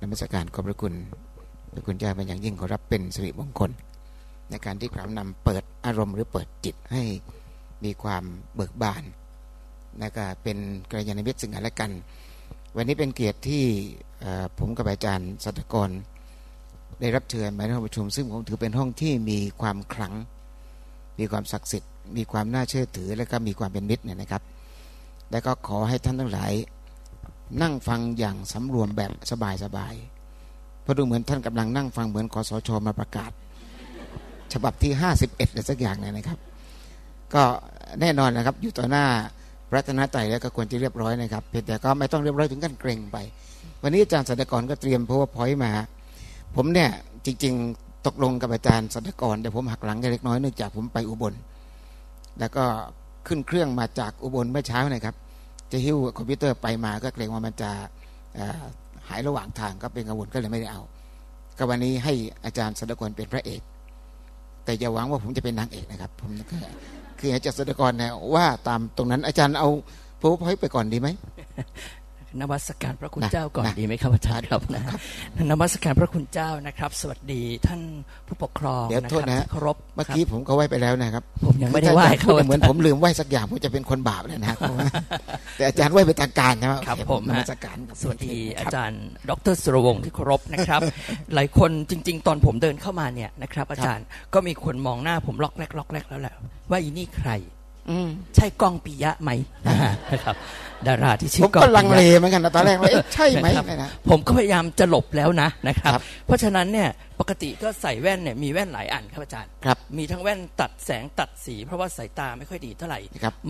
นมัสการขอบพระคุณพระคุณเจ้าเป็นอย่างยิ่งขอรับเป็นสิริมงคล ในการที่กล่าวนำเปิดอารมณ์หรือเปิดจิตให้มีความเบิกบานและก็เป็นกระยาณมิตรซึ่งกันและกัน วันนี้เป็นเกียรติที่ผมกับอาจารย์สัตกร ได้รับเชิญมาในห้องประชุม ซึ่งผมถือเป็นห้องที่มีความขลัง มีความศักดิ์สิทธิ์ มีความน่าเชื่อถือ และก็มีความเป็นมิตรเนี่ยนะครับ และก็ขอให้ท่านทั้งหลาย นั่งฟังอย่างสำรวมแบบสบายๆเพราะดูเหมือนท่านกำลังนั่งฟังเหมือนคอสชมาประกาศ ฉบับที่ห้าสิบเอ็ดสักอย่างเนี่ยนะครับ ก็แน่นอนนะครับ อยู่ต่อหน้าพระธนตรัยแล้วก็ควรจะเรียบร้อยนะครับเพียงแต่ก็ไม่ต้องเรียบร้อยถึงกันเกรงไป วันนี้อาจารย์สัตกรก็เตรียม power point มา ผมเนี่ยจริง ๆ ตกลงกับอาจารย์สัตกรแต่ผมหักหลังเล็กน้อยเนื่องจากผมไปอุบล แล้วก็ขึ้นเครื่องมาจากอุบลเมื่อเช้านะครับ จะหิ้วคอมพิวเตอร์ไปมาก็เกรงว่ามันจะหายระหว่างทางก็เป็นกังวลก็เลยไม่ได้เอาก็วันนี้ให้อาจารย์สดกรเป็นพระเอก แต่อย่าหวังว่าผมจะเป็นนางเอกนะครับ ผมก็คืออาจารย์สดกรนะว่าตามตรงนั้นอาจารย์เอาพูดไปก่อนดีไหม นมัสการพระคุณเจ้าก่อนดีไหมครับอาจารย์ครับนะนมัสการพระคุณเจ้านะครับ สวัสดีท่านผู้ปกครองเดี๋ยวโทษนะเคารพเมื่อกี้ผมก็ไหว้ไปแล้วนะครับ ผมยังไม่ได้ไหว้เขาเหมือนผมลืมไหว้สักอย่างผมจะเป็นคนบาปเลยนะครับแต่อาจารย์ไหว้ไปทางการนะครับครับผมนมัสการสวัสดีอาจารย์ ดรสุรวงศ์ที่เคารพนะครับ หลายคนจริง ๆ ตอนผมเดินเข้ามาเนี่ยนะครับ อาจารย์ก็มีคนมองหน้าผมล็อกแรกล็อกแรกแล้วแหละว่าอีนี่ใคร ใช่กองปิยะไหมนะครับ ดาราที่ชื่อกองผมก็ลังเลเหมือนกันนะตอนแรกว่าใช่ไหมนะผมก็พยายามจะหลบแล้วนะนะครับ เพราะฉะนั้นเนี่ยปกติก็ใส่แว่นเนี่ยมีแว่นหลายอันครับอาจารย์ครับมีทั้งแว่นตัดแสงตัดสี เพราะว่าสายตาไม่ค่อยดีเท่าไหร่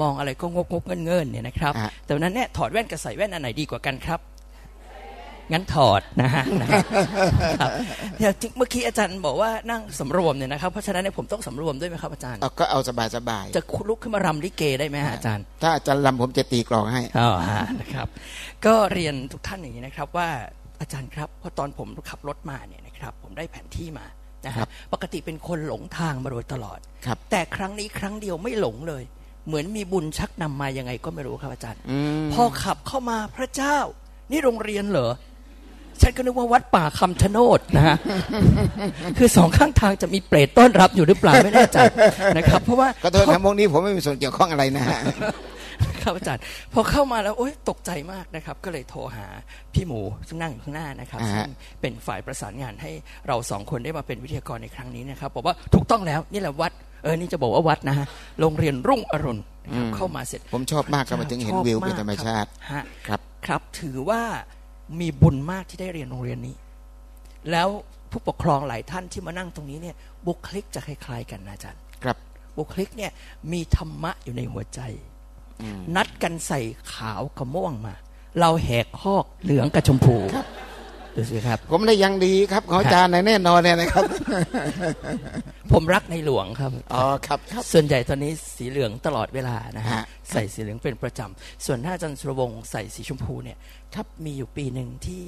มองอะไรก็งกงกเงินเงินเนี่ยนะครับแต่นั้นเนี่ยถอดแว่นกับใส่แว่นอันไหนดีกว่ากันครับ งั้นถอดนะฮะเนี่ยเมื่อกี้อาจารย์บอกว่านั่งสำรวมเนี่ยนะครับ เพราะฉะนั้นเนี่ยผมต้องสำรวมด้วยไหมครับอาจารย์ก็เอาสบายสบายจะลุกขึ้นมารำลิเกได้ไหมอาจารย์ ถ้าอาจารย์รำผมจะตีกลองให้อ๋อนะครับ ก็เรียนทุกท่านอย่างนี้นะครับว่าอาจารย์ครับพอตอนผมขับรถมาเนี่ยนะครับผมได้แผนที่มานะครับปกติเป็นคนหลงทางมาโดยตลอดครับแต่ครั้งนี้ครั้งเดียวไม่หลงเลย เหมือนมีบุญชักนำมายังไงก็ไม่รู้ครับอาจารย์ พอขับเข้ามาพระเจ้า นี่โรงเรียนเหรอ ฉันก็นึกว่าวัดป่าคำชะโนดนะฮะคือสองข้างทางจะมีเปรตต้อนรับอยู่หรือเปล่าไม่แน่ใจนะครับ เพราะว่าก็โทษนะพวกนี้ผมไม่มีส่วนเกี่ยวข้องอะไรนะฮะครับอาจารย์พอเข้ามาแล้วโอ๊ยตกใจมากนะครับ ก็เลยโทรหาพี่หมูซึ่งนั่งอยู่ข้างหน้านะครับซึ่งเป็นฝ่ายประสานงานให้เราสองคนได้มาเป็นวิทยากรในครั้งนี้นะครับบอกว่าถูกต้องแล้วนี่แหละวัดเออนี่จะบอกว่าวัดนะฮะโรงเรียนรุ่งอรุณเข้ามาเสร็จ ผมชอบมากครับมาถึงเห็นวิวเป็นธรรมชาติครับครับ ถือว่า มีบุญมากที่ได้เรียนโรงเรียนนี้ แล้วผู้ปกครองหลายท่านที่มานั่งตรงนี้เนี่ยบุคลิกจะคล้ายๆกันนะอาจารย์ครับบุคลิกเนี่ยมีธรรมะอยู่ในหัวใจ นัดกันใส่ขาวกับม่วงมา เราแหกคอกเหลืองกับชมพูครับ ดูสิครับ ผมได้ยังดีครับขออาจารย์แน่นอนเนี่ยนะครับ ผมรักในหลวงครับอ๋อครับครับ ส่วนใหญ่ตอนนี้สีเหลืองตลอดเวลานะฮะใส่สีเหลืองเป็นประจำส่วนถ้าอาจารย์สุรวงศ์ใส่สีชมพูเนี่ยครับมีอยู่ปีหนึ่งที่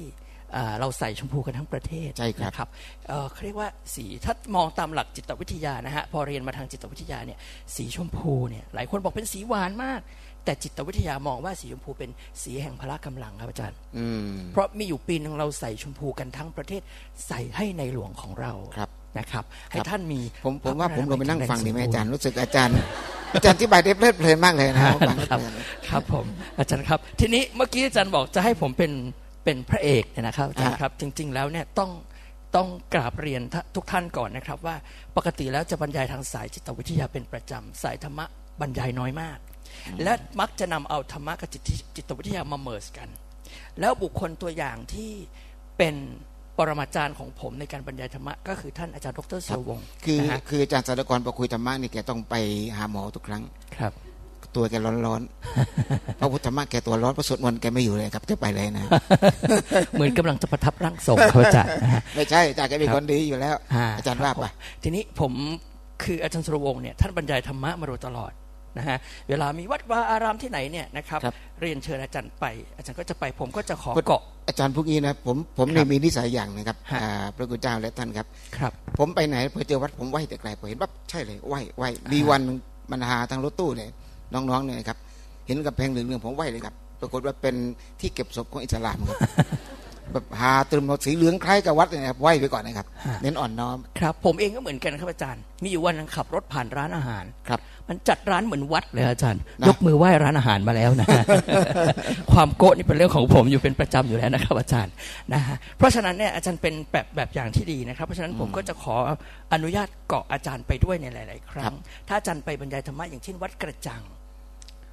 เราใส่ชมพูกันทั้งประเทศใช่ครับครับเขาเรียกว่าสีถ้ามองตามหลักจิตวิทยานะฮะพอเรียนมาทางจิตวิทยาเนี่ยสีชมพูเนี่ยหลายคนบอกเป็นสีหวานมาก แต่จิตวิทยามองว่าสีชมพูเป็นสีแห่งพละกำลังครับอาจารย์เพราะมีอยู่ปีนึงเราใส่ชมพูกันทั้งประเทศใส่ให้ในหลวงของเราครับนะครับให้ท่านมีผมผมว่าผมลงไปนั่งฟังดีไหมอาจารย์รู้สึกอาจารย์ อาจารย์ที่บายได้เพลิดเพลินมากเลยนะครับ ครับผมอาจารย์ครับ ทีนี้เมื่อกี้อาจารย์บอกจะให้ผมเป็นเป็นพระเอกเนี่ยนะครับอาจารย์ครับ จริง ๆ แล้วเนี่ยต้องต้องกราบเรียนทุกท่านก่อนนะครับ ว่าปกติแล้วจะบรรยายทางสายจิตวิทยาเป็นประจำสายธรรมะบรรยายน้อยมาก และมักจะนำเอาธรรมะกับจิตจิตวิทยามาเมิร์สกัน แล้วบุคคลตัวอย่างที่เป็นปรมาจารย์ของผมในการบรรยายธรรมะก็คือท่านอาจารย์ดรสุวงศ์คือคืออาจารย์สารกรประคุยธรรมะนี่แกต้องไปหาหมอทุกครั้งครับ ตัวแกร้อนๆพระพุทธมะแกตัวร้อนประสดมนแกไม่อยู่เลยครับจะไปเลยนะ เหมือนกำลังจะประทับร่างทรงเขาจะไม่ใช่อาจารย์แกเป็นคนดีอยู่แล้ว อาจารย์ว่าไปทีนี้ผมคืออาจารย์สุรวงศ์เนี่ยท่านบรรยายธรรมะมาโดยตลอด นะฮะเวลามีวัดวาอารามที่ไหนเนี่ยนะครับ เรียนเชิญอาจารย์ไป อาจารย์ก็จะไปผมก็จะขอเกาะอาจารย์พวกนี้นะผมผมเนี่ยมีนิสัยอย่างนะครับพระกุณเจ้าและท่านครับครับ ผมไปไหนพอเจอวัดผมไหว้แต่ไกลพอเห็นปั๊บใช่เลยไหว้ไหว้มีวันมันหาทางรถตู้เลยน้องๆเนี่ยครับ เห็นกับแพงเหลืองๆผมไหวเลยครับ ปรากฏว่าเป็นที่เก็บศพของอิสลามครับ แบบพาตรึมสีเหลืองคล้ายกับวัดเนี่ยนะครับไหวไปก่อนนะครับฮะเน้นอ่อนน้อมครับ ผมเองก็เหมือนกันครับอาจารย์ มีอยู่วันนึงขับรถผ่านร้านอาหารครับ มันจัดร้านเหมือนวัดเลยอาจารย์นะยกมือไหว้ร้านอาหารมาแล้วนะ ความโกะนี่เป็นเรื่องของผมอยู่เป็นประจำอยู่แล้วนะครับ อาจารย์นะฮะเพราะฉะนั้นเนี่ยอาจารย์เป็นแบบแบบอย่างที่ดีนะครับ เพราะฉะนั้นผมก็จะขออนุญาตเกาะอาจารย์ไปด้วยในหลาย ๆ ครั้ง ถ้าอาจารย์ไปบรรยายธรรมะอย่างเช่นวัดกระจัง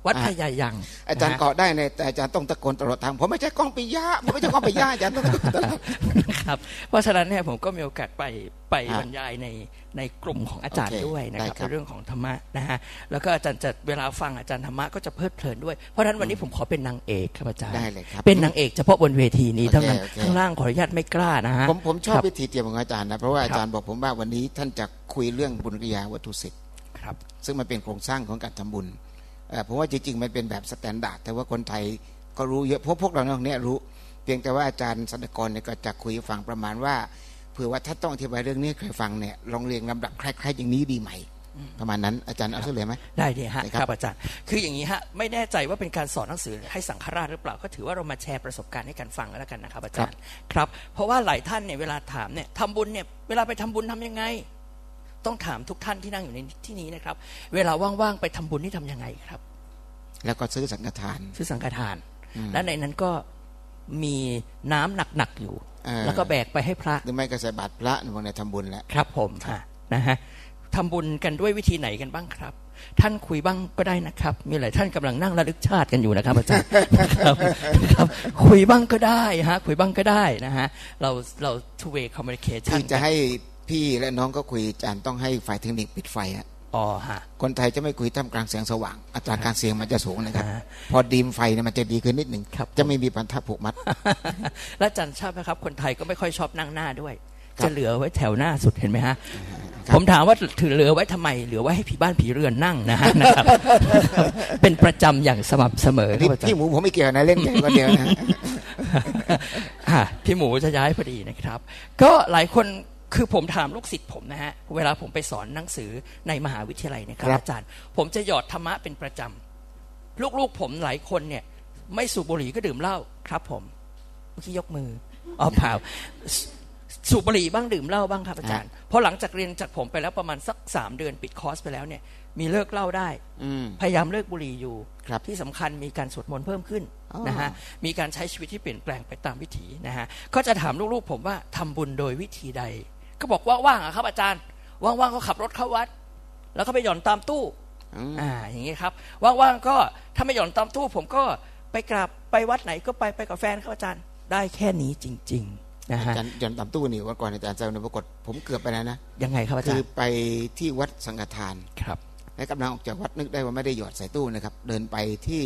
วัดพญายังอาจารย์นะฮะเกาะได้เนี่ยแต่อาจารย์ต้องตะโกนตลอดทางผมไม่ใช่กล้องปิยะผมไม่ใช่กล้องปิยะอาจารย์ต้องตะโกนตลอดนะครับเพราะฉะนั้นเนี่ยผมก็มีโอกาสไปไปครับบรรยายในในกลุ่มของอาจารย์โอเคด้วยนะครับได้ครับในเรื่องของธรรมะนะฮะแล้วก็อาจารย์จะเวลาฟังอาจารย์ธรรมะก็จะเพลิดเพลินด้วยเพราะฉะนั้นวันนี้ผมขอเป็นนางเอกครับอาจารย์ได้เลยครับเป็นนางเอกเฉพาะบนเวทีนี้เท่านั้นโอเคโอเคข้างล่างขออนุญาตไม่กล้านะฮะผมผมชอบครับวิธีเตรียมของอาจารย์นะเพราะว่าอาจารย์บอกผมว่าวันนี้ท่านจะคุยเรื่องบุญกิริยาวัตถุสิทธิ์ครับซึ่งมันเป็นโครงสร้างของการทำบุญเอ่อ ผมว่าจริงๆมันเป็นแบบ standard แต่ว่าคนไทยก็รู้เยอะเพราะพวกเราเนี่ยรู้ เพียงแต่ว่าอาจารย์สันตกรเนี่ยก็จะคุยให้ฟังประมาณว่าเผื่อว่าถ้าต้องอธิบายเรื่องนี้ให้ใครฟังเนี่ยลองเรียงลำดับคล้ายๆอย่างนี้ดีไหมประมาณนั้นอาจารย์เอาสักเลยไหมได้ดีฮะได้คครับรับอาจารย์คืออย่างนี้ฮะไม่แน่ใจว่าเป็นการสอนหนังสือให้สังฆราชหรือเปล่าก็ถือว่าเรามาแชร์ประสบการณ์ให้กันฟังก็แล้วกันนะครับอาจารย์ครับ เพราะว่าหลายท่านเนี่ยเวลาถามเนี่ยทำบุญเนี่ยเวลาไปทำบุญทำยังไง ต้องถามทุกท่านที่นั่งอยู่ในที่นี้นะครับ เวลาว่างๆไปทำบุญนี่ทำยังไงครับ แล้วก็ซื้อสังฆทาน ซื้อสังฆทาน และในนั้นก็มีน้ำหนักๆอยู่เออแล้วก็แบกไปให้พระหรือไม่ก็ใส่บาตรพระในวันในทำบุญแหละครับ ผมฮะนะฮะทำบุญกันด้วยวิธีไหนกันบ้างครับ ท่านคุยบ้างก็ได้นะครับ มีหลายท่านกำลังนั่งระลึกชาติกันอยู่นะครับอาจารย์นะครับนะครับคุยบ้างก็ได้ฮะคุยบ้างก็ได้นะฮะเราเรา two way คื communication อจะให้ พี่และน้องก็คุยอาจารย์ต้องให้ฝ่ายเทคนิคปิดไฟอะอ๋อฮะคนไทยจะไม่คุยท่ามกลางแสงสว่าง อัตราการเสียงมันจะสูงนะครับอ่าพอดีมไฟเนี่ยมันจะดีขึ้นนิดหนึ่งครับจะไม่มีพันธะผูกมัด และอาจารย์ทราบไหมครับ คนไทยก็ไม่ค่อยชอบนั่งหน้าด้วยครับจะเหลือไว้แถวหน้าสุดเห็นไหมฮะผมถามว่าถือเหลือไว้ทำไม เหลือไว้ให้ผีบ้านผีเรือนนั่งนะฮะนะครับ เป็นประจำอย่างสม่ำเสมอครันี่บอาจารย์พี่หมูผมไม่เกี่ยวนะเล่นใหญ่กว่าเดียวนะอะพี่หมูจะย้ายพอดีนะครับ ก็หลายคน คือผมถามลูกศิษย์ผมนะฮะ เวลาผมไปสอนหนังสือในมหาวิทยาลัยเนะครับครับ อาจารย์ ผมจะหยอดธรรมะเป็นประจำ ลูกๆผมหลายคนเนี่ย ไม่สูบบุหรี่ก็ดื่มเหล้าครับผมเมื่อกี้ยกมืออ๋อเปล่าสสูบบุหรี่บ้างดื่มเหล้าบ้างครับอาจารย์เพราะหลังจากเรียนจากผมไปแล้วประมาณสักสามเดือนปิดคอร์สไปแล้วเนี่ย มีเลิกเหล้าได้อืมพยายามเลิกบุหรี่อยู่ครับที่สำคัญมีการสวดมนต์เพิ่มขึ้นอ๋อนะฮะมีการใช้ชีวิตที่เปลี่ยนแปลงไปตามวิถีนะฮะก็จะถามลูกๆผมว่าทำบุญโดยวิธีใด ก็บอกว่าว่างอะครับ อาจารย์ ว่างๆก็ขับรถเข้าวัด แล้วก็ไปหย่อนตามตู้อืมอ่าอย่างนี้ครับ ว่างๆก็ถ้าไม่หย่อนตามตู้ ผมก็ไปกราบไปวัดไหนก็ไปไปกับแฟนครับอาจารย์ ได้แค่นี้จริงๆนะอาฮะจารย์ยันตามตู้นี่วันก่อนอาจารย์แซวในปรากฏผมเกือบไปแล้วนะยังไงครับอาคืจารอย์ไปที่วัดสังฆทานครับและกำลังออกจากวัดนึกได้ว่าไม่ได้หยอดใส่ตู้นะครับ เดินไปที่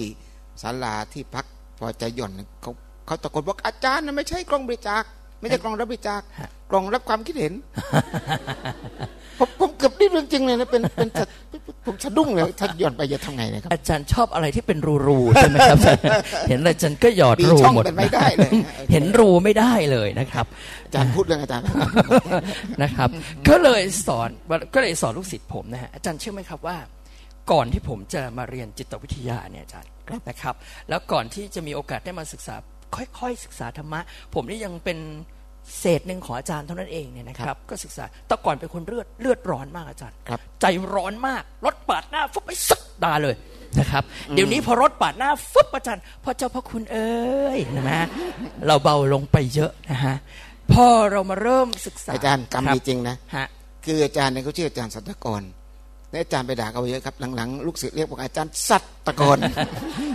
ศาลาที่พักพอจะหย่อนเขาเขาตะโกนบอกอาจารย์นะไม่ใช่กล่องบริจาค ไม่ใช่กล่องรับบริจาคฮะกล่องรับความคิดเห็น ผมผมเกือบได้เรื่องจริงเลยนะเป็นเป็นสะผมสะดุ้งเลยถ้าหย่อนไปจะทำไงนะครับอาจารย์ชอบอะไรที่เป็นรูๆใช่ไหมครับเห็นอะไรอาจารย์ก็หยอดมีรูช่องหมดเป็นไม่ได้เลยเห็นรูไม่ได้เลยนะครับอาจารย์พูดเรื่องอาจารย์นะครับ ก็เลยสอนก็เลยสอนลูกศิษย์ผมนะฮะอาจารย์เชื่อไหมครับว่า ก่อนที่ผมจะมาเรียนจิตวิทยาเนี่ยอาจารย์นะครับ แล้วก่อนที่จะมีโอกาสได้มาศึกษา ค่อยๆศึกษาธรรมะ ผมนี่ยังเป็นเศษหนึ่งของอาจารย์เท่านั้นเองเนี่ยนะครับ ก็ศึกษาแต่ก่อนเป็นคนเลือดเลือดร้อนมากอาจารย์ครับใจร้อนมากรถปาดหน้าฟุบไปสักดาเลยนะครับ เดี๋ยวนี้พอรถปาดหน้าฟุบอาจารย์พอเจ้าพระคุณเอ้ยนะฮะเราเบาลงไปเยอะนะฮะพอเรามาเริ่มศึกษาอาจารย์กรรมคบมีจริงนะฮะคืออาจารย์เนี่ยเขาชื่ออาจารย์สัตตกรและ อาจารย์ไปด่าเขาเยอะครับหลังๆลูกศิษย์เรียกว่าอาจารย์สัตตกร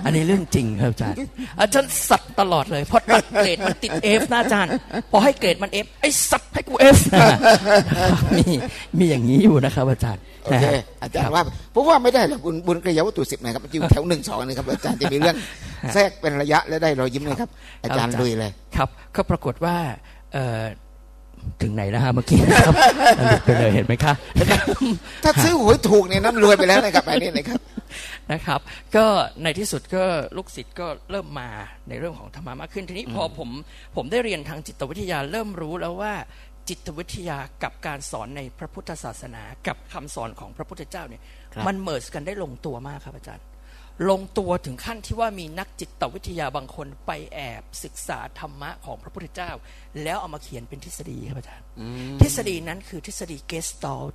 อันนี้เรื่องจริงครับอาจารย์ อาจารย์สัตว์ตลอดเลยเพราะตัดเกรดมันติดเอฟนะอาจารย์พอให้เกรดมันเอฟไอ้สัตว์ให้กูเอฟมีมีอย่างนี้อยู่นะครับ อาจารย์โอเคนะฮะอาจารย์ว่าผมว่าไม่ได้หรอกบุญบุญกระยาวัตถุสิบนะครับอยู่แถวหนึ่งสองนะครับอาจารย์จะมีเรื่องแทรกเป็นระยะและได้รอยยิ้มนะครับ อาจารย์ลุยเลยครับ ก็ปรากฏว่าเอ่อ ถึงไหนแล้วฮะเมื่อกี้นะครับหลุดไปเลยเห็นไหมคะถ้าซื้อหวยถูกเนี่ยน้ำรวยไปแล้วนะครับอันนี้นะครับนะครับ ก็ในที่สุดก็ลูกศิษย์ก็เริ่มมาในเรื่องของธรรมะมากขึ้นทีนี้พอผมผมได้เรียนทางจิตวิทยาเริ่มรู้แล้วว่าจิตวิทยากับการสอนในพระพุทธศาสนา กับคำสอนของพระพุทธเจ้าเนี่ยครับมัน merge กันได้ลงตัวมากครับอาจารย์ ลงตัวถึงขั้นที่ว่ามีนักจิตวิทยาบางคนไปแอบศึกษาธรรมะของพระพุทธเจ้า แล้วเอามาเขียนเป็นทฤษฎีครับอาจารย์ทฤษฎีนั้นคือทฤษฎี Gestalt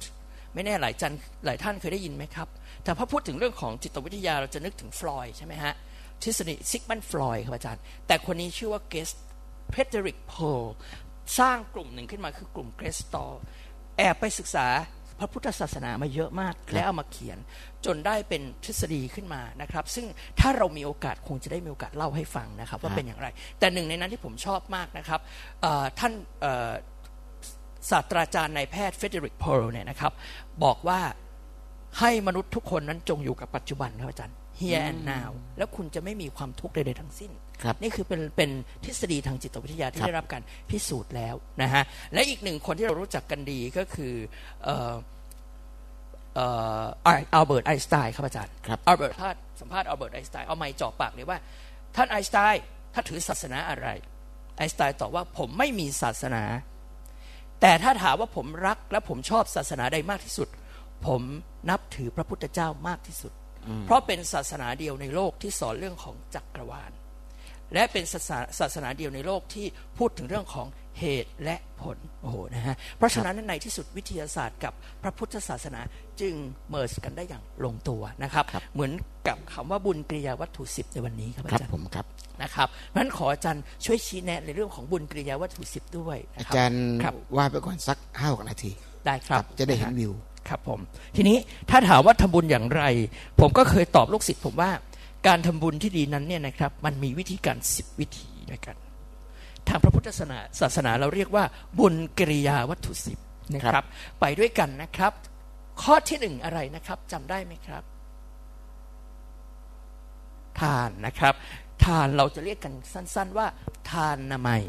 ไม่แน่หลายจันหลายท่านเคยได้ยินไหมครับ แต่พอพูดถึงเรื่องของจิตวิทยาเราจะนึกถึงฟลอยด์ใช่ไหมฮะทฤษฎีซิกมันฟลอยด์ครับอาจารย์ แต่คนนี้ชื่อว่าเกสเพเดริกโพลสร้างกลุ่มหนึ่งขึ้นมาคือกลุ่ม Gestalt แอบไปศึกษา พระพุทธศาสนามาเยอะมาก แล้วเอามาเขียน จนได้เป็นทฤษฎีขึ้นมานะครับ ซึ่งถ้าเรามีโอกาสคงจะได้มีโอกาสเล่าให้ฟังนะครับ ว่าเป็นอย่างไร แต่หนึ่งในนั้นที่ผมชอบมากนะครับท่านศาสตราจารย์นายแพทย์เฟเดริกโพลเนี่ยนะครับ บอกว่าให้มนุษย์ทุกคนนั้นจงอยู่กับปัจจุบันครับอาจารย์ here and now แล้วคุณจะไม่มีความทุกข์ใดๆทั้งสิ้น นี่คือเป็นเป็นทฤษฎีทางจิตวิทยาที่ได้รับการพิสูจน์แล้วนะฮะและอีกหนึ่งคนที่เรารู้จักกันดีก็คืออัลเบิร์ตไอน์สไตน์ครับอาจารย์อัลเบิร์ตสัมภาษณ์อัลเบิร์ตไอน์สไตน์เอาไม้จ่อปากเลยว่า ท่านไอน์สไตน์ถ้าถือศาสนาอะไร ไอน์สไตน์ตอบว่าผมไม่มีศาสนา แต่ถ้าถามว่าผมรักและผมชอบศาสนาใดมากที่สุด ผมนับถือพระพุทธเจ้า มากที่สุด เพราะเป็นศาสนาเดียวในโลกที่สอนเรื่องของจักรวาล และเป็นศาสนาศาสนาเดียวในโลกที่พูดถึงเรื่องของเหตุและผลโอ้โหนะฮะเพราะฉะนั้นในที่สุดวิทยาศาสตร์กับพระพุทธศาสนาจึงเมิร์สกันได้อย่างลงตัวนะครับรบเหมือนกับคำว่าบุญกริยาวัตถุสิบในวันนี้ครับอาจารย์ผมครับนะครับนั้นขออาจารย์ช่วยชี้แนะในเรื่องของบุญกริยาวัตถุสิบด้วยอาจารย์ว่าไปก่อนสักห้าหกนาทีได้ครับ จะได้เห็นวิวครับผมทีนี้ถ้าถามว่าทำบุญอย่างไร ผมก็เคยตอบลูกศิษย์ผมว่า การทำบุญที่ดีนั้นเนี่ยนะครับ มันมีวิธีการสิบวิธีด้วยกัน ทางพระพุทธศาสนาศาสนาเราเรียกว่า บุญกิริยาวัตถุสิบนะครับ ไปด้วยกันนะครับ ข้อที่หนึ่งอะไรนะครับจำได้ไหมครับ ทานนะครับ ทานเราจะเรียกกันสั้น ๆ ว่า ทานนามัย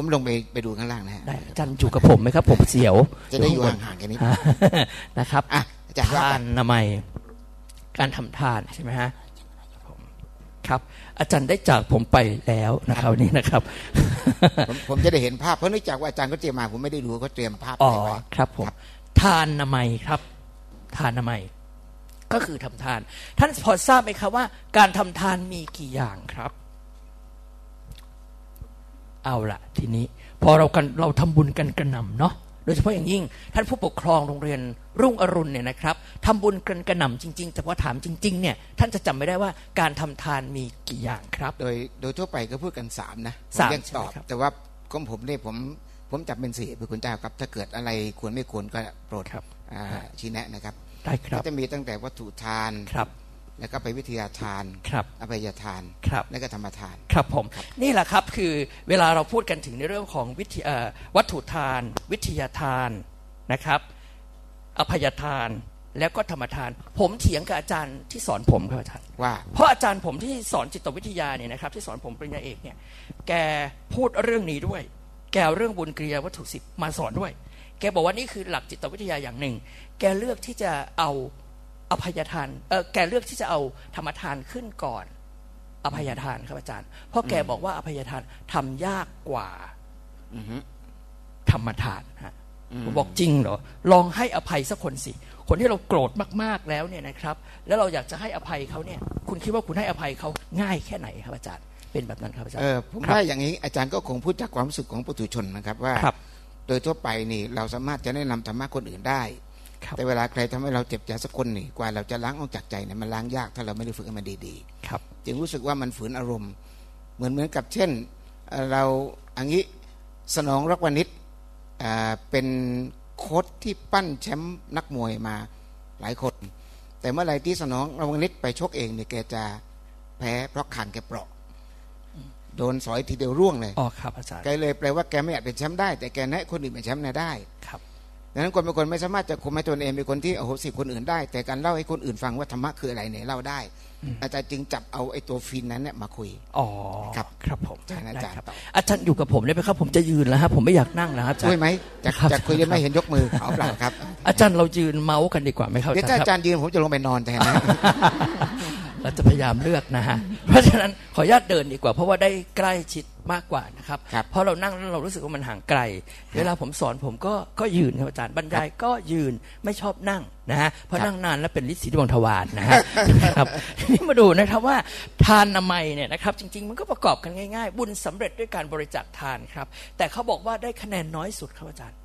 ผมลงไปไปดูข้างล่างนะฮะจันจูกับผมไหมครับ ผมเสียว จะได้อยู่ห่างๆกันนิดนะครับทานนามัยการทำทานใช่ไหมฮะ ครับ อาจารย์ได้จากผมไปแล้วนะครับนี่นะครับ ผมจะได้เห็นภาพเพราะเนื่องจากว่าอาจารย์ก็เตรียมมาผมไม่ได้ดูก็เตรียมภาพอ๋อครับผมทานนามัยครับ ทานนามัย ก็คือทำทาน ท่านพอทราบไหมครับว่า การทำทานมีกี่อย่างครับ เอาละทีนี้ พอเรากันเราทำบุญกันกระหน่ำเนาะ โดยเฉพาะอย่างยิ่งท่านผู้ปกครองโรงเรียนรุ่งอรุณเนี่ยนะครับทำบุญกันกระหน่ำจริงๆแต่พอถามจริงๆเนี่ยท่านจะจำไม่ได้ว่าการทำทานมีกี่อย่างครับ โดยโดยทั่วไปก็พูดกันสามนะสามตอบแต่ว่าของผมเนี่ยผมผมจับเป็นสี่เป็นคุณเจ้าครับ ถ้าเกิดอะไรควรไม่ควรก็โปรดครับชี้แนะนะครับได้ครับจะมีตั้งแต่วัตถุทานครับ แล้วก็ไปวิทยาทานครับอภัยทานครับแล้วก็ธรรมทาน ครับผม นี่แหละครับคือเวลาเราพูดกันถึงในเรื่องของวิทยวัตถุทาน วิทยาทานนะครับ อภัยทานแล้วก็ธรรมทาน ผมเถียงกับอาจารย์ที่สอนผมครับอาจารย์ว่าเพราะอาจารย์ผมที่สอนจิตวิทยาเนี่ยนะครับ ที่สอนผมปริญญาเอกเนี่ย แกพูดเรื่องนี้ด้วย แกเรื่องบุญกริยาวัตถุสิบมาสอนด้วย แกบอกว่านี่คือหลักจิตวิทยาอย่างหนึ่ง แกเลือกที่จะเอา อภัยทานเออแกเลือกที่จะเอาธรรมทานขึ้นก่อน อภัยทานครับอาจารย์ เพราะแกบอกว่าอภัยทานทำยากกว่าธรรมทานฮะผมบอกจริงเหรอลองให้อภัยสักคนสิ คนที่เราโกรธมากๆแล้วเนี่ยนะครับ แล้วเราอยากจะให้อภัยเขาเนี่ย คุณคิดว่าคุณให้อภัยเขาง่ายแค่ไหนครับอาจารย์เป็นแบบนั้นครับอาจารย์เออผมว่าอย่างนี้อาจารย์ก็คงพูดจากความรู้สึกของปุถุชนนะครับว่าโดยทั่วไปนี่เราสามารถจะแนะนำธรรมะคนอื่นได้ แต่เวลาใครทำให้เราเจ็บใจสักคนนี่กว่าเราจะล้างออกจากใจเนี่ยมันล้างยากถ้าเราไม่ได้ฝึกให้มันดีๆครับ จึงรู้สึกว่ามันฝืนอารมณ์ เหมือนเหมือนกับเช่น เราอันนี้สนองรักวณิชเป็นโค้ชที่ปั้นแชมป์นักมวยมาหลายคน แต่เมื่อไรที่สนองระวังนิดไปชกเองเนี่ยแกจะแพ้เพราะขังแกเปราะโดนสอยทีเดียวร่วงเลยอ๋อครับอาจารย์แกเลยแปลว่าแกไม่อยากเป็นแชมป์ได้ แต่แกแนะคนอื่นเป็นแชมป์ได้ครับ ดังนั้นคนเป็นคนไม่สามารถจะคุมให้ตัวเองเป็นคนที่โอ้โหสิคนอื่นได้ แต่การเล่าให้คนอื่นฟังว่าธรรมะคืออะไรเนี่ยเล่าได้ อาจารย์จึงจับเอาไอ้ตัวฟินนั้นเนี่ยมาคุยอ๋อครับครับผมใช่อาจารย์อาจารย์อยู่กับผมได้ไหมครับ ผมจะยืนแล้วครับผมไม่อยากนั่งแล้วครับอาจารย์ช่วยไหมจะจะคุยยังไม่เห็นยกมือเอาเปล่าครับ อาจารย์เรายืนเมาส์กันดีกว่าไหมครับเดี๋ยวถ้าอาจารย์ยืนผมจะลงไปนอนแทนนะ เราจะพยายามเลือกนะฮะ เพราะฉะนั้นขออนุญาตเดินดีกว่า เพราะว่าได้ใกล้ชิดมากกว่านะครับครับ เพราะเรานั่งแล้วเรารู้สึกว่ามันห่างไกล เวลาผมสอนผมก็ก็ยืนครับอาจารย์บรรยายก็ยืนไม่ชอบนั่งนะฮะเพราะครับนั่งนานแล้วเป็นลิสีดวงทวารนะฮะครับทีนี้มาดูนะครับว่าทานนามัยเนี่ยนะครับจริง ๆ มันก็ประกอบกันง่าย ๆ บุญสำเร็จด้วยการบริจาคทานครับ แต่เขาบอกว่าได้คะแนนน้อยสุดครับอาจารย์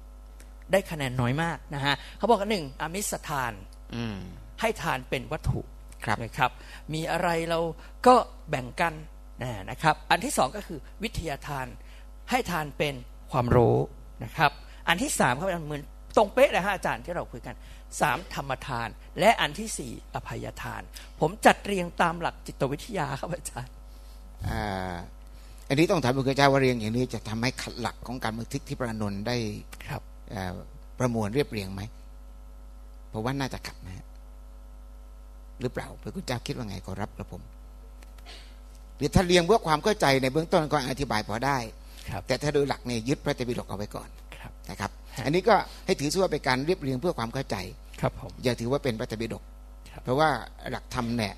ได้คะแนนน้อยมากนะฮะเขาบอกว่าหนึ่งอามิสทานอืมให้ทานเป็นวัตถุ ครับนะครับ มีอะไรเราก็แบ่งกันนะนะครับ อันที่สองก็คือวิทยาทานให้ทานเป็นความรู้นะครับ อันที่สามเขาเหมือนตรงเป๊ะเลยฮะอาจารย์ที่เราคุยกันสามธรรมทาน และอันที่สี่อภัยทาน ผมจัดเรียงตามหลักจิตวิทยาครับอาจารย์อ่าอันนี้ต้องถามพระเจ้าว่าเรียงอย่างนี้จะทำให้ขัดหลักของการบันทึกที่พระอานนท์ได้ครับเอ่อประมวลเรียบเรียงไหมเพราะว่าน่าจะขัดนะฮะ หรือเปล่าพระคุณเจ้าคิดว่าไงขอรับกระผม หรือถ้าเรียงเพื่อความเข้าใจในเบื้องต้นก็อธิบายพอได้ครับแต่ถ้าโดยหลักเนี่ยยึดพระไตรปิฎกเอาไว้ก่อนครับนะครับ อันนี้ก็ให้ถือซะว่าเป็นการเรียบเรียงเพื่อความเข้าใจครับผมอย่าถือว่าเป็นพระไตรปิฎกครับเพราะว่าหลักธรรมเนี่ย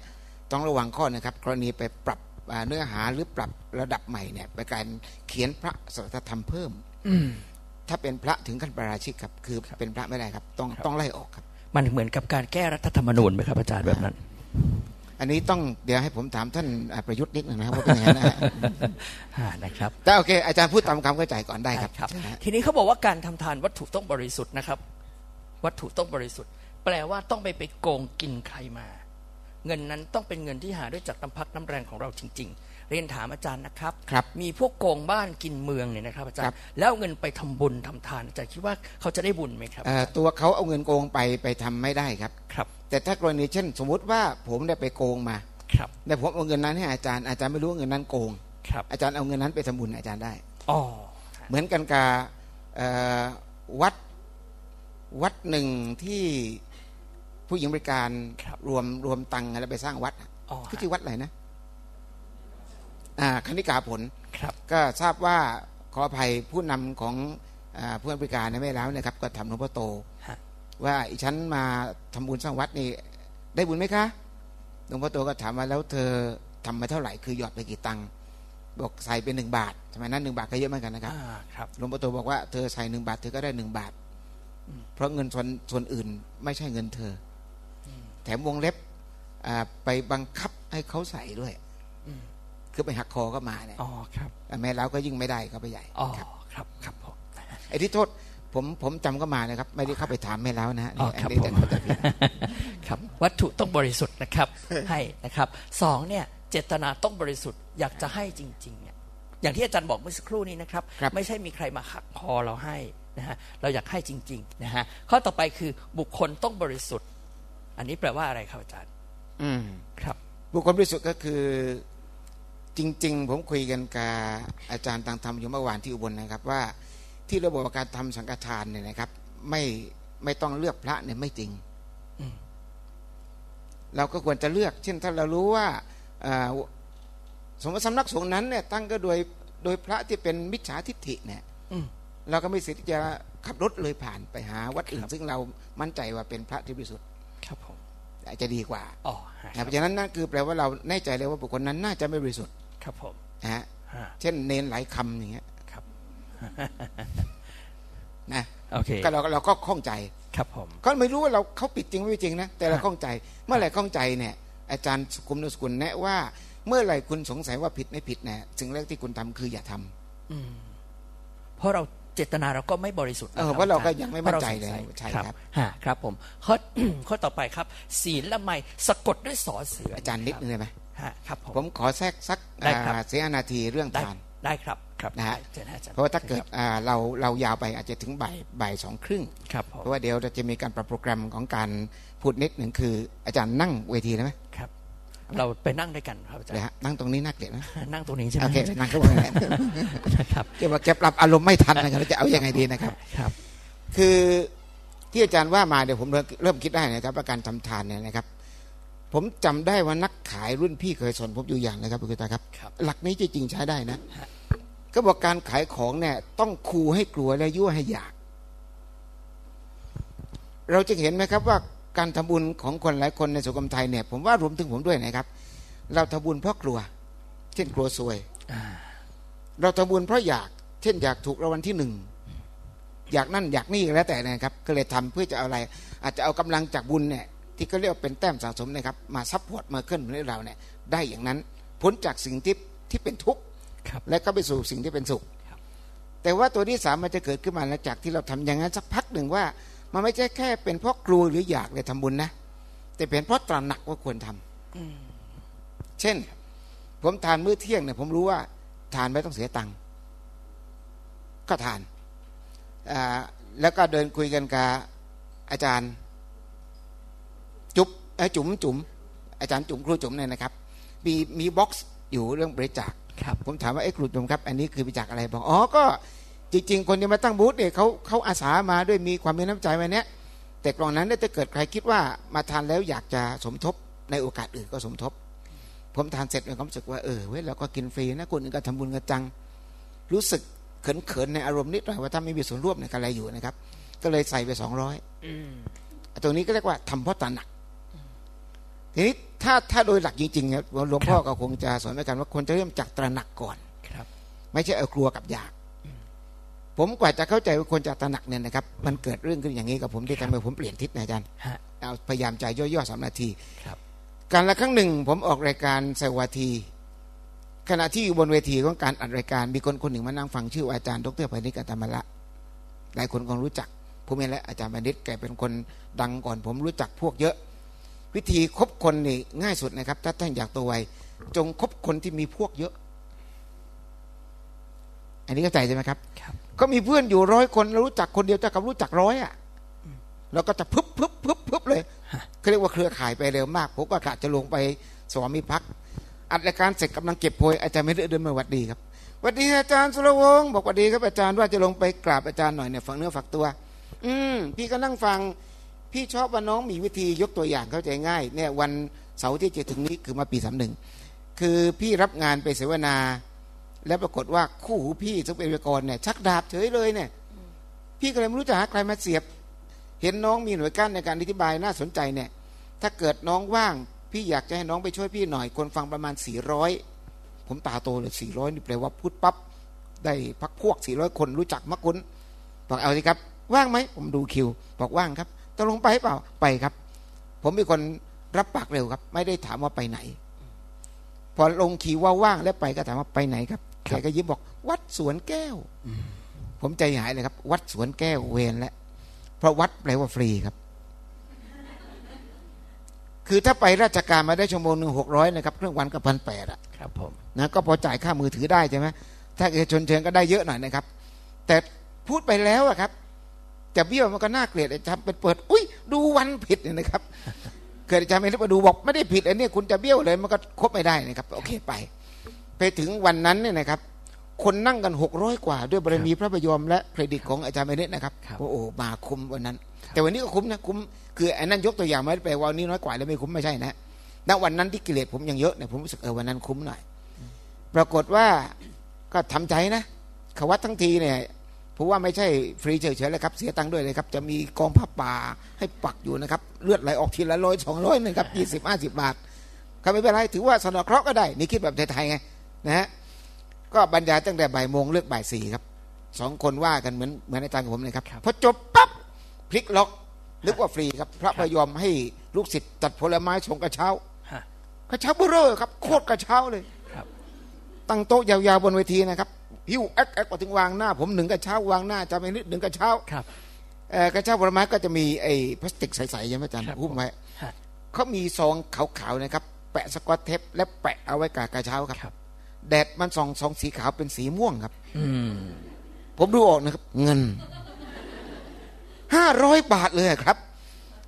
ต้องระวังข้อนะครับ กรณีไปปรับอ่าเนื้อหาหรือปรับระดับใหม่เนี่ยไปการเขียนพระสัทธรรมเพิ่มอืมถ้าเป็นพระถึงขั้นประราชิกครับ คือเป็นพระไม่ได้ครับ ต้องครับต้องไล่ออกครับ มันเหมือนกับการแก้รัฐธรรมนูญไหมครับอาจารย์แบบนั้น อันนี้ต้องเดี๋ยวให้ผมถามท่านอ่าประยุทธ์นิดหนึงนะครับว่าเป็นยังไงนะฮะอ่านะครับแต่โอเคอาจารย์พูดตามความเข้าใจก่อนได้ครับครับใช่ฮะทีนี้เขาบอกว่าการทำทานวัตถุต้องบริสุทธิ์นะครับ วัตถุต้องบริสุทธิ์ แปลว่าต้องไปไปโกงกินใครมา เงินนั้นต้องเป็นเงินที่หาด้วยจากน้ำพักน้ำแรงของเราจริง ๆ เรียนถามอาจารย์นะครับ ครับ มีพวกโกงบ้านกินเมืองเนี่ยนะครับอาจารครัย์บแล้วเอาเงินไปทำบุญทำทานอาจารย์คิดว่าเขาจะได้บุญไหมครับ เอ่อตัวเขาเอาเงินโกงไปไปทำไม่ได้ครับ ครับแต่ถ้ากรณีเช่น สมมุติว่าผมได้ไปโกงมาครับแต่ผมเอาเงินนั้นให้อาจารย์อาจารย์ไม่รู้ว่าเงินนั้นโกง ครับอาจารย์เอาเงินนั้นไปทำบุญอาจารย์ได้ อ๋อเหมือนกันกับเอ่อวัดวัดหนึ่งที่ผู้หญิงบริการครับรวมรวมตังค์แล้วไปสร้างวัดอะอ๋อคือชื่อวัดอะไรนะอ่า คณิกาผลครับก็ทราบว่าขออภัยผู้นำของอาผู้บริการนะไม่แล้วนะครับ ก็ทำหลวงพ่อโตฮะว่าอีฉันมาทำบุญสร้างวัดนี่ได้บุญไหมคะหลวงพ่อโตก็ถามว่าแล้วเธอทำมาเท่าไหร่คือหยอดไปกี่ตังค์บอกใส่เป็นหนึ่งบาทสมัยนั้นหนึ่งบาทก็เยอะเหมือนกันนะครับอ่าครับหลวงพ่อโตบอกว่าเธอใส่หนึ่งบาทเธอก็ได้หนึ่งบาท เพราะเงินส่วนส่วนอื่นไม่ใช่เงินเธออแถมวงเล็บอ่าไปบังคับให้เขาใส่ด้วย คือไปหักคอก็มาเนี่ยอ๋อครับแม่เล้าก็ยิ่งไม่ได้ก็ไปใหญ่อ๋อครับครับครับผมไอ้ที่โทษผมผมจำก็มานะครับ ไม่ได้เข้าไปถามแม่เล้านะฮะอ๋อนี่ครับอันนี้ผมแต่เข้าใจผิดครับวัตถุต้องบริสุทธิ์นะครับ ให้นะครับสองเนี่ยเจตนาต้องบริสุทธิ์อยากจะให้จริงๆเนี่ยอย่างที่อาจารย์บอกเมื่อสักครู่นี้นะครับครับ ไม่ใช่มีใครมาหักคอเราให้นะฮะเราอยากให้จริงๆนะฮะข้อต่อไปคือบุคคลต้องบริสุทธิ์ อันนี้แปลว่าอะไรครับอาจารย์ อืมครับ บุคคลบริสุทธิ์ก็คือ จริง ๆ ผมคุยกันกับอาจารย์ต่างธรรมอยู่เมื่อวานที่อุบลนะครับว่าที่ระบบการทำสังฆทานเนี่ยนะครับ ไม่ไม่ต้องเลือกพระเนี่ยไม่จริงอืมเราก็ควรจะเลือก เช่นถ้าเรารู้ว่าอ่าสมมติสำนักสงฆ์นั้นเนี่ยตั้งก็โดยโดยพระที่เป็นมิจฉาทิฏฐิเนี่ยอืมเราก็ไม่สิทธิ์ที่จะขับรถเลยผ่านไปหาวัดอื่นซึ่งเรามั่นใจว่าเป็นพระที่บริสุทธิ์ครับผมอาจจะดีกว่าอ๋อฮะนะเพราะฉะนั้นนั่นคือแปลว่าเราแน่ใจเลยว่าบุคคลนั้นน่าจะไม่บริสุทธิ์ ครับผมนะฮะฮะเช่นเนนหลายคำอย่างเงี้ยครับนะโอเคก็เราเราก็ข้องใจครับผมก็ไม่รู้ว่าเราเขาปิดจริงไม่จริงนะแต่เราข้องใจ เมื่อไหร่ข้องใจเนี่ย อาจารย์สุขุมนุสกุลแนะว่า เมื่อไหร่คุณสงสัยว่าผิดไม่ผิดเนี่ยสิ่งแรกที่คุณทำคืออย่าทำอืมเพราะเราเจตนาเราก็ไม่บริสุทธิ์เออคบเพราะเราก็อจยังไม่มั่นใจพราะราสงสัเลยใช่ครับครับฮะครับผมข้อข้อต่อไปครับ ศีลละไมสะกดด้วยสอเสืออาจารย์นิดนึงได้ไหมฮะ ครับผมผมขอแทรกสักได้ครับอ่าเสียนาทีเรื่องได้ทานได้ครับครับนะฮะได้เชิญอาจารย์เพราะว่าถ้าเกิดครับอ่าเราเรายาวไปอาจจะถึงบ่ายบ่ายสองครึ่งครับผมเพราะว่าเดี๋ยวเราจะมีการปรับโปรแกรมของการพูดนิดหนึ่งคือ อาจารย์นั่งเวทีได้ไหมครับเราไปนั่งด้วยกันครับอาจารเลยย์ฮะนั่งตรงนี้น่าเกลียดนะนั่งตรงนี้ใช่ไหมโอเคนั่งข้างบนนั่นแหละนะครับเดี๋ยวว่าแกปรับอารมณ์ไม่ทันนะครับแล้วจะเอายังไงดีนะครับครับ คือที่อาจารย์ว่ามาเดี๋ยวผมเริ่มเริ่มคิดได้นะครับว่าการทำทานเนี่ยนะครับ ผมจำได้ว่านักขายรุ่นพี่เคยสอนผมอยู่อย่างนะครับคุณตาครับครับหลักนี้จริงๆใช้ได้นะฮะก็บอกการขายของเนี่ย ต้องคูให้กลัวและยั่วให้อยาก เราจะเห็นไหมครับว่าการทำบุญของคนหลายคนในสังคมไทยเนี่ย ผมว่ารวมถึงผมด้วยนะครับ เราทำบุญเพราะกลัว เช่นกลัวซวยเราทำบุญเพราะอยาก เช่นอยากถูกรางวัลที่หนึ่งอยากนั่นอยากนี่แล้วแต่นะครับ ก็เลยทำเพื่อจะเอาอะไร อาจจะเอากำลังจากบุญเนี่ย ที่เขาเรียกว่าเป็นแต้มสะสมนะครับ มา support มาเคลื่อนให้เราเนี่ยได้อย่างนั้นพ้นจากสิ่งที่ที่เป็นทุกข์และก็ไปสู่สิ่งที่เป็นสุข แต่ว่าตัวที่สามมันจะเกิดขึ้นมาหลังจากที่เราทำอย่างนั้นสักพักหนึ่งว่า มันไม่ใช่แค่เป็นเพราะกลัวหรืออยากเลยทำบุญนะ แต่เป็นเพราะตระหนักว่าควรทำเช่น ผมทานมื้อเที่ยงเนี่ยผมรู้ว่าทานไม่ต้องเสียตังค์ก็ทานแล้วก็เดินคุยกันกับอาจารย์ จุ๊บจุ๋มจุ๋มอาจารย์จุ๋มครูจุ๋มเนี่ยนะครับ มีมี box อยู่เรื่องบริจาคครับผมถามว่าไอ้ครูจุ๋มครับ อันนี้คือบริจาคอะไรบอกอ๋อก็จริง ๆ คนที่มาตั้งบูธเนี่ยเขาเขาอาสามาด้วยมีความมีน้ำใจมาเนี้ยแต่กล่องนั้นถ้าเกิดใครคิดว่ามาทานแล้วอยากจะสมทบในโอกาสอื่นก็สมทบ ผมทานเสร็จเลยผมรู้สึกว่าเออเว้ยเราก็กินฟรีนะคนอื่นก็ทำบุญกันจัง รู้สึกเขินๆในอารมณ์นิดหน่อยว่าถ้าไม่มีส่วนร่วมในการอะไรอยู่นะครับ ก็เลยใส่ไปสองร้อยตรงนี้ก็เรียกว่าทำเพราะตระหนัก ทีนี้ถ้าถ้าโดยหลักจริงๆครับหลวงพ่อก็คงจะสอนไว้กันว่าคนจะเริ่มจากตระหนักก่อนครับ ไม่ใช่เอากลัวกับอยาก ผมกว่าจะเข้าใจว่าคนจะตระหนักเนี่ยนะครับ มันเกิดเรื่องขึ้นอย่างนี้กับผมที่ทำให้ผมเปลี่ยนทิศนะอาจารย์เอาพยายามใจย่อๆสามนาทีครับการละครั้งหนึ่งผมออกรายการสวัสดีขณะที่อยู่บนเวทีของการอัดรายการมีคนคนหนึ่งมานั่งฟังชื่ออาจารย์ดรพนิกัตมละหลายคนคงรู้จักผมเองและอาจารย์พนิตแกเป็นคนดังก่อนผมรู้จักพวกเยอะ วิธีคบคนนี่ง่ายสุดนะครับ ถ้าท่านอยากตัวไวจงคบคนที่มีพวกเยอะ อันนี้เข้าใจใช่ไหมครับครับ ก็มีเพื่อนอยู่ร้อยคนเรารู้จักคนเดียวจะกับรู้จักร้อยอะเราก็จะพึบพึบพึบพึบเลยเขาเรียกว่าเครือข่ายไปเร็วมากผมก็กะจะลงไปสวามิภักดิ์อัดรายการเสร็จกำลังเก็บโพยอาจารย์ไม่ได้เดินมาวัดดีครับวัดดีอาจารย์สุรวงศ์บอกวัดดีครับอาจารย์ว่าจะลงไปกราบอาจารย์หน่อยเนี่ยฝังเนื้อฝักตัว อืมพี่ก็นั่งฟัง พี่ชอบว่าน้องมีวิธียกตัวอย่างเข้าใจง่ายเนี่ยวันเสาร์ที่จะถึงนี้คือมาปีสามหนึ่งคือพี่รับงานไปเสวนา แล้วปรากฏว่าคู่หูพี่ซึ่งเป็นวิกรเนี่ยชักดาบเฉยเลยเนี่ย พี่ก็เลยไม่รู้จะหาใครมาเสียบ เห็นน้องมีหน่วยก้านในการอธิบายน่าสนใจเนี่ย ถ้าเกิดน้องว่าง พี่อยากจะให้น้องไปช่วยพี่หน่อยคนฟังประมาณสี่ร้อยผมตาโตเลยสี่ร้อยนี่แปลว่าพูดปั๊บได้พักพวกสี่ร้อยคนรู้จักมักคุ้นบอกเอาสิครับ ว่างไหมผมดูคิว บอกว่างครับ ตกลงไปเปล่าไปครับ ผมเป็นคนรับปากเร็วครับ ไม่ได้ถามว่าไปไหน พอลงคิวว่าว่างแล้วไปก็ถามว่าไปไหนครับแกก็ยิ้มบอกวัดสวนแก้ว ผมใจหายเลยครับ วัดสวนแก้วเวนแล้วเพราะวัดแปลว่าฟรีครับ คือถ้าไปราชการมาได้ชั่วโมงหนึ่งหกร้อยนะครับ เครื่องวันก็พันแปดอะครับผมนะก็พอจ่ายค่ามือถือได้ใช่ไหมถ้าเอกชนเชิญก็ได้เยอะหน่อยนะครับ แต่พูดไปแล้วอะครับ จะเบี้ยวมันก็น่าเกลียดทำเป็นเปิดอุ้ยดูวันผิดเนี่ยนะครับ เกิดอาจารย์ไม่รู้มาดูบอกไม่ได้ผิดอันนี้คุณจะเบี้ยวเลยมันก็ครบไม่ได้นะครับ โอเคไป ไปถึงวันนั้นเนี่ยนะครับ คนนั่งกันหกร้อยกว่า ด้วยบารมีพระพยอมและเครดิตของอาจารย์เมเนตนะครับโอ้โหมาคุ้มวันนั้น แต่วันนี้ก็คุ้มนะคุ้มคือไอ้นั่นยกตัวอย่างไม่ได้แปลว่านี้น้อยกว่าแล้วไม่คุ้มไม่ใช่นะณวันนั้นที่กิเลสผมยังเยอะเนี่ยผมรู้สึกเออวันนั้นคุ้มหน่อย ปรากฏว่าก็ทำใจนะขวัตทั้งทีเนี่ย ผมว่าไม่ใช่ฟรีเฉยๆเลยครับ เสียตังค์ด้วยเลยครับ จะมีกองผ้าป่าให้ปักอยู่นะครับ เลือดไหลออกทีละร้อยสองร้อยนะครับยี่สิบห้าสิบบาทก็ไม่เป็นไรถือว่าสะเดาะเคราะห์ก็ได้ นี่คิดแบบไทยๆไงนะฮะก็บรรยายตั้งแต่บ่ายโมงเลิกบ่ายสี่ครับสองคนว่ากันเหมือนเหมือนอาจารย์ผมเลยครับพอจบปั๊บพลิกล็อกนึกว่าฟรีครับ พระพยอมให้ลูกศิษย์จัดผลไม้ส่งกระเช้ากระเช้าเบอร์ครับ โคตรกระเช้าเลยตั้งโต๊ะยาวๆบนเวทีนะครับ หิ้วแอ๊กแอ๊กมาถึงวางหน้า ผมหนึ่งกระเช้าวางหน้าจะไปนิดหนึ่งกระเช้าครับกระเช้าผลไม้ก็จะมีไอ้พลาสติกใสๆใช่ไหมอาจารย์หุ้มไว้เขามีซองขาวๆนะครับ แปะสกอตเทปและแปะเอาไว้กับกระเช้าครับ แดดมันส่องสองสีขาวเป็นสีม่วงครับ อืผมดูออกนะครับ เงินห้าร้อยบาทเลยครับ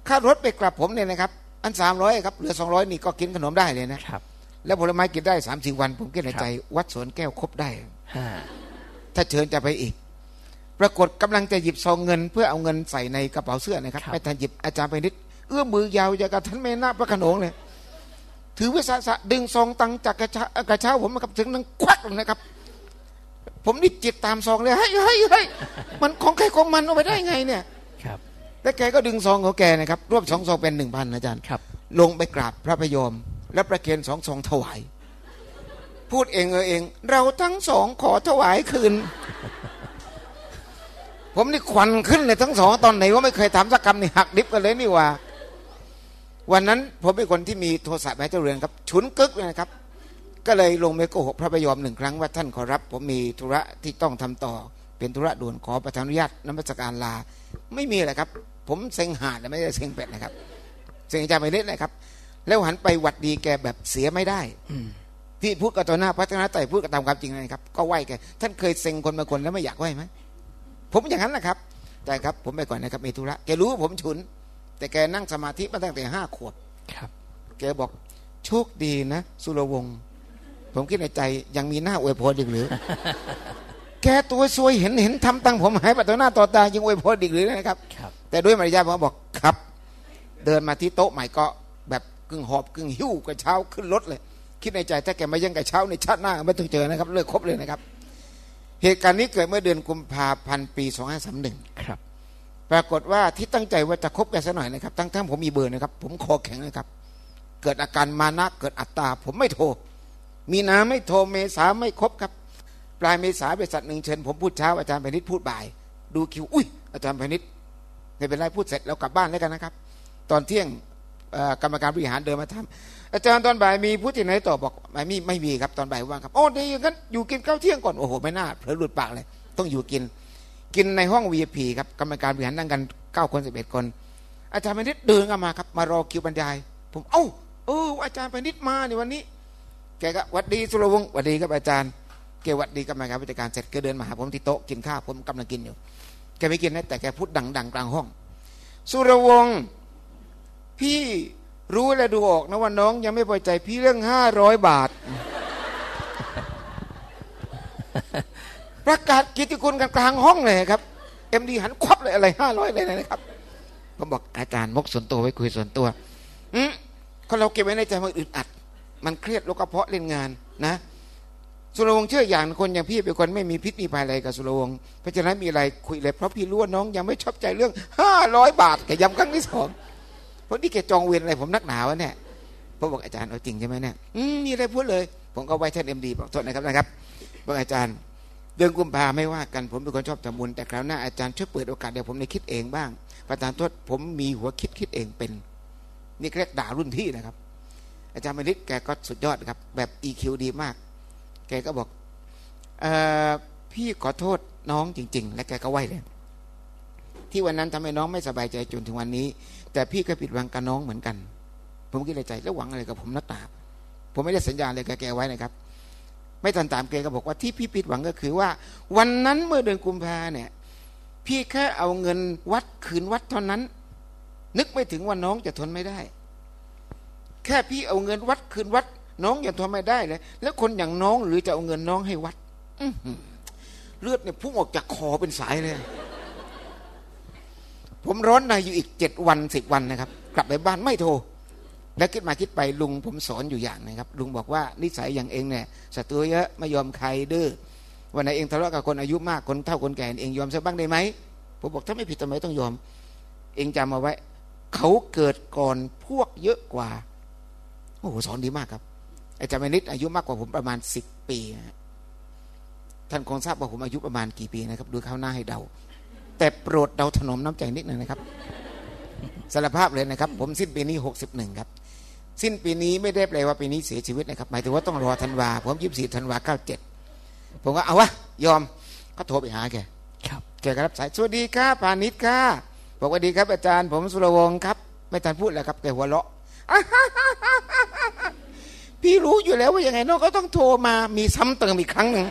ค่ารถไปกลับผมเนี่ยนะครับ อันสามร้อยครับเหลือสองร้อยนี่ก็กินขนมได้เลยนะครับ แล้วผลไม้กินได้สามสี่วัน ผมก็ในใจ วัดสวนแก้วครบได้ ถ้าเชิญจะไปอีก ปรากฏกำลังจะหยิบซองเงิน เพื่อเอาเงินใส่ในกระเป๋าเสื้อนะครับไม่ทันหยิบอาจารย์ไปนิดเอื้อมมือยาวจะกับท่านแม่นาพระขนงเลย ถือวิสาสะดึงซองตังจากกระเช้ากระเช้าผมนะครับถึงนั่งควักนะครับ ผมนี่จิตตามซองเลยเฮ้ยเฮ้ยเฮ้ยมันของใครของมันเอาไปได้ไงเนี่ยครับแล้วแกก็ดึงซองของแกนะครับรวบสองซองเป็นหนึ่งพันอาจารย์ครับ ลงไปกราบพระพยอม แล้วประเคนสองทรงถวาย พูดเองเออเอง เราทั้งสองขอถวายคืน ผมนี่ควันขึ้นเลยทั้งสองตอนไหนว่าไม่เคยทำสักคำนี่หักดิบกันเลยนี่ว่า วันนั้นผมเป็นคนที่มีโทรศัพท์แม่เจ้าเรือนครับ ฉุนกึกเลยนะครับ ก็เลยลงไปโกหกพระพยอมหนึ่งครั้งว่าท่านขอรับ ผมมีธุระที่ต้องทำต่อ เป็นธุระด่วนขอประทานอนุญาตน้ำมัสการลา ไม่มีอะไรครับ ผมเซ็งหาดไม่ได้เซ็งเป็ดนะครับเซ็งใจไม่เล็ดนะครับ แล้วหันไปหวัดดีแกแบบเสียไม่ได้ ที่พูดกับตัวหน้าพัฒนาไต่พูดกับตามความจริงนะครับ ก็ไหวแกท่านเคยเซ็งคนบางคนแล้วไม่อยากไหวไหมผมอย่างนั้นแหละครับแต่ครับผมไปก่อนนะครับมีธุระแกรู้ว่าผมฉุน แต่แกนั่งสมาธิมาตั้งแต่ห้าขวบครับ แกบอกโชคดีนะสุรวงศ์ผมคิดในใจยังมีหน้าอวยพรอีกหรือ แกตัวซวยเห็นเห็นทำตั้งผมหายไปต่อหน้าต่อตายังอวยพรอีกหรือนะครับครับ แต่ด้วยมารยาทผมบอกครับ เดินมาที่โต๊ะใหม่ก็แบบกึ่งหอบกึ่งหิ้วกระเช้าขึ้นรถเลย คิดในใจถ้าแกมายังกระเช้าในชาติหน้าไม่ต้องเจอนะครับ เลิกคบเลยนะครับ เหตุการณ์นี้เกิดเมื่อเดือนกุมภาพันธ์ปี2531ครับ ปรากฏว่าที่ตั้งใจว่าจะคบกันสักหน่อยนะครับทั้งทั้งผมมีเบอร์นะครับ ผมคอแข็งนะครับ เกิดอาการมานะเกิดอัตตา ผมไม่โทร มีนาไม่โทรเมษาไม่ครบครับ ปลายเมษาบริษัทหนึ่งเชิญผมพูดเช้าอาจารย์พนิษพูดบ่าย ดูคิวอุ้ยอาจารย์พนิษไม่เป็นไรพูดเสร็จแล้วกลับบ้านแล้วกันนะครับ ตอนเที่ยงเอ่อกรรมการบริหารเดินมาทำ อาจารย์ตอนบ่ายมีผู้ที่ไหนต่อบอกไม่มีไม่มีครับตอนบ่ายว่างครับโอ้ดีงั้นอยู่กินข้าวเที่ยงก่อนโอ้โหไม่น่าเผลอหลุดปากเลย ต้องอยู่กิน กินในห้อง VIP ครับกรรมการบริหารนั่งกันเก้าคนสิบเอ็ดคน อาจารย์พนิษเดินเข้ามาครับ มารอคิวบรรยาย ผมเอ้าเอออาจารย์พนิษมาในวันนี้ แกก็วัดดีสุรวงศ์วัดดีครับอาจารย์แกวัดดีกรรมการผู้จัดการเสร็จแกเดินมาหาผมที่โต๊ะกินข้าวผมกำลังกินอยู่แกไม่กินนะแต่แกพูดดังๆกลางห้อง สุรวงศ์พี่ รู้และดูออกนะว่าน้องยังไม่พอใจพี่เรื่องห้าร้อยบาท ประกาศกิตติคุณกันกลางห้องเลยครับเอ็มดีหันควับเลยอะไรห้าร้อยเลยนะครับผมบอกอาจารย์มกส่วนตัวไว้คุยส่วนตัวอืมคนเราเก็บไว้ในใจมันอึดอัด มันเครียดโรคกระเพาะเล่นงานนะสุรวงศ์เชื่ออย่างคนอย่างพี่เป็นคนไม่มีพิษมีภัยอะไรกับสุรวงศ์เพราะฉะนั้นมีอะไรคุยเลยเพราะพี่รู้ว่าน้องยังไม่ชอบใจเรื่องห้าร้อยบาทแกย้ำครั้งที่สอง พราะนี่แกจองเวรอะไรผมนักหนาวะเนี่ยผมบอกอาจารย์เอาจริงใช่ไหมเนี่ยอืมนี่อะไรพูดเลย ผมก็ไว้ท่านเอ็มดีบอกโทษนะครับนะครับบอกอาจารย์เดือนกุมภาไม่ว่ากันผมเป็นคนชอบทำบุญแต่คราวหน้าอาจารย์ช่วยเปิดโอกาสเดี๋ยวผมในคิดเองบ้าง ประธานโทษผมมีหัวคิดคิดเองเป็น นี่เรียกด่ารุ่นพี่นะครับ อาจารย์มณิตแกก็สุดยอดครับ แบบ EQ ดีมาก แกก็บอกเออพี่ขอโทษน้องจริง ๆ และแกก็ไหวเลยที่วันนั้นทำให้น้องไม่สบายใจจนถึงวันนี้ พี่ก็ผิดหวังกับน้องเหมือนกัน ผมคิดในใจแล้วหวังอะไรกับผมนักตาผมไม่ได้สัญญาเลยกับแกไว้นะครับ ไม่ทันตามแกก็บอกว่าที่พี่ผิดหวังก็คือว่า วันนั้นเมื่อเดือนกุมภาเนี่ย พี่แค่เอาเงินวัดคืนวัดเท่านั้น นึกไม่ถึงว่าน้องจะทนไม่ได้ แค่พี่เอาเงินวัดคืนวัด น้องยังทนไม่ได้เลย แล้วคนอย่างน้องหรือจะเอาเงินน้องให้วัดอเลือดเนี่ยพุ่งออกจากคอเป็นสายเลย ผมร้อนในอยู่อีกเจ็ดวันสิบวันนะครับ กลับไปบ้านไม่โทร แล้วคิดมาคิดไปลุงผมสอนอยู่อย่างนะครับ ลุงบอกว่านิสัยอย่างเองเนี่ยศัตรูเยอะไม่ยอมใครดื้อวันไหนเองทะเลาะกับคนอายุมากคนเท่าคนแก่เองยอมซะบ้างได้ไหมผมบอกถ้าไม่ผิดทำไมต้องยอม เองจำเอาไว้ เขาเกิดก่อนพวกเยอะกว่าโอ้โหสอนดีมากครับอาจารย์มนิดอายุมากกว่าผมประมาณสิบปี ท่านคงทราบว่าผมอายุประมาณกี่ปีนะครับ ดูข้าวหน้าให้เดา แต่โปรดเดาถนอมน้ำใจนิดหนึ่งนะครับสารภาพเลยนะครับ ผมสิ้นปีนี้หกสิบหนึ่งครับ สิ้นปีนี้ไม่ได้แปลว่าปีนี้เสียชีวิตนะครับ หมายถึงว่าต้องรอธันวา ผมยี่สิบสี่ธันวาเก้าเจ็ดผมก็เอาวะ ยอมก็โทรไปหาแกครับแกก็รับสายสวัสดีครับพานิชค่ะบอกว่าดีครับ อาจารย์ ผมสุรวงศ์ครับ ไม่ทันพูดแล้วครับแกหัวเราะพี่รู้อยู่แล้วว่ายังไงน้องก็ต้องโทรมามีซ้ำเติมอีกครั้งหนึ่ง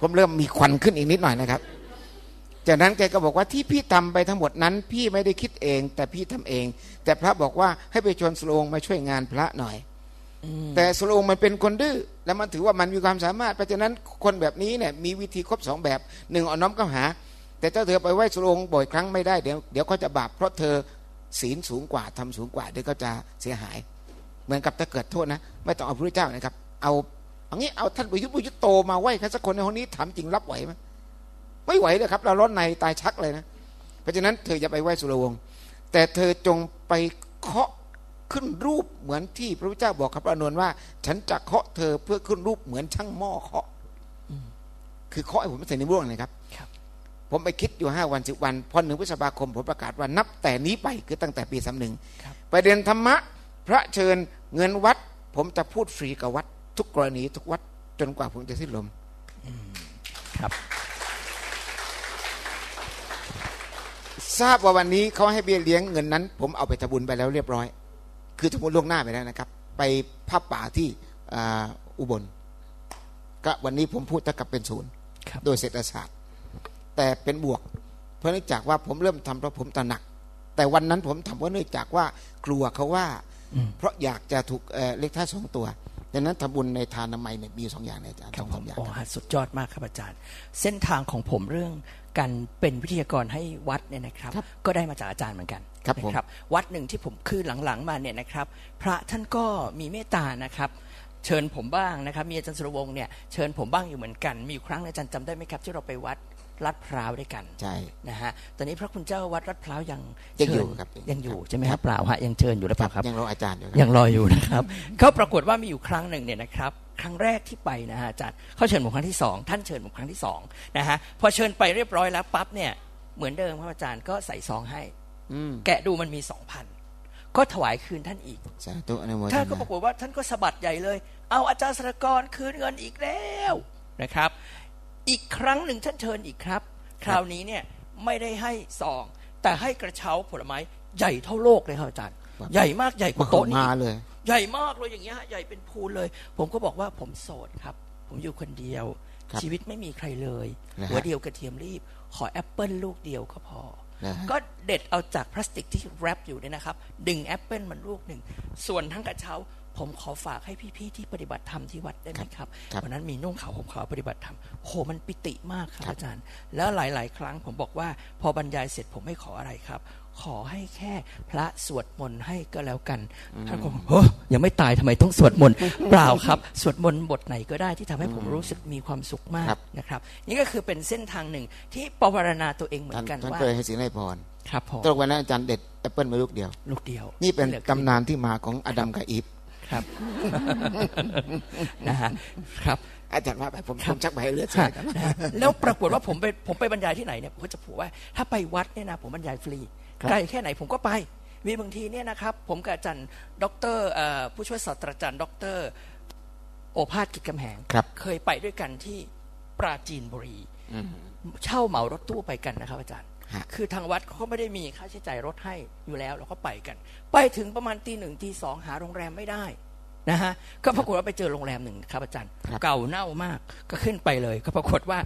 ผมเริ่มมีควันขึ้นอีกนิดหน่อยนะครับ จากนั้นแกก็บอกว่าที่พี่ทำไปทั้งหมดนั้น พี่ไม่ได้คิดเอง แต่พี่ทำเอง แต่พระบอกว่าให้ไปชวนสุรวงศ์มาช่วยงานพระหน่อยแต่สุรวงศ์มันเป็นคนดื้อแล้วมันถือว่ามันมีความสามารถเพราะฉะนั้นคนแบบนี้เนี่ยมีวิธีครบสองแบบหนึ่งเอาน้อมเข้าหา แต่ถ้าเธอไปไหว้สุรวงศ์บ่อยครั้งไม่ได้เดี๋ยวเดี๋ยวเขาจะบาปเพราะเธอศีลสูงกว่าทำสูงกว่าเดี๋ยวก็จะเสียหาย เหมือนกับถ้าเกิดโทษนะ ไม่ต้องเอาพระเจ้านะครับ เอาเอางี้เอาท่านประยุทธ์ประยุทธ์โตมาไหว้ใครสักคนในห้องนี้ถามจริงรับไหวไหม ไม่ไหวเลยครับเราร้อนในตายชักเลยนะ เพราะฉะนั้นเธออย่าไปไหว้สุรวงศ์แต่เธอจงไปเคาะขึ้นรูปเหมือนที่พระพุทธเจ้าบอกกับพระอานนท์ว่า ฉันจะเคาะเธอเพื่อขึ้นรูปเหมือนช่างหม้อเคาะคือเคาะให้ผมใส่ในร่วงนะครับครับ ผมไปคิดอยู่ห้าวันสิบวันพอหนึ่งพฤษภาคมผมประกาศว่านับแต่นี้ไปคือตั้งแต่ปีสามหนึ่งครับไปเรียนธรรมะ พระเชิญเงินวัด ผมจะพูดฟรีกับวัด ทุกกรณีทุกวัดจนกว่าผมจะสิ้นลมครับ ทราบว่าวันนี้เขาให้เบี้ยเลี้ยงเงินนั้น ผมเอาไปทำบุญไปแล้วเรียบร้อย คือทำบุญล่วงหน้าไปแล้วนะครับ ไปภาพป่าที่อ่าอุบล ก็วันนี้ผมพูดเท่ากับเป็นศูนย์ครับโดยเศรษฐศาสตร์ แต่เป็นบวก เพราะเนื่องจากว่าผมเริ่มทำเพราะผมตระหนัก แต่วันนั้นผมทำเพราะเนื่องจากว่ากลัวเขาว่าอืมเพราะอยากจะถูกเอ่อเลขท้ายสองตัวดังนั้นทำบุญในทานนามัยเนี่ยมีอยู่สองอย่างในอาจารย์ครัสบองผสามมอย่างโอ้ครับฮะสุดยอดมากครับอาจารย์ เส้นทางของผมเรื่อง การเป็นวิทยากรให้วัดเนี่ยนะครับครับก็ได้มาจากอาจารย์เหมือนกันครับผมนะวัดหนึ่งที่ผมคือหลังๆมาเนี่ยนะครับ พระท่านก็มีเมตตานะครับเชิญผมบ้างนะครับมีอาจารย์สุรวงศ์เนี่ยเชิญผมบ้างอยู่เหมือนกัน มีอยู่ครั้งหนึ่งอาจารย์จำได้ไหมครับ ที่เราไปวัด ลาดพร้าวด้วยกันใช่นะฮะตอนนี้พระคุณเจ้าวัดลาดพร้าวยังยังอยู่เชิญครับยังอยู่ครับใช่ไหมครับเปล่าฮะยังเชิญอยู่หรือเปล่าครับยังรออาจารย์อยู่ครับยังรออยู่นะครับเขาปรากฏว่ามีอยู่ครั้งหนึ่งเนี่ยนะครับครั้งแรกที่ไปนะฮะอาจารย์เขาเชิญผมครั้งที่สองท่านเชิญผมครั้งที่สองนะฮะพอเชิญไปเรียบร้อยแล้วปั๊บเนี่ยเหมือนเดิมครับอาจารย์ก็ใส่ซองให้อืมแกะดูมันมีสองพันก็ถวายคืนท่านอีกสาธุอนุโมทท่านก็นาปรากฏว่าท่านก็สะบัดใหญ่เลย เอาอาจารย์สรกรคืนเงินอีกแล้วนะครับ อีกครั้งหนึ่งท่านเชิญอีกครับ คราวนี้เนี่ยไม่ได้ให้ซอง แต่ให้กระเช้าผลไม้ใหญ่เท่าโลกเลยครับอาจารย์ ใหญ่มากใหญ่กว่าโต๊ะนี้มาอีกเลย ใหญ่มากเลยอย่างเงี้ยฮะใหญ่เป็นพูนเลย ผมก็บอกว่าผมโสดครับ ผมอยู่คนเดียว ครับชีวิตไม่มีใครเลย นะฮะหัวเดียวกระเทียมรีบ ขอแอปเปิลลูกเดียวก็พอ นะฮะ ก็เด็ดเอาจากพลาสติกที่แรปอยู่เนี่ยนะครับ ดึงแอปเปิลมันลูกหนึ่ง ส่วนทั้งกระเช้าผมขอฝากให้พี่ๆที่ปฏิบัติธรรมที่วัดได้ไหมครับครับวันนั้นมีนุ่งขาวห่มขาวปฏิบัติธรรมโหมันปิติมากครับครับอาจารย์ แล้วหลาย ๆ ครั้งผมบอกว่า พอบรรยายเสร็จผมไม่ขออะไรครับ ขอให้แค่พระสวดมนต์ให้ก็แล้วกันท่านก็บอกเฮ้ยยังไม่ตายทำไมต้องสวดมนต์เปล่าครับ สวดมนต์บทไหนก็ได้ที่ทำให้ผมรู้สึกมีความสุขมากครับนะครับนี่ก็คือเป็นเส้นทางหนึ่งที่ปวารณาตัวเองเหมือท่านนกันท่านว่าเคยให้สินให้พรครับผมตรงวันนั้นอาจารย์เด็ดแอปเปิลมาลูกเดียว ลูกเดียว นี่เป็นหลือตำนานที่มาของอดัมกับอีฟ ครับนะฮะครับอาจารย์ว่าไปผมคผรับมชักไปให้เลือดฮะใส่กันนะฮะแล้วปรากฏว่าผมไปผมไปบรรยายที่ไหนเนี่ยผมก็จะผูกว่า ถ้าไปวัดเนี่ยนะผมบรรยายฟรีไกลแค่ไหนผมก็ไป มีบางทีเนี่ยนะครับ ผมกับอาจารย์ดอกเตอรเอ่อผู้ช่วยศาสตราจารย์ดอกเตอรโอภาสกิจกำแหงครับเคยไปด้วยกันที่ปราจีนบุรีอืมเช่าเหมารถตู้ไปกันนะครับ อาจารย์ฮะ คือทางวัดเขาไม่ได้มีค่าใช้จ่ายรถให้อยู่แล้วเราก็ไปกัน ไปถึงประมาณตีหนึ่งตีสองหาโรงแรมไม่ได้นะฮะก็ปรากฏว่าไปเจอโรงแรมหนึ่งครับอาจารย์ครับเก่าเน่ามากก็ขึ้นไปเลย ก็ปรากฏว่า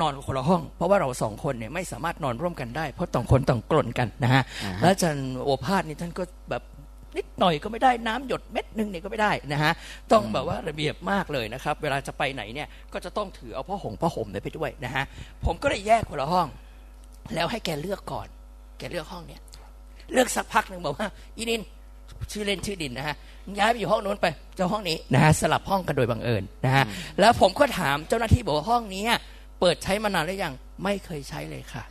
นอนคนละห้อง เพราะว่าเราสองคนเนี่ยไม่สามารถนอนร่วมกันได้ เพราะต่างคนต่างกลนกันนะฮะอ่าฮะแล้วอาจารย์โอภาสนี่ท่านก็แบบนิดหน่อยก็ไม่ได้น้ำหยดเม็ดหนึ่งเนี่ยก็ไม่ได้นะฮะต้องแบบว่าระเบียบมากเลยนะครับ เวลาจะไปไหนเนี่ยก็จะต้องถือเอาผ้าห่มผ้าห่มเนี่ยไปด้วยนะฮะผมก็เลยแยกคนละห้อง แล้วให้แกเลือกก่อน แกเลือกห้องเนี่ยเลือกสักพักหนึ่งบอกว่าอีนินชื่อเล่นชื่อดินนะฮะย้ายไปอยู่ห้องโน้นไปเจ้าห้องนี้นะฮะสลับห้องกันโดยบังเอิญนะฮะแล้วผมก็ถามเจ้าหน้าที่บอกว่าห้องนี้เปิดใช้มานานหรือยังไม่เคยใช้เลยค่ะ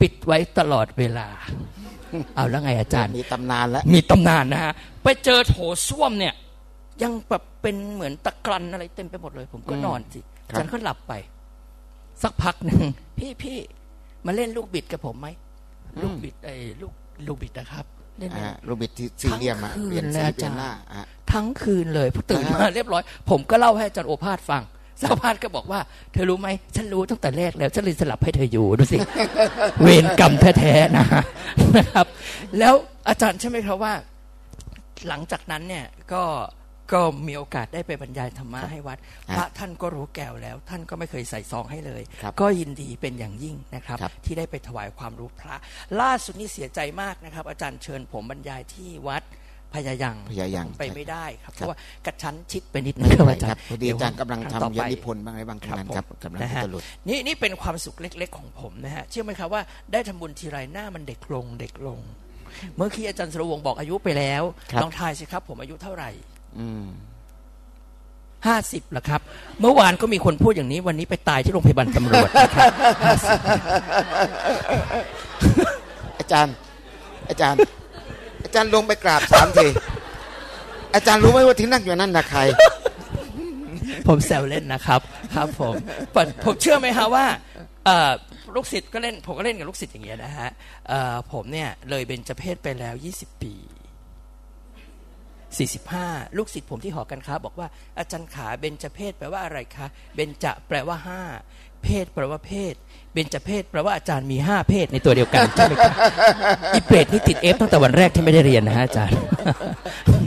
ปิดไว้ตลอดเวลา เอาแล้วไงอาจารย์มีตำนานแล้วมีตำนานนะฮะไปเจอโถส้วมเนี่ย ยังแบบเป็นเหมือนตะกรันอะไรเต็มไปหมดเลย ผมก็อืมนอนสิครับฉันก็หลับไป สักพักหนึ่งพี่พี่ มาเล่นลูกบิดกับผมไหมลูกบิดไอ้ลูกลูกบิดนะครับเล่นอ่าเล่นรูปบิดที่สี่เหลี่ยมอะทั้งคืนเปลี่ยนเลยสีอาเปลี่ยนจารย์หน้าอะ ทั้งคืนเลยพอตื่นมาอ่าเรียบร้อย ผมก็เล่าให้อาจารย์โอภาสฟังอาจารย์โอภาสก็บอกว่า เธอรู้ไหมฉันรู้ตั้งแต่แรกแล้วฉันเลยสลับให้เธออยู่ดูสิ เวรกรรมแท้ๆนะ นะครับ แล้วอาจารย์ใช่ไหมครับว่า หลังจากนั้นเนี่ยก็ ก็มีโอกาสได้ไปบรรยายธรรมะให้วัดครับพระท่านก็รู้แก้วแล้ว ท่านก็ไม่เคยใส่ซองให้เลยครับก็ยินดีเป็นอย่างยิ่งนะครับครับ ที่ได้ไปถวายความรู้พระ ล่าสุดนี้เสียใจมากนะครับ อาจารย์เชิญผมบรรยายที่วัดพญายังพญายังผมไปไม่ได้ครับครับเพราะว่ากระชั้นชิดไปนิดนึไม่งเป็นไรอาจารครับย์พอดีอาจารย์กำลังครั้ต่อทำไปยนิพนธ์บ้างอะไรบางทั้งนั้นครับกำลังนะฮะจะหลุดนี่นี่เป็นความสุขเล็ก ๆ ของผมนะฮะเชื่อไหมครับว่าได้ทำบุญทีไรหน้ามันเด็กลงเด็กลง เมื่อกี้อาจารย์สรวงศ์บอกอายุไปแล้วครับลองทายสิครับ ผมอายุเท่าไหร่อืม ห้าสิบละครับ เมื่อวานก็มีคนพูดอย่างนี้ วันนี้ไปตายที่โรงพยาบาลตำรวจนะครับอาจารย์ อาจารย์ อาจารย์ลงไปกราบสามทีอาจารย์รู้ไหมว่าที่นั่งอยู่นั่นนะใคร ผมแซวเล่นนะครับ ครับผมผมผมเชื่อไหมฮะว่าเอ่อลูกศิษย์ก็เล่น ผมก็เล่นกับลูกศิษย์อย่างเงี้ยนะฮะเอ่อผมเนี่ยเลยเบญจเพศไปแล้ว 20 ปี 45 ลูกศิษย์ผมที่หอกันค้าบอกว่าอาจารย์ขาเบญจเพศแปลว่าอะไรคะเบญจะแปลว่าห้าเพศแปลว่าเพศเบญจเพศแปลว่าอาจารย์มีห้าเพศในตัวเดียวกันใช่ไหมครับอีเปรตนี่ติดเอฟตั้งแต่วันแรกที่ไม่ได้เรียนนะฮะอาจารย์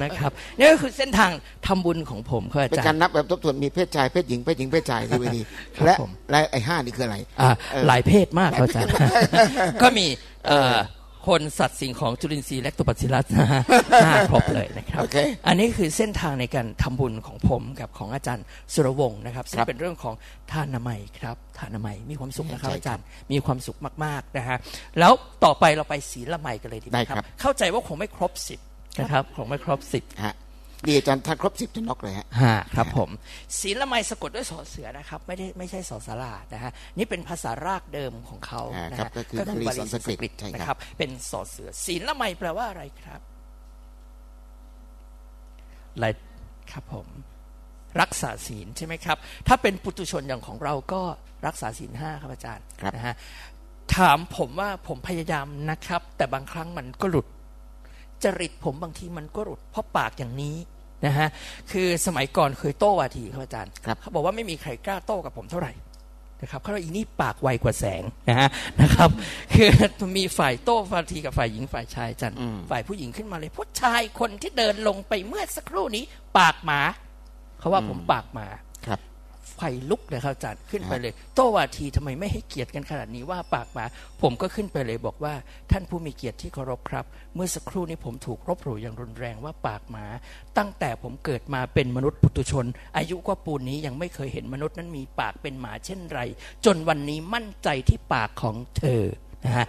นะครับนี่ก็คือเส้นทางทำบุญของผมครับอาเป็นจารการย์นับแบบทบทวนมีเพศชายเพศหญิงเพศหญิงเพศชายทีวีดีครับและผมและไอ้ห้านี่คืออะไรอ่าเออหลายเพศมากครับอาจารย์ก็มีเอ่อ คนสัตว์สิ่งของจุลินทรีย์และตัวปัสสิลัสนะฮะห้าครบเลยนะครับโอเคอันนี้คือเส้นทางในการทำบุญของผมกับของอาจารย์สุรวงศ์นะครับซึ่งครับเป็นเรื่องของทานามัยครับทานามัยมีความสุขนะครับใช่ครับอาจารย์มีความสุขมากๆนะฮะแล้วต่อไปเราไปศีลละไมกันเลยดีไหมได้ครัครับบเข้าใจว่าคงไม่ครบสิบนะครับคงไม่ครบสิบฮะ ดีอาจารย์ท่านครบสิบจะน็อกเลยฮะฮะครับผมศีลละไมสะกดด้วยสอเสือนะครับ ไม่ได้ไม่ใช่สอสารานะฮะนี่เป็นภาษารากเดิมของเขาอ่านะครัฮะบก็คือบาลีบาลีสันสกฤตสัใช่ครับนะครับ เป็นสอเสือศีลละไมแปลว่าอะไรครับอะไรครับผมรักษาศีลใช่ไหมครับ ถ้าเป็นปุตุชนอย่างของเราก็รักษาศีลห้าครับอาจารย์ครับนะฮะถามผมว่าผมพยายามนะครับ แต่บางครั้งมันก็หลุด จริตผมบางทีมันก็หลุดเพราะปากอย่างนี้นะฮะคือสมัยก่อนเคยโต้วาทีครับอาจารย์ครับเขาบอกว่าไม่มีใครกล้าโต้กับผมเท่าไหร่นะครับเขาบอกอีนี่ปากไวกว่าแสงนะฮะนะครับ คือมีฝ่ายโต้วาทีกับฝ่ายหญิงฝ่ายชายอาจารย์อืมฝ่ายผู้หญิงขึ้นมาเลยผู้ชายคนที่เดินลงไปเมื่อสักครู่นี้ ปากหมาเขาว่าผมปากหมาครับ ไฟลุกเลยครับอาจารย์ขึ้นไปฮะเลย โตวาทีทำไมไม่ให้เกียรติกันขนาดนี้ว่าปากหมาผมก็ขึ้นไปเลยบอกว่า ท่านผู้มีเกียรติที่เคารพครับ เมื่อสักครู่นี้ผมถูกรบหลู่อย่างรุนแรงว่าปากหมา ตั้งแต่ผมเกิดมาเป็นมนุษย์ปุตุชน อายุก็ปูนนี้ยังไม่เคยเห็นมนุษย์นั้นมีปากเป็นหมาเช่นไร จนวันนี้มั่นใจที่ปากของเธอนะฮะ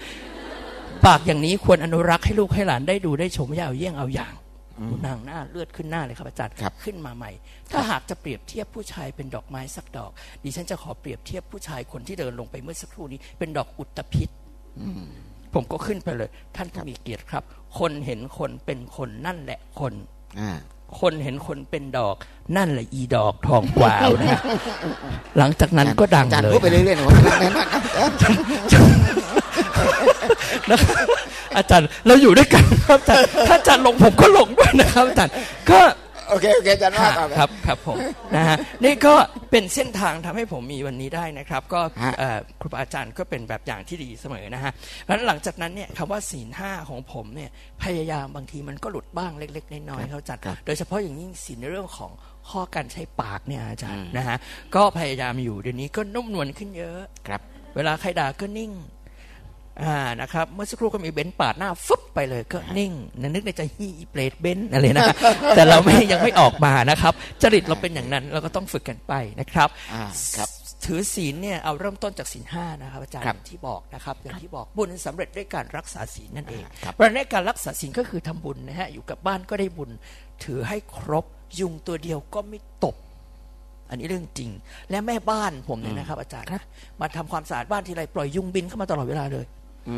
ปากอย่างนี้ควรอนุรักษ์ให้ลูกให้หลานได้ดูได้ชมอย่าเอาเยี่ยงเอาอย่าง นางหน้าเลือดขึ้นหน้าเลยครับอาจารย์ครับขึ้นมาใหม่ ถ้าหากจะเปรียบเทียบผู้ชายเป็นดอกไม้สักดอก ดิฉันจะขอเปรียบเทียบผู้ชายคนที่เดินลงไปเมื่อสักครู่นี้ เป็นดอกอุตภิษผมก็ขึ้นไปเลย ท่านผู้มีเกียรติครับ คนเห็นคนเป็นคนนั่นแหละคนอ่าคนเห็นคนเป็นดอกนั่นแหละอีดอกทองกวาวนะหลังจากนั้นก็ดังอาจารย์เลยพูดไปเรื่อยๆนะผมแน่ นอนนะอาจารย์เราอยู่ด้วยกันครับอาจารย์ถ้าอาจารย์ลงผมก็ลงด้วยนะครับอาจารย์ก็โอเคโอเคอาจารย์ว่าต่อไปครับครับผมนะฮะนี่ก็เป็นเส้นทางทำให้ผมมีวันนี้ได้นะครับ ก็ฮะเอ่อครูบาอาจารย์ก็เป็นแบบอย่างที่ดีเสมอนะฮะแล้วหลังจากนั้นเนี่ยคำว่าศีลห้าของผมเนี่ยพยายามบางทีมันก็หลุดบ้างเล็ก ๆ น้อยๆครับอาจารย์ครับโดยเฉพาะอย่างยิ่งศีลในเรื่องของข้อการใช้ปากเนี่ยอาจารย์อืมนะฮะก็พยายามอยู่เดี๋ยวนี้ก็นุ่มนวลขึ้นเยอะครับ เวลาใครด่าก็นิ่ง อ่านะครับเมื่อสักครู่ก็มีเบนซ์ปาดหน้าฟึบไปเลยก็นิ่งนึกในใจฮีอีเปรตเบนซ์อะไรนะแต่เราไม่ยังไม่ออกมานะครับ จริตเราเป็นอย่างนั้นเราก็ต้องฝึกกันไปนะครับอ่าครับถือศีลเนี่ยเอาเริ่มต้นจากศีลห้านะครับอาจารย์ครับอย่างที่บอกนะครับอย่างที่บอกบุญสำเร็จด้วยการรักษาศีลนั่นเองครับเพราะฉะนั้นการรักษาศีลก็คือทำบุญนะฮะอยู่กับบ้านก็ได้บุญถือให้ครบยุงตัวเดียวก็ไม่ตบ อันนี้เรื่องจริง และแม่บ้านผมเนี่ยนะครับ อาจารย์มาทำความสะอาดบ้านทีไรปล่อยยุงบินเข้ามาตลอดเวลาเลย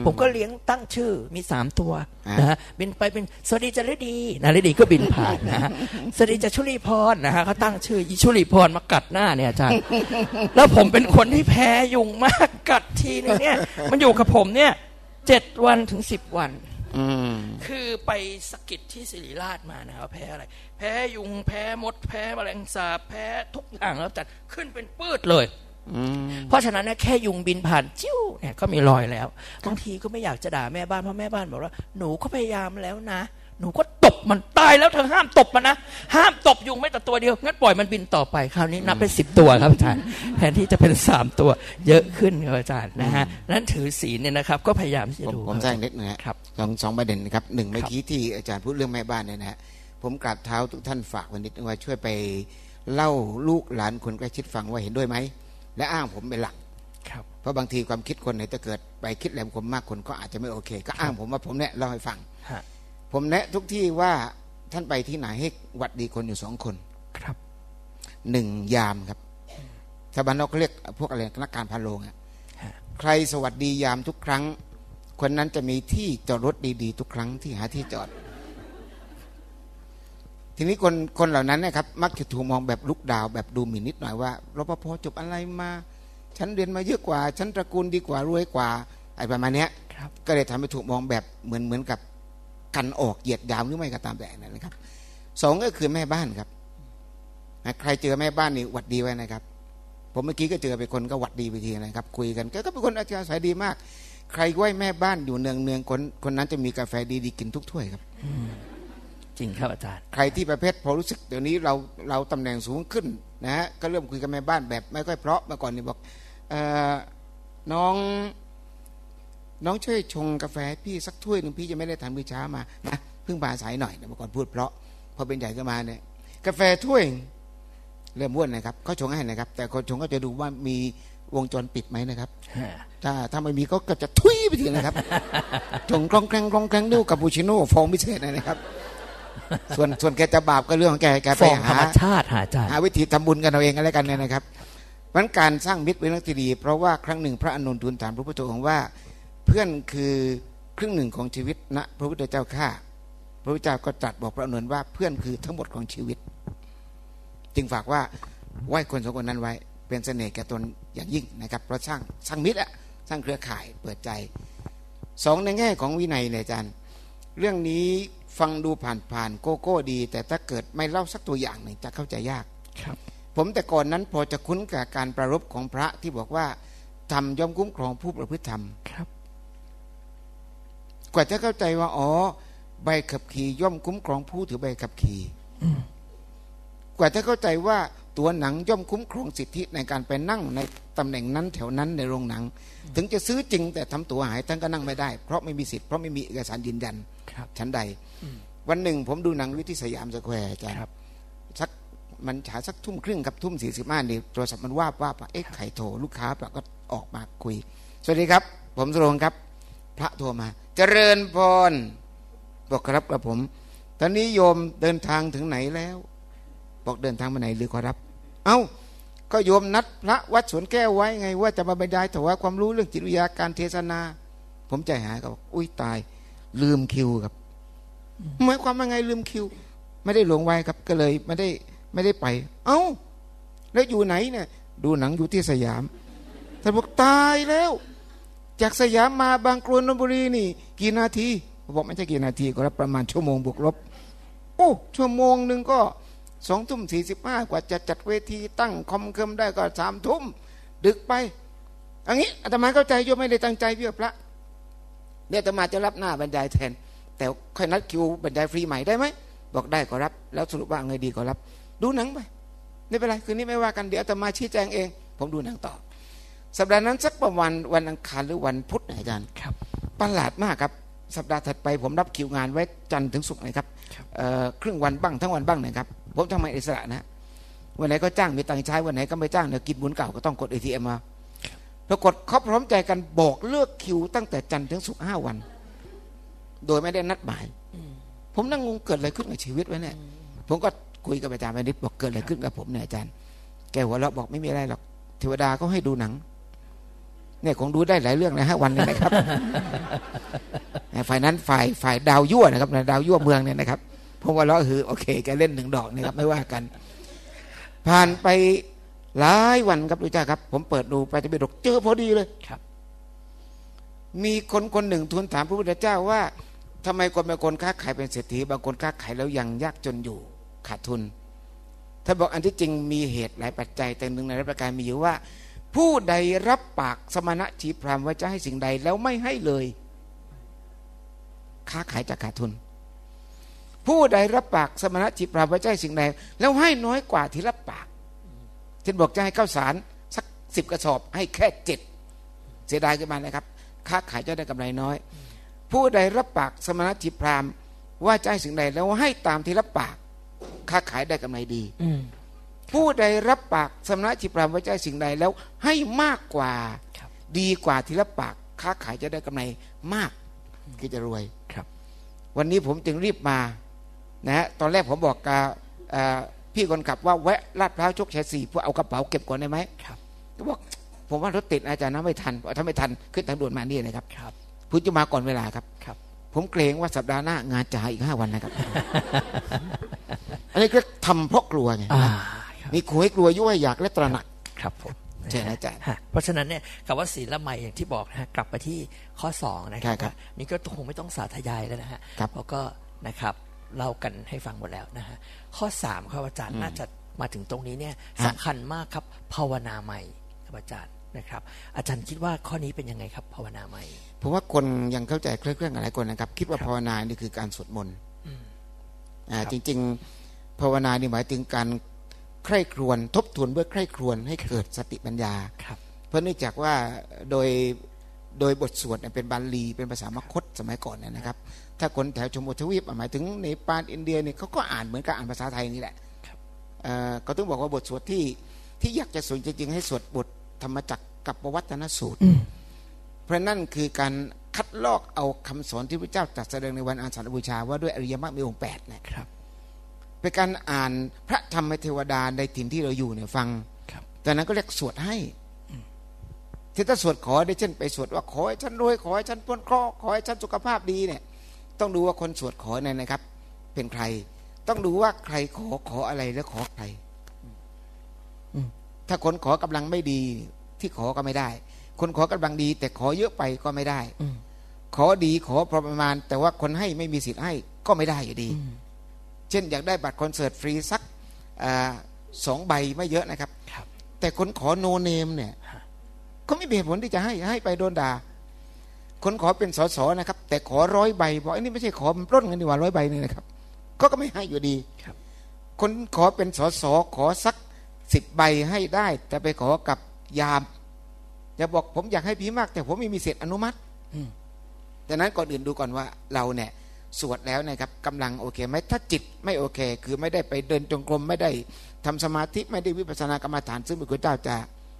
ผมก็เลี้ยงตั้งชื่อมีสามตัวอ่านนะฮะบินไปเป็นสวัสดีจาฤดีนะฤดีก็บินผ่านนะฮะสวัสดีจาชุลีพรนะฮะเขาตั้งชื่ออีชุลีพรมากัดหน้าเนี่ยอาจารย์แล้วผมเป็นคนที่แพ้ยุงมากกัดทีนึงเนี่ย มันอยู่กับผมเนี่ยเจ็ดวันถึงสิบวันอืมคือไปสะกิดที่ศิริราชมานะครับแพ้อะไร แพ้ยุงแพ้มด แพ้แมลงสาบแพ้ทุกอย่างแล้วจัดขึ้นเป็นปืดเลยอืม เพราะฉะนั้นเนยแค่ยุงบินผ่านจิ้วเนี่ยก็มีรอยแล้วบางทีก็ไม่อยากจะด่าแม่บ้านเพราะแม่บ้านบอกว่าหนูก็พยายามแล้วนะ หนูก็ตบมันตายแล้วเธอห้ามตบมันนะห้ามตบยุงไม่แต่ตัวเดียวงั้นปล่อยมันบินต่อไปคราวนี้นับเป็นสิบตัวครับอาจารย์แทนที่จะเป็นสามตัว เยอะขึ้นครับอาจารย์นะฮะนั้นถือศีลเนี่ยนะครับ ก็พยายามที่จะผมดูผมแจ้งนิดนึงฮะครับสองสองประเด็นนะครับหนึ่งเมื่อครับกี้ที่อาจารย์พูดเรื่องแม่บ้านเนี่ยนะฮะผมกราบเท้าทุกท่านฝากไว้นิดนึงว่าช่วยไปเล่าลูกหลานคนใกล้ชิดฟังว่าเห็นด้วยไหม และอ้างผมเป็นหลักครับเพราะบางทีความคิดคนเนี่ยถ้าเกิดไปคิดแหลมคมมากคนก็อาจจะไม่โอเค ก็อ้างผมว่าผมเนี่ยเล่าให้ฟังฮะผมแนะทุกที่ว่าท่านไปที่ไหนให้หวัดดีคนอยู่สองคนครับหนึ่งยามครับชาวบ้านเราก็เรียกพวกอะไรนักการพาโลงอะฮะใครสวัสดียามทุกครั้ง คนนั้นจะมีที่จอดรถดีๆ ทุกครั้งที่หาที่จอด ทีนี้คนคนเหล่านั้นนะครับ มักจะถูกมองแบบลุกดาวแบบดูหมิ่นนิดหน่อยว่ารปภจบอะไรมา ฉันเรียนมาเยอะกว่า ฉันตระกูลดีกว่ารวยกว่าไอ้ประมาณเนี้ยครับก็เลยทำให้ถูกมองแบบเหมือนเหมือนกับกันออกเหยียดยามหรือไม่ก็ตามแต่นั่นนะครับสองก็คือแม่บ้านครับนะใครเจอแม่บ้านนี่หวัดดีไว้นะครับ ผมเมื่อกี้ก็เจอไปคนก็หวัดดีไปทีนะครับ คุยกันแกก็เป็นคนอาจารย์สายดีมาก ใครไหว้แม่บ้านอยู่เนืองเนืองๆคนคนนั้นจะมีกาแฟดีๆกินทุกถ้วยครับ จริงครับอาจารย์ ใครที่ประเภทพอรู้สึกเดี๋ยวนี้เราเราตำแหน่งสูงขึ้นนะฮะก็เริ่มคุยกับแม่บ้านแบบไม่ค่อยเพราะเมื่อก่อนนี่บอกเออน้องน้องช่วยชงกาแฟให้พี่สักถ้วยหนึ่งพี่จะไม่ได้ทานมื้อเช้ามานะเพิ่งมาสายหน่อยนะเมื่อก่อนพูดเพราะพอเป็นใหญ่ขึ้นมาเนี่ยกาแฟถ้วยเริ่มม้วนนะครับเขาชงให้นะครับ แต่คนชงก็จะดูว่ามีวงจรปิดไหมนะครับ ถ้าถ้าไม่มีก็ก็จะทุยไปทีนะครับ ชงกรองแกรงกรองแกรงนิ้วคาปูชิโน่ฟองพิเศษนะครับ ส่วนส่วนแกจะบาปก็เรื่องของแกแกฟไปองธรหารมชาติหาอาจารย์หาวิธีทำบุญกันเอาเองอะไรกันเนี่ยนะครับมันการสร้างมิตรเป็นเรื่องที่ดี เพราะว่าครั้งหนึ่งพระอานนท์ทูลถามพระพุทธองค์ว่า เพื่อนคือครึ่งหนึ่งของชีวิตนะพระพุทธเจ้าข้าพระพุทธเจ้าก็ตรัสบอกพระอานนท์ว่าเพื่อนคือทั้งหมดของชีวิต จึงฝากว่าไหว้คนสองคนนั้นไว้ เป็นเสน่ห์แก่ตนอย่างยิ่งนะครับ เพราะสร้างสร้างมิตรอะสร้างเครือข่ายเปิดใจสองในแง่ของวินัยเนี่ยอาจารย์ เรื่องนี้ ฟังดูผ่านๆโก้โก้ดี แต่ถ้าเกิดไม่เล่าสักตัวอย่างหนึ่งจะเข้าใจยากครับ ผมแต่ก่อนนั้นพอจะคุ้นกับการประรบของพระที่บอกว่าทำย่อมคุ้มครองผู้ประพฤติธรรมครับ กว่าจะเข้าใจว่า อ๋อ ใบขับขี่ย่อมคุ้มครองผู้ถือใบขับขี่กว่าจะเข้าใจว่าตัวหนังย่อมคุ้มครองสิทธิในการไปนั่งในตำแหน่งนั้นแถวนั้นในโรงหนัง ถึงจะซื้อจริงแต่ทำตัวหายท่านก็นั่งไม่ได้ เพราะไม่มีสิทธิ์เพราะไม่มีเอกสารยืนยันครับชั้นใด วันหนึ่งผมดูหนังวิที่สยามสแควร์อาจารย์ครับสักมันฉายสักทุ่มครึ่งครับทุ่มสี่สิบห้านี่โทรศัพท์มันว่าบว่าบเอ๊ะไข่โทรลูกค้าปะก็ออกมาคุย สวัสดีครับ ผมสุรงค์ครับ พระโทรมา เจริญพรบอกครับกับผม ตอนนี้โยมเดินทางถึงไหนแล้ว บอกเดินทางมาไหนหรือขอรับ เอ้าก็โยมนัดพระวัดสวนแก้วไว้ไง ว่าจะมาบรรยายถวายความรู้เรื่องจิตวิทยาการเทศนา ผมใจหายก็บอกอุ้ยตาย ลืมคิวครับ หมายความว่าไงลืมคิว ไม่ได้หลงไว้ครับก็เลยไม่ได้ไม่ได้ไป เอ้า แล้วอยู่ไหนเนี่ย ดูหนังอยู่ที่สยามท่านบอกตายแล้ว จากสยามมาบางกรวนนบุรีนี่ กี่นาทีบอกไม่ใช่กี่นาทีก็รับประมาณชั่วโมงบวกลบ โอ้ชั่วโมงหนึ่งก็สองทุ่มสี่สิบห้ากว่าจะจัดเวทีตั้งคอมเคิมได้ก็สามทุ่มดึกไปอันนี้อาตมาเข้าใจโยมไม่ได้ตั้งใจเพื่อพระเนี่ยอาตมาจะรับหน้าบรรยายแทน แต่ค่อยนัดคิวบรรยายฟรีใหม่ได้ไหมบอกได้ก็รับ แล้วสรุปว่าไงดีก็รับ ดูหนังไปไม่เป็นไรคืนนี้ไม่ว่ากันเดี๋ยวอาตมาชี้แจงเอง ผมดูหนังต่อ สัปดาห์นั้นสักประมาณวันอังคารหรือวันพุธนะอาจารย์ครับประหลาดมากครับสัปดาห์ถัดไปผมรับคิวงานไว้จันทร์ถึงศุกร์นะครับครับเอ่อครึ่งวันบ้างทั้งวันบ้างนะครับ ผมทำงานอิสระนะ วันไหนก็จ้างมีตังค์ใช้วันไหนก็ไม่จ้างเนี่ยกินบุญเก่าก็ต้องกด ATM มาปรากฏเขาพร้อมใจกันบอกเลือกคิวตั้งแต่จันทร์ถึงศุกร์ห้าวัน โดยไม่ได้นัดหมายผมนั่งงงเกิดอะไรขึ้นกับชีวิตวะเนี่ย ผมก็คุยกับอาจารย์ไปนิดบอกเกิดอะไรขึ้นกับผมเนี่ยอาจารย์ แกหัวเราะบอกไม่มีอะไรหรอกเทวดาก็ให้ดูหนัง เนี่ยคงดูได้หลายเรื่องนะฮะวันนี้นะครับฝ่ายนั้นฝ่ายฝ่ายดาวยั่วนะครับดาวยั่วเมืองเนี่ยนะครับผมว่าเราะคือโอเคแกเล่นหนึ่งดอกนะครับไม่ว่ากัน ผ่านไปหลายวันครับรู้จักครับ ผมเปิดดูไปจะไปดกเจอพอดีเลยครับ มีคนคนหนึ่งทูลถามพระพุทธเจ้าว่า ทำไมคนบางคนค้าขายเป็นเศรษฐีบางคนค้าขายแล้วยังยากจนอยู่ขาดทุนท่านบอกอันที่จริงมีเหตุหลายปัจจัย แต่หนึ่งในประการมีอยู่ว่า ผู้ใดรับปากสมณะชีพรามว่าจะให้สิ่งใดแล้วไม่ให้เลย ค้าขายจะขาดทุน ผู้ใดรับปากสมณะชีพรามว่าจะให้สิ่งใด แล้วให้น้อยกว่าที่รับปากเช่นบอกจะให้ข้าวสารสักสิบกระสอบให้แค่เจ็ดเสียดายขึ้นมานะครับ ค้าขายจะได้กำไรน้อย ผู้ใดรับปากสมณะชีพรามว่าจะให้สิ่งใดแล้วให้ตามที่รับปาก ค้าขายได้กำไรดีอืมผู้ใดรับปากสำนักจิตพรามไว้ใจสิ่งใดแล้วให้มากกว่าครับดีกว่าที่รับปากค้าขายจะได้กำไรมากคือจะรวยครับ วันนี้ผมจึงรีบมานะฮะตอนแรกผมบอกกับเอ่อพี่คนขับว่าแวะลาดพร้าวโชคชัยสี่เพื่อเอากระเป๋าเก็บก่อนได้ไหมครับก็บอกผมว่ารถติดนะอาจารย์นะไม่ทันถ้าไม่ทันขึ้นทางด่วนมานี่นะครับครับ ผมจะมาก่อนเวลาครับครับ ผมเกรงว่าสัปดาห์หน้างานจะหายอีกห้าวันนะครับ อันนี้ก็ทำเพราะกลัวไงอ่านะครับมีขู่ให้กลัวยั่วให้อยากและตระหนักครับผมใช่นะอาจารย์ฮะเพราะฉะนั้นเนี่ยคำว่าศีลละไมอย่างที่บอกนะฮะกลับไปที่ข้อสองนะครัใช่ครับว่านี่ก็คงไม่ต้องสาธยายแล้วนะฮะครับเพราะก็นะครับเล่ากันให้ฟังหมดแล้วนะฮะข้อสามครับอาจารย์น่าจะมาถึงตรงนี้เนี่ยฮะสำคัญมากครับภาวนาใหม่ครับอาจารย์ นะครับ อาจารย์คิดว่าข้อนี้เป็นยังไงครับ ภาวนาใหม่เพราะว่าคนยังเข้าใจเคลื่อนๆกันหลายคนนะครับ คิดว่าภาวนานี่คือการสวดมนต์อ่าครับจริง ๆ ภาวนานี่หมายถึงการใคร่ครวญทบทวนเพื่อใคร่ครวญให้เกิดสติปัญญาครับเพราะเนื่องจากว่าโดยโดยบทสวดเนี่ยเป็นบาลีเป็นภาษามคตสมัยก่อนเนี่ยนะครับ ถ้าคนแถวชมพูทวีปอะหมายถึงในปานอินเดียเนี่ยเขาก็อ่านเหมือนกับอ่านภาษาไทยนี่แหละครับเอ่อก็ต้องบอกว่าบทสวดที่ที่อยากจะสวดจริงๆให้สวดบท ธรรมจักรกับปวัตนสูตร เพราะนั่นคือการคัดลอกเอาคำสอนที่พระเจ้าตรัสแสดงในวันอาสาฬบูชาว่าด้วยอริยมรรคมีองค์แปดเนี่ยครับเป็นการอ่านพระธรรมเทวดาในถิ่นที่เราอยู่เนี่ยฟังครับจากนั้นก็เรียกสวดให้ที่ถ้าสวดขอได้เช่นไปสวดว่าขอให้ฉันรวยขอให้ฉันพ้นเคราะห์ขอให้ฉันสุขภาพดีเนี่ย ต้องดูว่าคนสวดขอเนี่ยนะครับ เป็นใคร ต้องดูว่าใครขอขออะไรและขอใครอืม ถ้าคนขอกำลังไม่ดีที่ขอก็ไม่ได้ คนขอกำลังดี แต่ขอเยอะไปก็ไม่ได้อืมขอดีขอพอประมาณ แต่ว่าคนให้ไม่มีสิทธิ์ให้ก็ไม่ได้อยู่ดีอืมเช่นอยากได้บัตรคอนเสิร์ตฟรีสักอาสองใบไม่เยอะนะครับครับแต่คนขอโนเนมเนี่ยฮะก็ไม่มีเหตุผลที่จะให้ให้ไปโดนด่าคนขอเป็นสสนะครับ แต่ขอร้อยใบบอกไอ้นี่ไม่ใช่ขอมันปล้นกันดีกว่าร้อยใบนี่นะครับก็ก็ไม่ให้อยู่ดีครับ คนขอเป็นสสขอสัก สิบใบให้ได้ แต่ไปขอกับยามอย่าบอกผมอยากให้พี่มาก แต่ผมไม่มีเสร็จอนุมัติอืมดังนั้นก่อนอื่นดูก่อนว่าเราเนี่ยสวดแล้วนะครับกำลังโอเคไหมถ้าจิตไม่โอเค คือไม่ได้ไปเดินจงกรมไม่ได้ทำสมาธิไม่ได้วิปัสสนากรรมฐาน ซึ่งพระคุณเจ้าจะ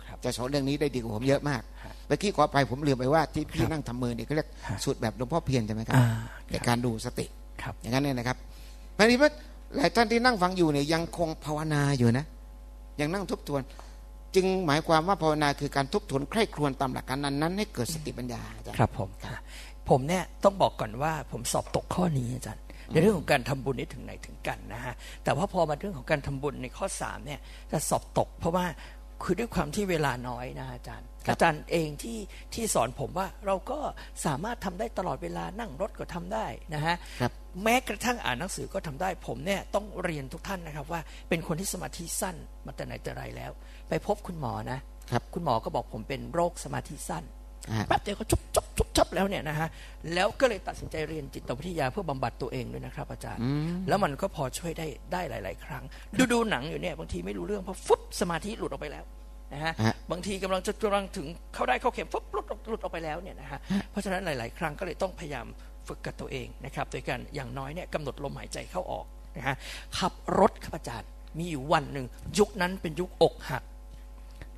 ครับจะสอนเรื่องนี้ได้ดีกว่าผมเยอะมากฮะเมื่อกี้ขอไปผมลืมไปว่าที่พี่ครับนั่งทำมือเนี่ยเขาเรียกฮะสวดแบบหลวงพ่อเพียรใช่ไหมครับอ่าในการดูสติครับอย่างนั้นเนี่ยนะครับเพราะนี้ว่าหลายท่านที่นั่งฟังอยู่เนี่ยยังคงภาวนาอยู่นะ ยังนั่งทบทวน จึงหมายความว่าภาวนาคือการทบทวนใคร่ครวญตามหลักการนั้นนั้นๆให้เกิดสติปัญญาอาจารย์ครับผมค่ะผมเนี่ยต้องบอกก่อนว่าผมสอบตกข้อนี้อาจารย์ในเรื่องของการทำบุญนี่ถึงไหนถึงกันนะฮะแต่ว่าพอมาเรื่องของการทำบุญในข้อสามเนี่ยจะสอบตก เพราะว่า คือด้วยความที่เวลาน้อยนะอาจารย์ อาจารย์เองที่ที่สอนผมว่าเราก็สามารถทำได้ตลอดเวลานั่งรถก็ทำได้นะฮะครับแม้กระทั่งอ่านหนังสือก็ทำได้ผมเนี่ยต้องเรียนทุกท่านนะครับว่าเป็นคนที่สมาธิสั้นมาแต่ไหนแต่ไรแล้ว ไปพบคุณหมอนะครับ คุณหมอก็บอกผมเป็นโรคสมาธิสั้นอ่า แป๊บเดียวก็จุบจุบจุบจับแล้วเนี่ยนะฮะแล้วก็เลยตัดสินใจเรียนจิตวิทยาเพื่อบำบัดตัวเองด้วยนะครับ อาจารย์ แล้วมันก็พอช่วยได้ได้หลาย ๆ ครั้ง ดูดูหนังอยู่เนี่ยบางทีไม่รู้เรื่องเพราะฟุบสมาธิหลุดออกไปแล้วนะฮะฮะบางทีกำลังจะกำลังถึงเข้าได้เข้าเข็มฟุบหลุดออกหลุดออกไปแล้วเนี่ยนะฮะเพราะฉะนั้นหลาย ๆ ครั้งก็เลยต้องพยายามฝึกกับตัวเองนะครับโดยการอย่างน้อยเนี่ยกำหนดลมหายใจเข้าออกนะฮะขับรถครับอาจารย์มีอยู่วันหนึ่งยุคนั้นเป็นยุคอกหัก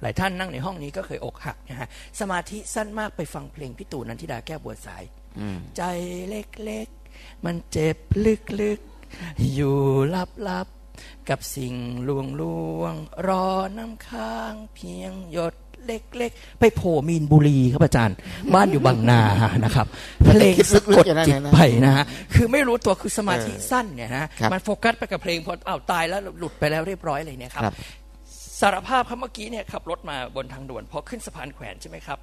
หลายท่านนั่งในห้องนี้ก็เคยอกหักนะฮะสมาธิสั้นมากไปฟังเพลงพี่ตู่นันทิดาแก้วบัวสายอืมใจเล็กๆ มันเจ็บลึกๆ อยู่ลับๆ กับสิ่งลวงลวงๆรอน้ำค้างเพียงหยดเล็กๆ ไปโผล่มีนบุรีครับอาจารย์ บ้านอยู่บางนานะครับ เพลงสะกดจิตไปนะฮะคือไม่รู้ตัวคือสมาธิสั้นเนี่ยนะฮะครับมันโฟกัสไปกับเพลงพออ้าวตายแล้วหลุดไปแล้วเรียบร้อยเลยเนี่ยครับครับ สารภาพครับเมื่อกี้เนี่ยขับรถมาบนทางด่วนพอขึ้นสะพานแขวนใช่ไหมครับ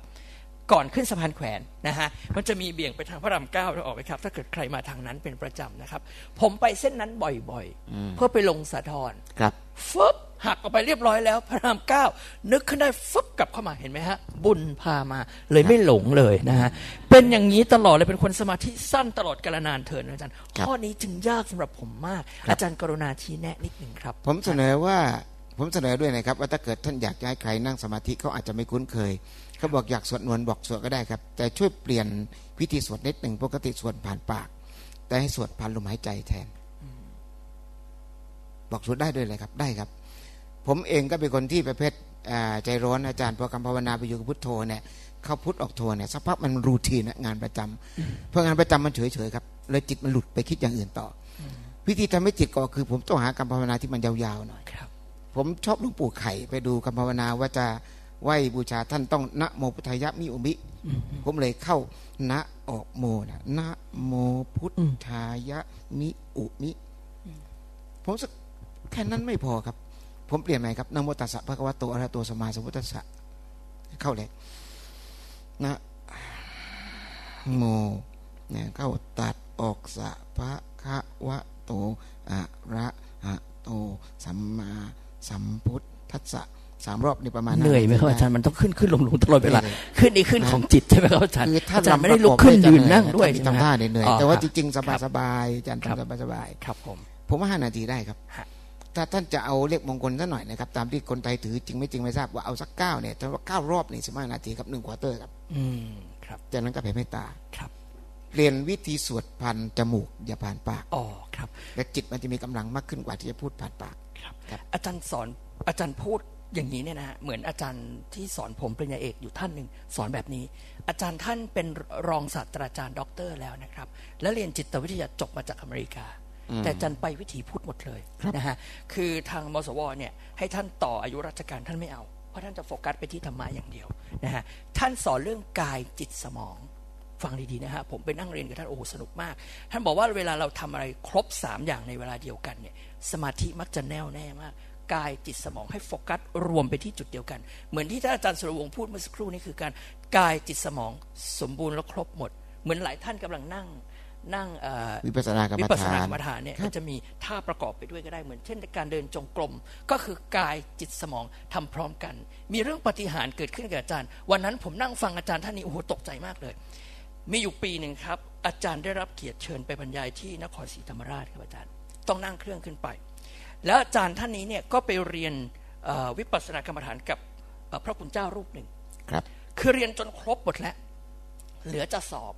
ก่อนขึ้นสะพานแขวนนะฮะมันจะมีเบี่ยงไปทางพระรามเก้าแล้วออกไปครับ ถ้าเกิดใครมาทางนั้นเป็นประจำนะครับ ผมไปเส้นนั้นบ่อยๆ เพื่อไปลงสาทรครับฟึบหักออกไปเรียบร้อยแล้วพระรามเก้านึกขึ้นได้ฟึบกลับเข้ามาเห็นไหมฮะ บุญพามาเลยไม่หลงเลยนะฮะเป็นอย่างนี้ตลอดเลยเป็นคนสมาธิสั้นตลอดกาลนานเถิดนะอาจารย์ครับข้อนี้จึงยากสำหรับผมมาก อาจารย์กรุณาชี้แนะนิดหนึ่งครับ ผมเสนอว่า ผมเสนอด้วยนะครับว่าถ้าเกิดท่านอยากจะให้ใครนั่งสมาธิเขาอาจจะไม่คุ้นเคยเขาบอกอยากสวดนวลบอกสวดก็ได้ครับ แต่ช่วยเปลี่ยนวิธีสวดนิดหนึ่งปกติสวดผ่านปาก แต่ให้สวดผ่านลมหายใจแทน บอกสวดได้ด้วยเลยครับได้ครับ ผมเองก็เป็นคนที่ประเภทอ่าใจร้อนอาจารย์พอคำภาวนาไปอยู่กับพุทโธเนี่ยเข้าพุทออกโธเนี่ยสักพักมันรูทีนอะงานประจำเพราะงานประจำมันเฉยๆครับเลยจิตมันหลุดไปคิดอย่างอื่นต่ออวิธีทำให้จิตก็คือ ผมต้องหาคำภาวนาที่มันยาวๆหน่อยครับ ผมชอบหลวงปู่ไข่ไปดูคำภาวนาว่าจะไหว้บูชาท่านต้องนะโมพุทธายะมิอุมิ ผมเลยเข้านะออกโมนะนะโมพุทธายะมิอุมิ ผมรู้สึกแค่นั้นไม่พอครับ ผมเปลี่ยนใหม่ครับนะโมตัสสะพระคะวะโตอะระหะโตสัมมาสัมพุทธัสสะเข้าเลยนะโมเนี่ยเข้าตัดออกสะพระคะวะโตอะระหะโตสัมมา สัมพุทธัสสะสามรอบนี่ประมาณเหนื่อยไหมครับอาจารย์มันต้องขึ้นขึ้นลงลงตลอดเวลาเหนื่อยขึ้นนี่ขึ้นของจิตใช่ไหมครับอาจารย์คือถ้าอาจารย์ลำไม่ได้ลุกขึ้นยืนนั่งด้วยมีใช่ไหมทำท่าฮะเหนื่อยอ๋อๆแต่ว่าคจรับริงๆสครับบายๆอาจารย์ครับทำสบายครับผมๆผมว่าห้านาทีได้ครับฮะถ้าท่านจะเอาเลขมงคลซะหน่อยนะครับตามที่คนไทยถือจริงไม่จริงไม่ทราบว่าเอาสักเก้าเนี่ยถ้าว่าเก้ารอบนี่สิบห้านาทีครับหนึ่งควอเตอร์ครับอืมครับจากนั้นก็แผ่เมตตาครับเรียนวิธีสวดผ่านจมูกอย่าผ่านปากอ๋อครับ และจิตมันจะมีกำลังมากขึ้นกว่าที่จะพูดผ่านปาก ครับครับ อาจารย์สอนอาจารย์พูดอย่างนี้เนี่ยนะฮะเหมือนอาจารย์ที่สอนผมปริญญาเอกอยู่ท่านหนึ่งสอนแบบนี้ อาจารย์ท่านเป็นรองศาสตราจารย์ด็อกเตอร์แล้วนะครับ และเรียนจิตวิทยาจบมาจากอเมริกา แต่อาจารย์ไปวิถีพุทธหมดเลยนะฮะคือทางมสวเนี่ยให้ท่านต่ออายุราชการท่านไม่เอาเพราะท่านจะโฟกัสไปที่ธรรมะอย่างเดียวนะฮะท่านสอนเรื่องกายจิตสมองฟังดีๆนะฮะผมไปนั่งเรียนกับท่านโอ้โหสนุกมาก ท่านบอกว่าเวลาเราทำอะไรครบสามอย่างในเวลาเดียวกันเนี่ย สมาธิมักจะแน่วแน่มากกายจิตสมองให้โฟกัสรวมไปที่จุดเดียวกัน เหมือนที่ท่านอาจารย์สุรวงศ์พูดเมื่อสักครู่นี้คือการกายจิตสมองสมบูรณ์และครบหมด เหมือนหลายท่านกำลังนั่งนั่งเอ่อวิปัสสนากรรมวิปัสสฐานนากรรมฐานเนี่ยก็จะมีท่าประกอบไปด้วยก็ได้เหมือนเช่นการเดินจงกรมก็คือกายจิตสมองทำพร้อมกัน มีเรื่องปาฏิหารย์เกิดขึ้นกับอาจารย์ วันนั้นผมนั่งฟังอาจารย์ท่านนี้โอ้โหตกใจมากเลย มีอยู่ปีหนึ่งครับ อาจารย์ได้รับเกียรติเชิญไปบรรยายที่นครศรีธรรมราชครับอาจารย์ ต้องนั่งเครื่องขึ้นไป แล้วอาจารย์ท่านนี้เนี่ยก็ไปเรียนเอ่อวิปัสสนากรรมฐานกับเอ่อพระคุณเจ้ารูปหนึ่งครับ คือเรียนจนครบหมดแล้ว เหลือจะสอบ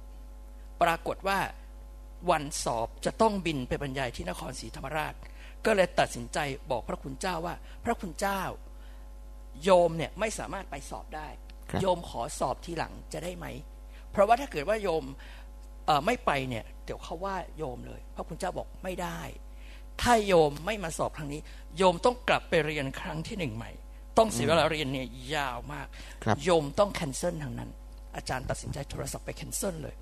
ปรากฏว่าวันสอบจะต้องบินไปบรรยายที่นครศรีธรรมราช ก็เลยตัดสินใจบอกพระคุณเจ้าว่า พระคุณเจ้า โยมเนี่ยไม่สามารถไปสอบได้ครับโยมขอสอบทีหลังจะได้ไหม เพราะว่าถ้าเกิดว่าโยมเอ่อไม่ไปเนี่ยเดี๋ยวเขาว่าโยมเลย พระคุณเจ้าบอกไม่ได้ ถ้าโยมไม่มาสอบครั้งนี้ โยมต้องกลับไปเรียนครั้งที่หนึ่งใหม่ ต้องเสียเวลาเรียนเนี่ยยาวมากครับโยมต้องแคนเซิลทางนั้น อาจารย์ตัดสินใจโทรศัพท์ไปแคนเซิลเลย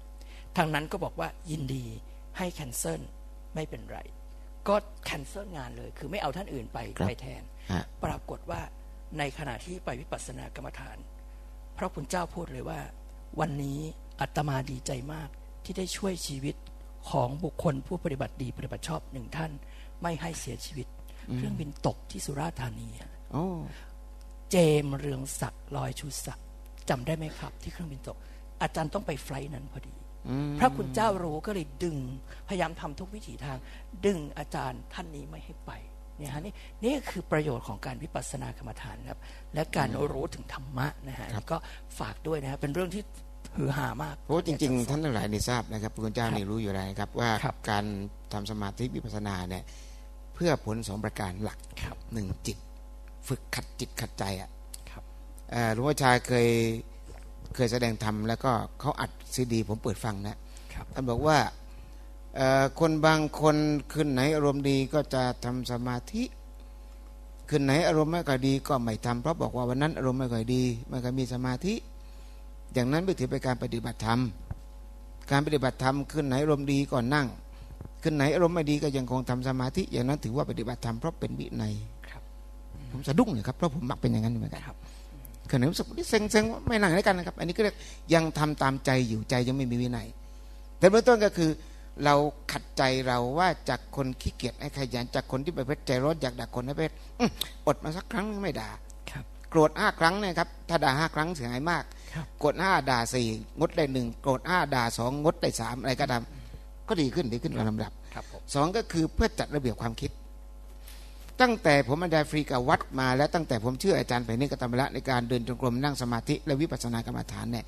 ทางนั้นก็บอกว่ายินดีให้แคนเซิลไม่เป็นไร ก็แคนเซิลงานเลย คือไม่เอาท่านอื่นไปครับไปแทนฮะปรากฏว่าในขณะที่ไปวิปัสสนากรรมฐาน พระคุณเจ้าพูดเลยว่า วันนี้อาตมาดีใจมากที่ได้ช่วยชีวิตของบุคคลผู้ปฏิบัติดีปฏิบัติชอบหนึ่งท่าน ไม่ให้เสียชีวิต เครื่องบินตกที่สุราษฎร์ธานีอะโอ้เจมส์เรืองศักดิ์ลอยชูศักดิ์จำได้ไหมครับ ที่เครื่องบินตก อาจารย์ต้องไปไฟล์นั้นพอดีอืมพระคุณเจ้ารู้ก็เลยดึงพยายามทำทุกวิถีทาง ดึงอาจารย์ท่านนี้ไม่ให้ไปเนี่ยฮะนี่นี่คือประโยชน์ของการวิปัสสนากรรมฐานครับ และการรู้ถึงธรรมะนะฮะก็ฝากด้วยนะฮะเป็นเรื่องที่ฮือฮามากเพราะว่าจริง ๆ ท่านทั้งหลายนี่ทราบนะครับพระคุณเจ้าครับนี่รู้อยู่แล้วนะครับว่าครับการทำสมาธิวิปัสสนาเนี่ยเพื่อผลสองประการหลักครับหนึ่งจิต ฝึกขัดจิตขัดใจอะครับเอ่อหลวงพ่อชาเคยเคยแสดงธรรมแล้วก็เขาอัดซีดี ผมเปิดฟังนะครับท่านบอกว่าเอ่อคนบางคนคืนไหนอารมณ์ดีก็จะทำสมาธิคืนไหนอารมณ์ไม่ค่อยดีก็ไม่ทำเพราะบอกว่าวันนั้นอารมณ์ไม่ค่อยดีไม่ค่อยมีสมาธิ อย่างนั้นไม่ถือเป็นการปฏิบัติธรรม การปฏิบัติธรรมคืนไหนอารมณ์ดีก็นั่ง คืนไหนอารมณ์ไม่ดีก็ยังคงทำสมาธิอย่างนั้นถือว่าปฏิบัติธรรมเพราะเป็นวินัยครับผมสะดุ้งเลยครับเพราะผมมักเป็นอย่างนั้นเหมือนกันครับคืนไหนรู้สึกเซ็งเซ็งๆไม่นั่งด้วยกันนะครับ อันนี้ก็เรียกยังทำตามใจอยู่ใจยังไม่มีวินัย แต่เบื้องต้นก็คือ เราขัดใจเราว่าจากคนขี้เกียจให้ขยันจากคนที่ไปเพชรใจร้อนอยากด่าคนให้เพชรอื้ออดมาสักครั้งนึงไม่ด่าครับโกรธห้าครั้งเนี่ยครับถ้าด่าห้าครั้งเสียหายมากครับโกรธห้าด่าสี่งดได้หนึ่งโกรธห้าด่าสองงดได้สามอะไรก็ตาม ก็ดีขึ้นดีขึ้นตามลำดับครับผมสองก็คือเพื่อจัดระเบียบความคิด ตั้งแต่ผมบรรยายฟรีกับวัดมา และตั้งแต่ผมเชื่ออาจารย์ไปนิกตมละในการเดินจงกรมนั่งสมาธิและวิปัสสนากรรมฐานเนี่ย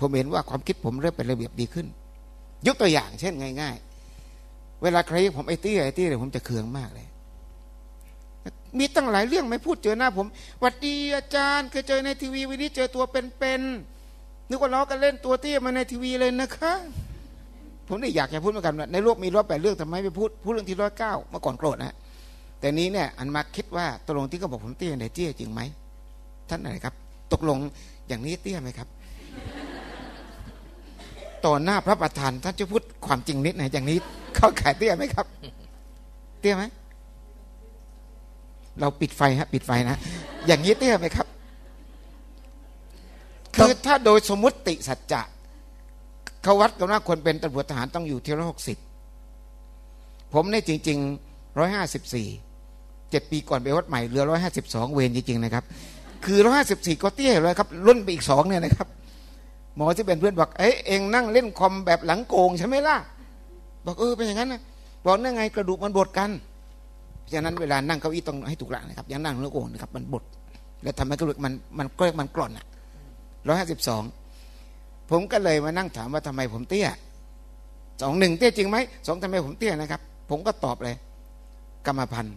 ผมเห็นว่าความคิดผมเริ่มเป็นระเบียบดีขึ้น ยกตัวอย่างเช่นง่าย ๆ เวลาใครเรียกผมไอ้เตี้ยไอ้เตี้ยเลยผมจะเคืองมากเลยมีตั้งหลายเรื่องไม่พูดเจอหน้าผมหวัดดีอาจารย์เคยเจอในทีวีวันนี้เจอตัวเป็นๆนึกว่าล้อกันเล่นตัวเตี้ยมาในทีวีเลยนะคะ ผมนี่อยากจะพูดเหมือนกันในโลกมีร้อยแปดเรื่องทำไมไม่พูดพูดเรื่องที่ร้อยเก้าเมื่อก่อนโกรธนะแต่นี้เนี่ยอันมาคิดว่าตกลงที่เขาบอกผมเตี้ยเนี่ยเตี้ยจริงไหมท่านไหนครับ ตกลงอย่างนี้เตี้ยไหมครับต่อหน้าพระประธานท่านจะพูดความจริงนิดหน่อยอย่างนี้ เข้าขายเตี้ยไหมครับ เตี้ยไหมเราปิดไฟฮะ ปิดไฟนะอย่างนี้เตี้ยไหมครับ คือถ้าโดยสมมติสัจจะ เขาวัดกันว่าคนเป็นตำรวจทหารต้องอยู่ที่ร้อยหกสิบผมในจริงๆร้อยห้าสิบสี่เจ็ดปีก่อนไปวัดใหม่เหลือร้อยห้าสิบสองเวรจริงๆนะครับ คือร้อยห้าสิบสี่ก็เตี้ยเลยครับรุ่นไปอีกสองเนี่ยนะครับ หมอที่เป็นเพื่อนบอกเอ้ยเองนั่งเล่นคอมแบบหลังโกงใช่ไหมล่ะ บอกเออเป็นอย่างนั้นนะบอกนั่งไงกระดูกมันบดกันฉะนั้นเวลานั่งเก้าอี้ต้องให้ถูกหลักนะครับอย่างนั่งหลังโกงนะครับมันบดแล้วทำให้กระดูกมันมันก็มันกร่อนอะร้อยห้าสิบสอง ผมก็เลยมานั่งถามว่าทำไมผมเตี้ยสองหนึ่งเตี้ยจริงไหมสองทำไมผมเตี้ยนะครับ ผมก็ตอบเลย กรรมพันธ์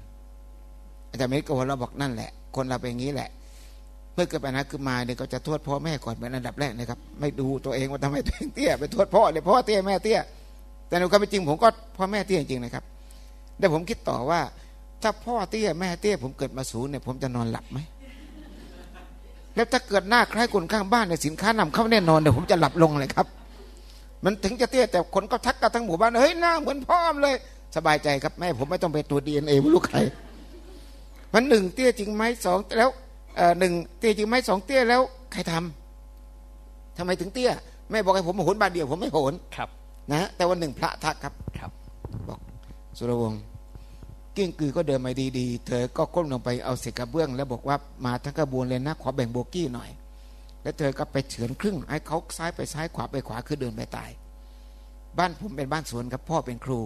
อาจารย์เมฆก็หัวเราบอกนั่นแหละ คนเราเป็นอย่างนี้แหละเมื่อเกิดปัญหาขึ้นมาเนี่ยก็จะโทษพ่อแม่ก่อนเป็นอันดับแรกนะครับ ไม่ดูตัวเองว่าทำไมตัวเองเตี้ยไปโทษพ่อเลยพ่อเตี้ยแม่เตี้ยแต่ในความเป็นจริงผมก็พ่อแม่เตี้ยจริงนะครับแต่ผมคิดต่อว่า ถ้าพ่อเตี้ยแม่เตี้ยผมเกิดมาสูงเนี่ยผมจะนอนหลับไหม แล้วถ้าเกิดหน้าคล้ายคนข้างบ้านในสินค้านำเข้าแน่นอนเดี๋ยวผมจะหลับลงเลยครับ มันถึงจะเตี้ยแต่คนก็ทักกันทั้งหมู่บ้านเฮ้ยหน้าเหมือนพ่อมเลย สบายใจครับแม่ผมไม่ต้องไปตรวจดีเอ็นเอไม่รู้ใครมันหนึ่งเตี้ยจริงไหมสองแล้วหนึ่งเตี้ยจริงไหมสองเตี้ยแล้วใครทำทำไมถึงเตี้ยแม่บอกให้ผมโหนบาทเดียวผมไม่โหนครับ นะแต่วันหนึ่งพระทักครับครับ บอกสุรวงศ์ กิ้งกือก็เดินมาดีๆ เธอก็ก้มลงไปเอาเศษกระเบื้อง แล้วบอกว่ามาทั้งกระบวนเลยนะขอแบ่งโบกี้หน่อย แล้วเธอก็ไปเฉือนครึ่งให้เขาซ้ายไปซ้ายขวาไปขวาคือเดินไปตาย บ้านผมเป็นบ้านสวนครับพ่อเป็นครู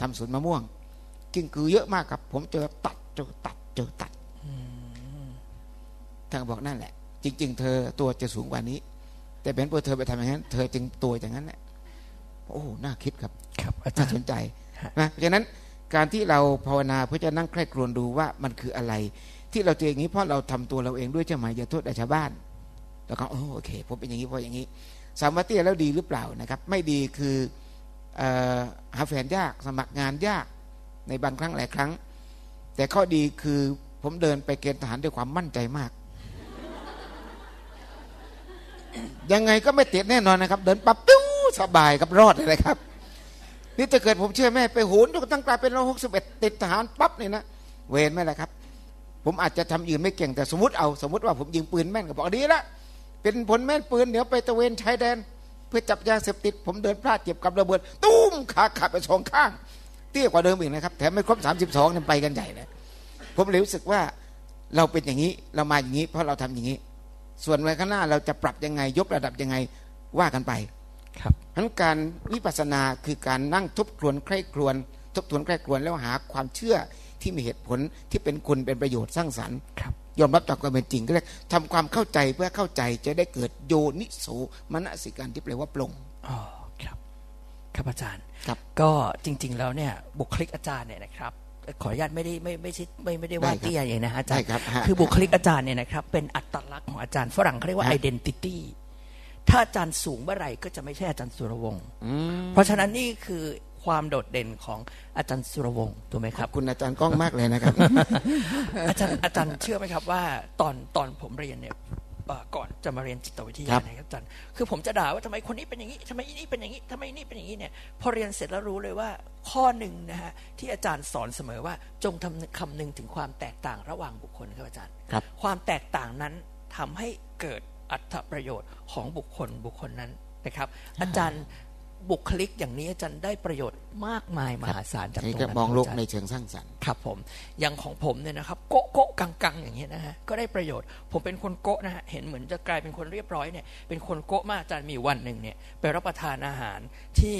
ทำสวนมะม่วง กิ้งกือเยอะมากครับ ผมเจอตัดเจอตัดเจอตัดทางบอกนั่นแหละ จริง ๆ เธอตัวจะสูงกว่านี้ แต่เป็นพอเธอไปทำอย่างนั้น เธอจึงตัวอย่างนั้นแหละโอ้น่าคิดครับ ครับน่าสนใจนะเพราะฉะนั้น การที่เราภาวนาเพื่อจะนั่งใคร่ครวญดูว่ามันคืออะไร ที่เราเจออย่างนี้เพราะเราทำตัวเราเองด้วยใช่ไหมอย่าโทษแต่ชาวบ้านแล้วก็โอเคผมเป็นอย่างนี้เพราะอย่างนี้ สามาเตี้ยแล้วดีหรือเปล่านะครับ ไม่ดีคือหาแฟนยากสมัครงานยากในบางครั้งหลายครั้ง แต่ข้อดีคือผมเดินไปเกณฑ์ทหารด้วยความมั่นใจมาก ยังไงก็ไม่ติดแน่นอนนะครับ เดินปั๊บปิ้วสบายกับรอดเลยครับ นี่ถ้าเกิดผมเชื่อแม่ไปโหนจนตั้งกลายเป็นร้อยหกสิบเอ็ดติดทหารปั๊บเนี่ยนะเวรไหมล่ะครับ ผมอาจจะทำยืนไม่เก่งแต่สมมติเอาสมมติว่าผมยิงปืนแม่นก็บอกดีละเป็นผลแม่นปืนเดี๋ยวไปตะเวนชายแดน เพื่อจับยาเสพติด ผมเดินพลาดเจ็บกับระเบิด ตุ้มขาขาดไปสองข้าง เตี้ยกว่าเดิมอีกนะครับแถมไม่ครบสามสิบสองนี่ไปกันใหญ่เลยผมเลยรู้สึกว่าเราเป็นอย่างนี้เรามาอย่างนี้ เพราะเราทำอย่างนี้ ส่วนในข้างหน้าเราจะปรับยังไงยกระดับยังไงว่ากันไปครับ ทั้นการวิปัสสนาคือการนั่งทบทวนใคร่ครวญทบทวนใคร่ครวญแล้วหาความเชื่อที่มีเหตุผลที่เป็นคุณเป็นประโยชน์สร้างสรรค์ยอมรับจากความเป็นจริงก็เรียกทำความเข้าใจเพื่อเข้าใจจะได้เกิดโยนิโสมนสิการที่แปลว่าปลงอ๋อครับ ครับอาจารย์ครับก็จริง ๆ แล้วเนี่ยบุคลิกอาจารย์เนี่ยนะครับขออนุญาตไม่ได้ไม่ไม่ใช่ไม่ไม่ได้ว่าเตี้ยอย่างนะอาจารย์คือบุคลิกอาจารย์เนี่ยนะครับเป็นอัตลักษณ์ของอาจารย์ฝรั่งเขาเรียกว่า identity ถ้าอาจารย์สูงเมื่อไหร่ก็จะไม่ใช่อาจารย์สุรวงศ์เพราะฉะนั้นนี่คือความโดดเด่นของอาจารย์สุรวงศ์ถูกไหมครับ คุณอาจารย์ก้องมากเลยนะครับ อาจารย์อาจารย์เชื่อไหมครับว่าตอนตอนผมเรียนเนี่ยก่อนจะมาเรียนจิตวิทยานะครับอาจารย์คือผมจะด่าว่าทำไมคนนี้เป็นอย่างนี้ทำไมนี่เป็นอย่างนี้ทำไมนี่เป็นอย่างนี้เนี่ยพอเรียนเสร็จแล้วรู้เลยว่าข้อหนึ่งนะฮะที่อาจารย์สอนเสมอว่าจงทำคำนึงถึงความแตกต่างระหว่างบุคคลครับอาจารย์ครับความแตกต่างนั้นทำให้เกิด อัตประโยชน์ของบุคคลบุคคลนั้นนะครับ อาจารย์บุคลิกอย่างนี้อาจารย์ได้ประโยชน์มากมายมหาศาลจากตรงนั้นมองโลกในเชิงสร้างสรรค์ครับผมอย่างของผมเนี่ยนะครับโกโกกังกังอย่างนี้นะฮะก็ได้ประโยชน์ ผมเป็นคนโกนะฮะเห็นเหมือนจะกลายเป็นคนเรียบร้อยเนี่ยเป็นคนโกมากอาจารย์มีวันหนึ่งเนี่ยไปรับประทานอาหารที่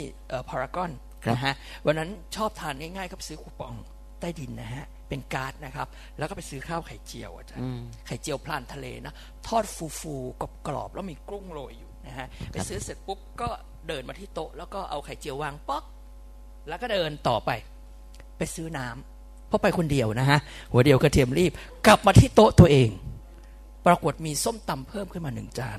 พารากอนนะฮะวันนั้นชอบทานง่ายๆครับซื้อคูปอง ใต้ดินนะฮะเป็นการ์ดนะครับ แล้วก็ไปซื้อข้าวไข่เจียวอาจารย์ไข่เจียวพลานทะเลนะทอดฟูๆกรอบๆแล้วมีกุ้งโรยอยู่นะฮะไปซื้อเสร็จปุ๊บก็เดินมาที่โต๊ะแล้วก็เอาไข่เจียววางป๊อก แล้วก็เดินต่อไป ไปซื้อน้ำเพราะไปคนเดียวนะฮะหัวเดียวกระเทียมรีบ กลับมาที่โต๊ะตัวเอง ปรากฏมีส้มตำเพิ่มขึ้นมาหนึ่งจาน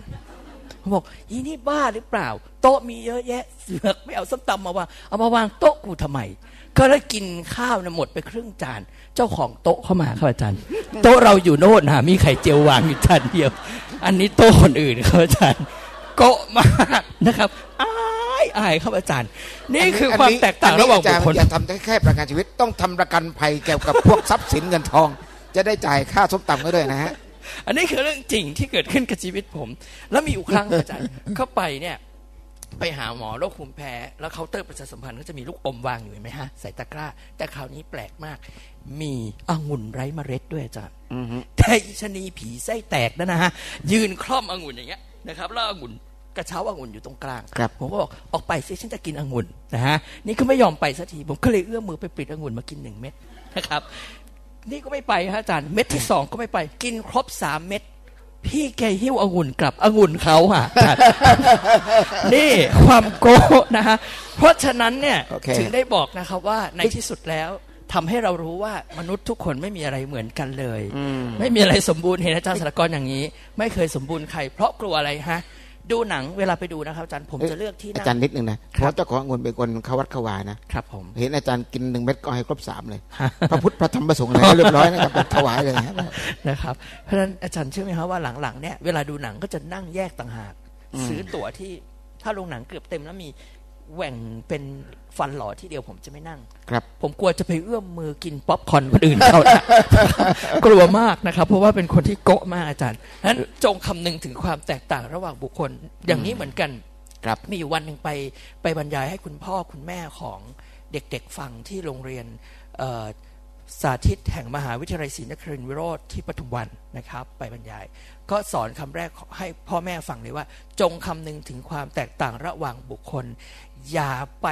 ผมบอกอีนี่บ้าหรือเปล่า โต๊ะมีเยอะแยะเสือกไม่เอาส้มตำมาวางเอามาวางโต๊ะกูทำไม ก็เลยกินข้าวนะหมดไปครึ่งจาน เจ้าของโต๊ะเข้ามาครับอาจารย์ โต๊ะเราอยู่โน่นนะมีไข่เจียววางอยู่จานเดียว อันนี้โต๊ะคนอื่นครับอาจารย์โกะมากนะครับอายอายครับอาจารย์ นี่คือความแตกต่างระหว่างบุคคลอย่าทำแค่ประกันชีวิตต้องทำประกันภัยเกี่ยวกับพวกทรัพย์สินเงินทอง จะได้จ่ายค่าส้มตำก็ด้วยนะฮะอันนี้คือเรื่องจริงที่เกิดขึ้นกับชีวิตผม แล้วมีอยู่ครั้งอาจารย์เข้าไปเนี่ย ไปหาหมอโรคภูมิแพ้ แล้วเคาน์เตอร์ประชาสัมพันธ์ก็จะมีลูกอมวางอยู่เห็นไหมฮะใส่ตะกร้า แต่คราวนี้แปลกมาก มีองุ่นไร้เมล็ดด้วยอาจารย์แต่อีชะนีผีไส้แตกนั่นนะฮะยืนคล่อมองุ่นอย่างเงี้ยนะครับแล้วองุ่นกระเช้าองุ่นอยู่ตรงกลางครับผมก็บอกออกไปสิฉันจะกินองุ่นนะฮะนี่ก็ไม่ยอมไปสักทีผมก็เลยเอื้อมมือไปปิดองุ่นมากินหนึ่งเม็ดนะครับ นี่ก็ไม่ไปฮะอาจารย์เม็ดที่สองก็ไม่ไป กินครบสามเม็ด พี่แกหิ้วองุ่นกลับองุ่นเขาฮะอาจารย์นี่ความโก้นะฮะเพราะฉะนั้นเนี่ยโอเคถึงได้บอกนะครับว่าในที่สุดแล้วทำให้เรารู้ว่ามนุษย์ทุกคนไม่มีอะไรเหมือนกันเลย ไม่มีอะไรสมบูรณ์เห็นอาจารย์สารกรอย่างนี้ ไม่เคยสมบูรณ์ใคร เพราะกลัวอะไรฮะ ดูหนังเวลาไปดูนะครับอาจารย์ผมจะเลือกที่อานั่ง จารย์นิดนึงนะเพราะเจ้าขององุ่นเป็นคนเขาวัดเขาวานะครับผม เห็นอาจารย์กินหนึ่งเม็ดก็ให้ครบสามเลย พระพุทธพระธรรมพระสงฆ์อะไรก็เรียบร้อยนะครับถวายเลยครับนะครับเพราะฉะนั้นอาจารย์เชื่อไหมครับว่าหลังๆเนี่ยเวลาดูหนังก็จะนั่งแยกต่างหากซื้อตั๋วที่ถ้าโรงหนังเกือบเต็มแล้วมี แหว่งเป็นฟันหล่อที่เดียวผมจะไม่นั่ง ครับ ผมกลัวจะไปเอื้อมมือกินป๊อปคอร์นคนอื่นเขานะกลัวมากนะครับ เพราะว่าเป็นคนที่โกะมากอาจารย์นั้นจงคำนึงถึงความแตกต่างระหว่างบุคคลอย่างนี้เหมือนกัน ครับ มีอยู่วันหนึ่งไปไปบรรยายให้คุณพ่อคุณแม่ของเด็กๆฟังที่โรงเรียนเอ่อสาธิตแห่งมหาวิทยาลัยศรีนครินทรวิโรธที่ปทุมวันนะครับ ไปบรรยาย ก็สอนคำแรกให้พ่อแม่ฟังเลยว่า จงคำนึงถึงความแตกต่างระหว่างบุคคล อย่าไป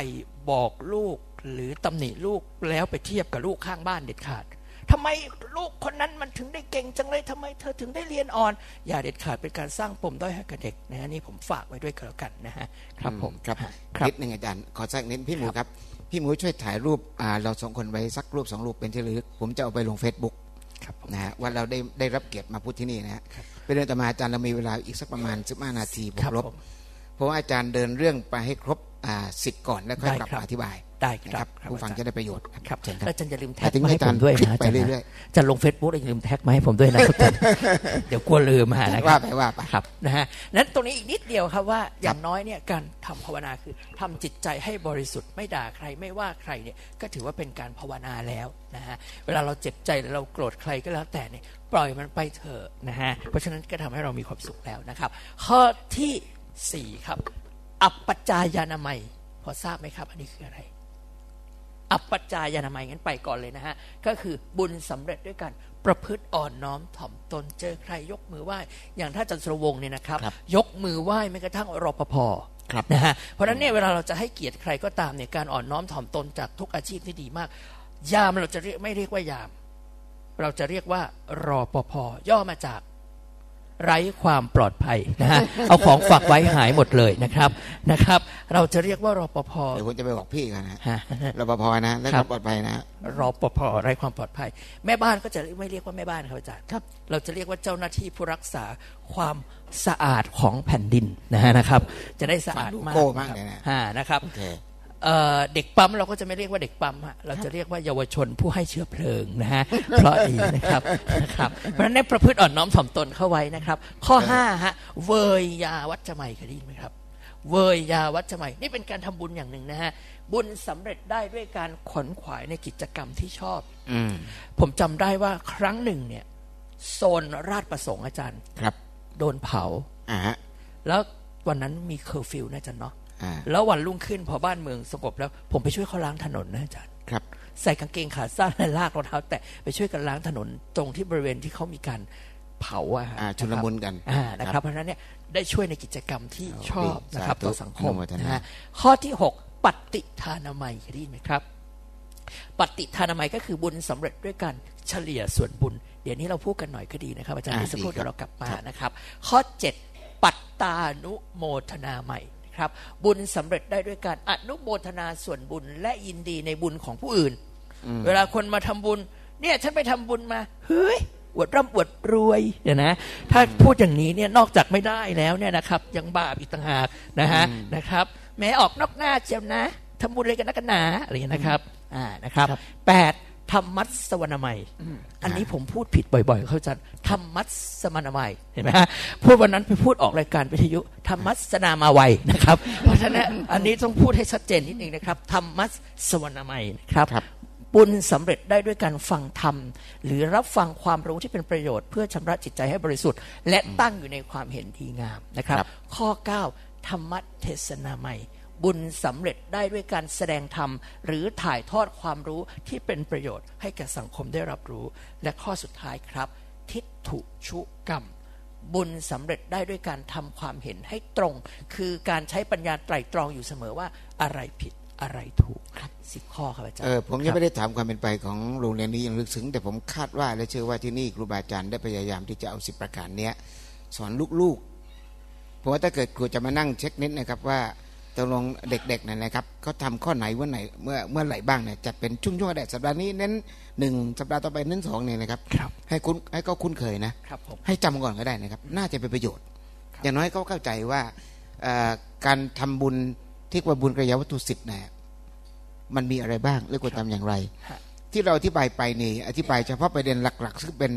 บอกลูกหรือตำหนิลูกแล้วไปเทียบกับลูกข้างบ้านเด็ดขาดทำไมลูกคนนั้นมันถึงได้เก่งจังเลยทำไมเธอถึงได้เรียนอ่อน อย่าเด็ดขาดเป็นการสร้างปมด้อยให้กับเด็กนะฮะนี่ผมฝากไว้ด้วยก็แล้วกันนะฮะครับผมครับครับนิดหนึ่งอาจารย์ขอแทรกนิดพี่หมูครับ พี่หมูช่วยถ่ายรูปอ่าเราสองคนไว้สักรูปสองรูปเป็นที่ระลึกผมจะเอาไปลง Facebook ครับผมนะฮะว่าเราได้ได้รับเกียรติมาพูดที่นี่นะฮะเป็นเรื่องต่อมาอาจารย์เรามีเวลาอีกสักประมาณ15นาทีบวครักบลบผมเพราะว่าอาจารย์เดินเรื่องไปให้ครบอ่า สิทธิ์ก่อนแล้วค่อยได้กลับครับมาอธิบายได้คนะรัครับบผู้ฟังจะได้ประโยชน์ครับเชิญครับแล้วอาจารย์อย่าลืมแท็แต่กถึงมาให้ให้อาจารผมย์ด้วยคลิกนะไปอาจารย์เรื่อยๆจะลงเฟซบุ๊กอย่าลืมแท็กมาให้ผมด้วยนะครับอาจารย์เดี๋ยวกลัวลืมหานะคว่ารับไปว่าไปครับนะฮะนั้นตรงนี้อีกนิดเดียวครับว่าอย่างน้อยเนี่ยการทำภาวนาคือทำจิตใจให้บริสุทธิ์ไม่ด่าใครไม่ว่าใครเนี่ยก็ถือว่าเป็นการภาวนาแล้วนะฮะเวลาเราเจ็บใจหรือเราโกรธใครก็แล้วแต่เนี่ยปล่อยมันไปเถอะนะฮะเพราะฉะนั้นก็ทำให้เรามีความสุขแล้วนะครับ ข้อที่สี่ครับ อัปปัจจายานามัย พอทราบไหมครับ อันนี้คืออะไร อัปปัจจายานามัยงั้นไปก่อนเลยนะฮะ ก็คือบุญสำเร็จด้วยกันประพฤติอ่อนน้อมถ่อมตนเจอใครยกมือไหว้ อย่างถ้าจันทรวงศ์เนี่ยนะครับครับ ยกมือไหว้แม้กระทั่งรปภครับนะฮะเพราะฉะนั้นเนี่ยเวลาเราจะให้เกียรติใครก็ตามเนี่ยการอ่อนน้อมถ่อมตนจากทุกอาชีพที่ดีมาก ยามเราจะเรียกไม่เรียกว่ายาม เราจะเรียกว่ารอปภย่อมาจาก ไร้ความปลอดภัยนะฮะเอาของฝากไว้หายหมดเลยนะครับนะครับ เราจะเรียกว่ารปภเดี๋ยวผมจะไปบอกพี่กันนะฮะรปภนะและครัก็บปลอดภัยนะรอปภไร้ความปลอดภัย แม่บ้านก็จะไม่เรียกว่าแม่บ้านครับอาจารย์ครับ เราจะเรียกว่าเจ้าหน้าที่ผู้รักษาความสะอาดของแผ่นดินนะฮะนะครับ จะได้สะอาดฟังดูมากโก้มากเลยนะฮะนะครับโอ เคเอ่อเด็กปั๊มเราก็จะไม่เรียกว่าเด็กปั๊มฮะเราจะเรียกว่าเยาวชนผู้ให้เชื้อเพลิงนะฮะเพราะดีนะครับนะครับเพราะฉะนั้นในประพฤติอ่อนน้อมถ่อมตนเข้าไว้นะครับ ข้อห้าฮะเวยยาวัจจะไมยเคยได้ยินไหมครับเวยยาวัจจะไมยนี่เป็นการทำบุญอย่างหนึ่งนะฮะบุญสำเร็จได้ด้วยการขวนขวายในกิจกรรมที่ชอบอืมผมจำได้ว่าครั้งหนึ่งเนี่ย โซนราชประสงค์อาจารย์ครับ โดนเผาอ่าฮะแล้ววันนั้นมีเคอร์ฟิวนะอาจารย์เนาะอ่า แล้ววันรุ่งขึ้นพอบ้านเมืองสงบแล้ว ผมไปช่วยเขาล้างถนนนะอาจารย์ครับ ใส่กางเกงขาสั้นและลากรองเท้า แตะไปช่วยกันล้างถนนตรงที่บริเวณที่เขามีการเผาอะฮะอ่าชุลมุนกันอ่านะครับเพราะฉะนั้นเนี่ยได้ช่วยในกิจกรรมที่โอเคชอบนะครับสาธุต่อสังคมอนุโมทนานะฮะข้อที่หกปฏิทานามัยเคยได้ยินไหมครับ ปฏิทานามัยก็คือบุญสำเร็จด้วยการเฉลี่ยส่วนบุญ เดี๋ยวนี้เราพูดกันหน่อยก็ดีนะครับ อาจารย์อ่าเดี๋ยวสักครู่ดีครับเดี๋ยวเรากลับมาครับนะครับ ข้อเจ็ดปัตตานุโมทนาใหม่นะ ครับ บุญสำเร็จได้ด้วยการอนุโมทนาส่วนบุญและยินดีในบุญของผู้อื่น เวลาคนมาทำบุญ เนี่ยฉันไปทำบุญมาเฮ้ยอวดร่ำอวดรวยเดี๋ยวนะถ้าพูดอย่างนี้เนี่ยนอกจากไม่ได้แล้วเนี่ยนะครับยังบาปอีกต่างหากนะฮะนะครับ แม้ออกนอกหน้าเจียวนะทำบุญอะไรกันนักกันหนาอะไรอย่างนี้ยนะครับอ่านะครับแปด ธรรมัสวรรณมัย อันนี้ผมพูดผิดบ่อยๆ เข้าใจธรรมัสมนามัยเห็นไหมฮะพูดวันนั้นไปพูดออกรายการวิทยุธรรมัสนามาไวยนะครับ เพราะฉะนั้นอันนี้ต้องพูดให้ชัดเจนนิดนึงนะครับธรรมัสวรรณมัยนะครับครับบุญสำเร็จได้ด้วยการฟังธรรม หรือรับฟังความรู้ที่เป็นประโยชน์ เพื่อชำระจิตใจให้บริสุทธิ์ และตั้งอยู่ในความเห็นดีงามนะครับครับข้อ 9 ธรรมเทศนาใหม่ บุญสำเร็จได้ด้วยการแสดงธรรม หรือถ่ายทอดความรู้ที่เป็นประโยชน์ให้แก่สังคมได้รับรู้ และข้อสุดท้ายครับ ทิฏฐุชุกรรม บุญสำเร็จได้ด้วยการทำความเห็นให้ตรง คือการใช้ปัญญาไตร่ตรองอยู่เสมอว่าอะไรผิดอะไรถูกครับสิบข้อครับอาจารย์เออผมคยังรับไม่ได้ถามความเป็นไปของโรงเรียนนี้อย่างลึกซึ้งแต่ผมคาดว่าและเชื่อว่าที่นี่ครูบาอาจารย์ได้พยายามที่จะเอาสิบประการเนี้ยสอนลูกๆเพราะว่าถ้าเกิดครูจะมานั่งเช็คนิดนะครับว่า ตกลงเด็กๆเนี่ยนะครับเขาทำข้อไหนวันไหนเมื่อเมื่อไหร่บ้างเนี่ยจัดเป็นช่วงๆก็ได้สัปดาห์นี้เน้นหนึ่งสัปดาห์ต่อไปเน้นสองเนี่ยนะครับครับให้คุ้นให้เขาคุ้นเคยนะครับผมให้จำก่อนก็ได้นะครับ น่าจะเป็นประโยชน์ครับอย่างน้อยเขาเข้าใจว่าเอ่อการทำบุญที่ว่าบุญกระยาวัตถุสิบเนี่ยมันมีอะไรบ้างและควรทำอย่างไรฮะที่เราอธิบายไปนี่อธิบายเฉพาะประเด็นหลัก ๆ ซึ่งเป็น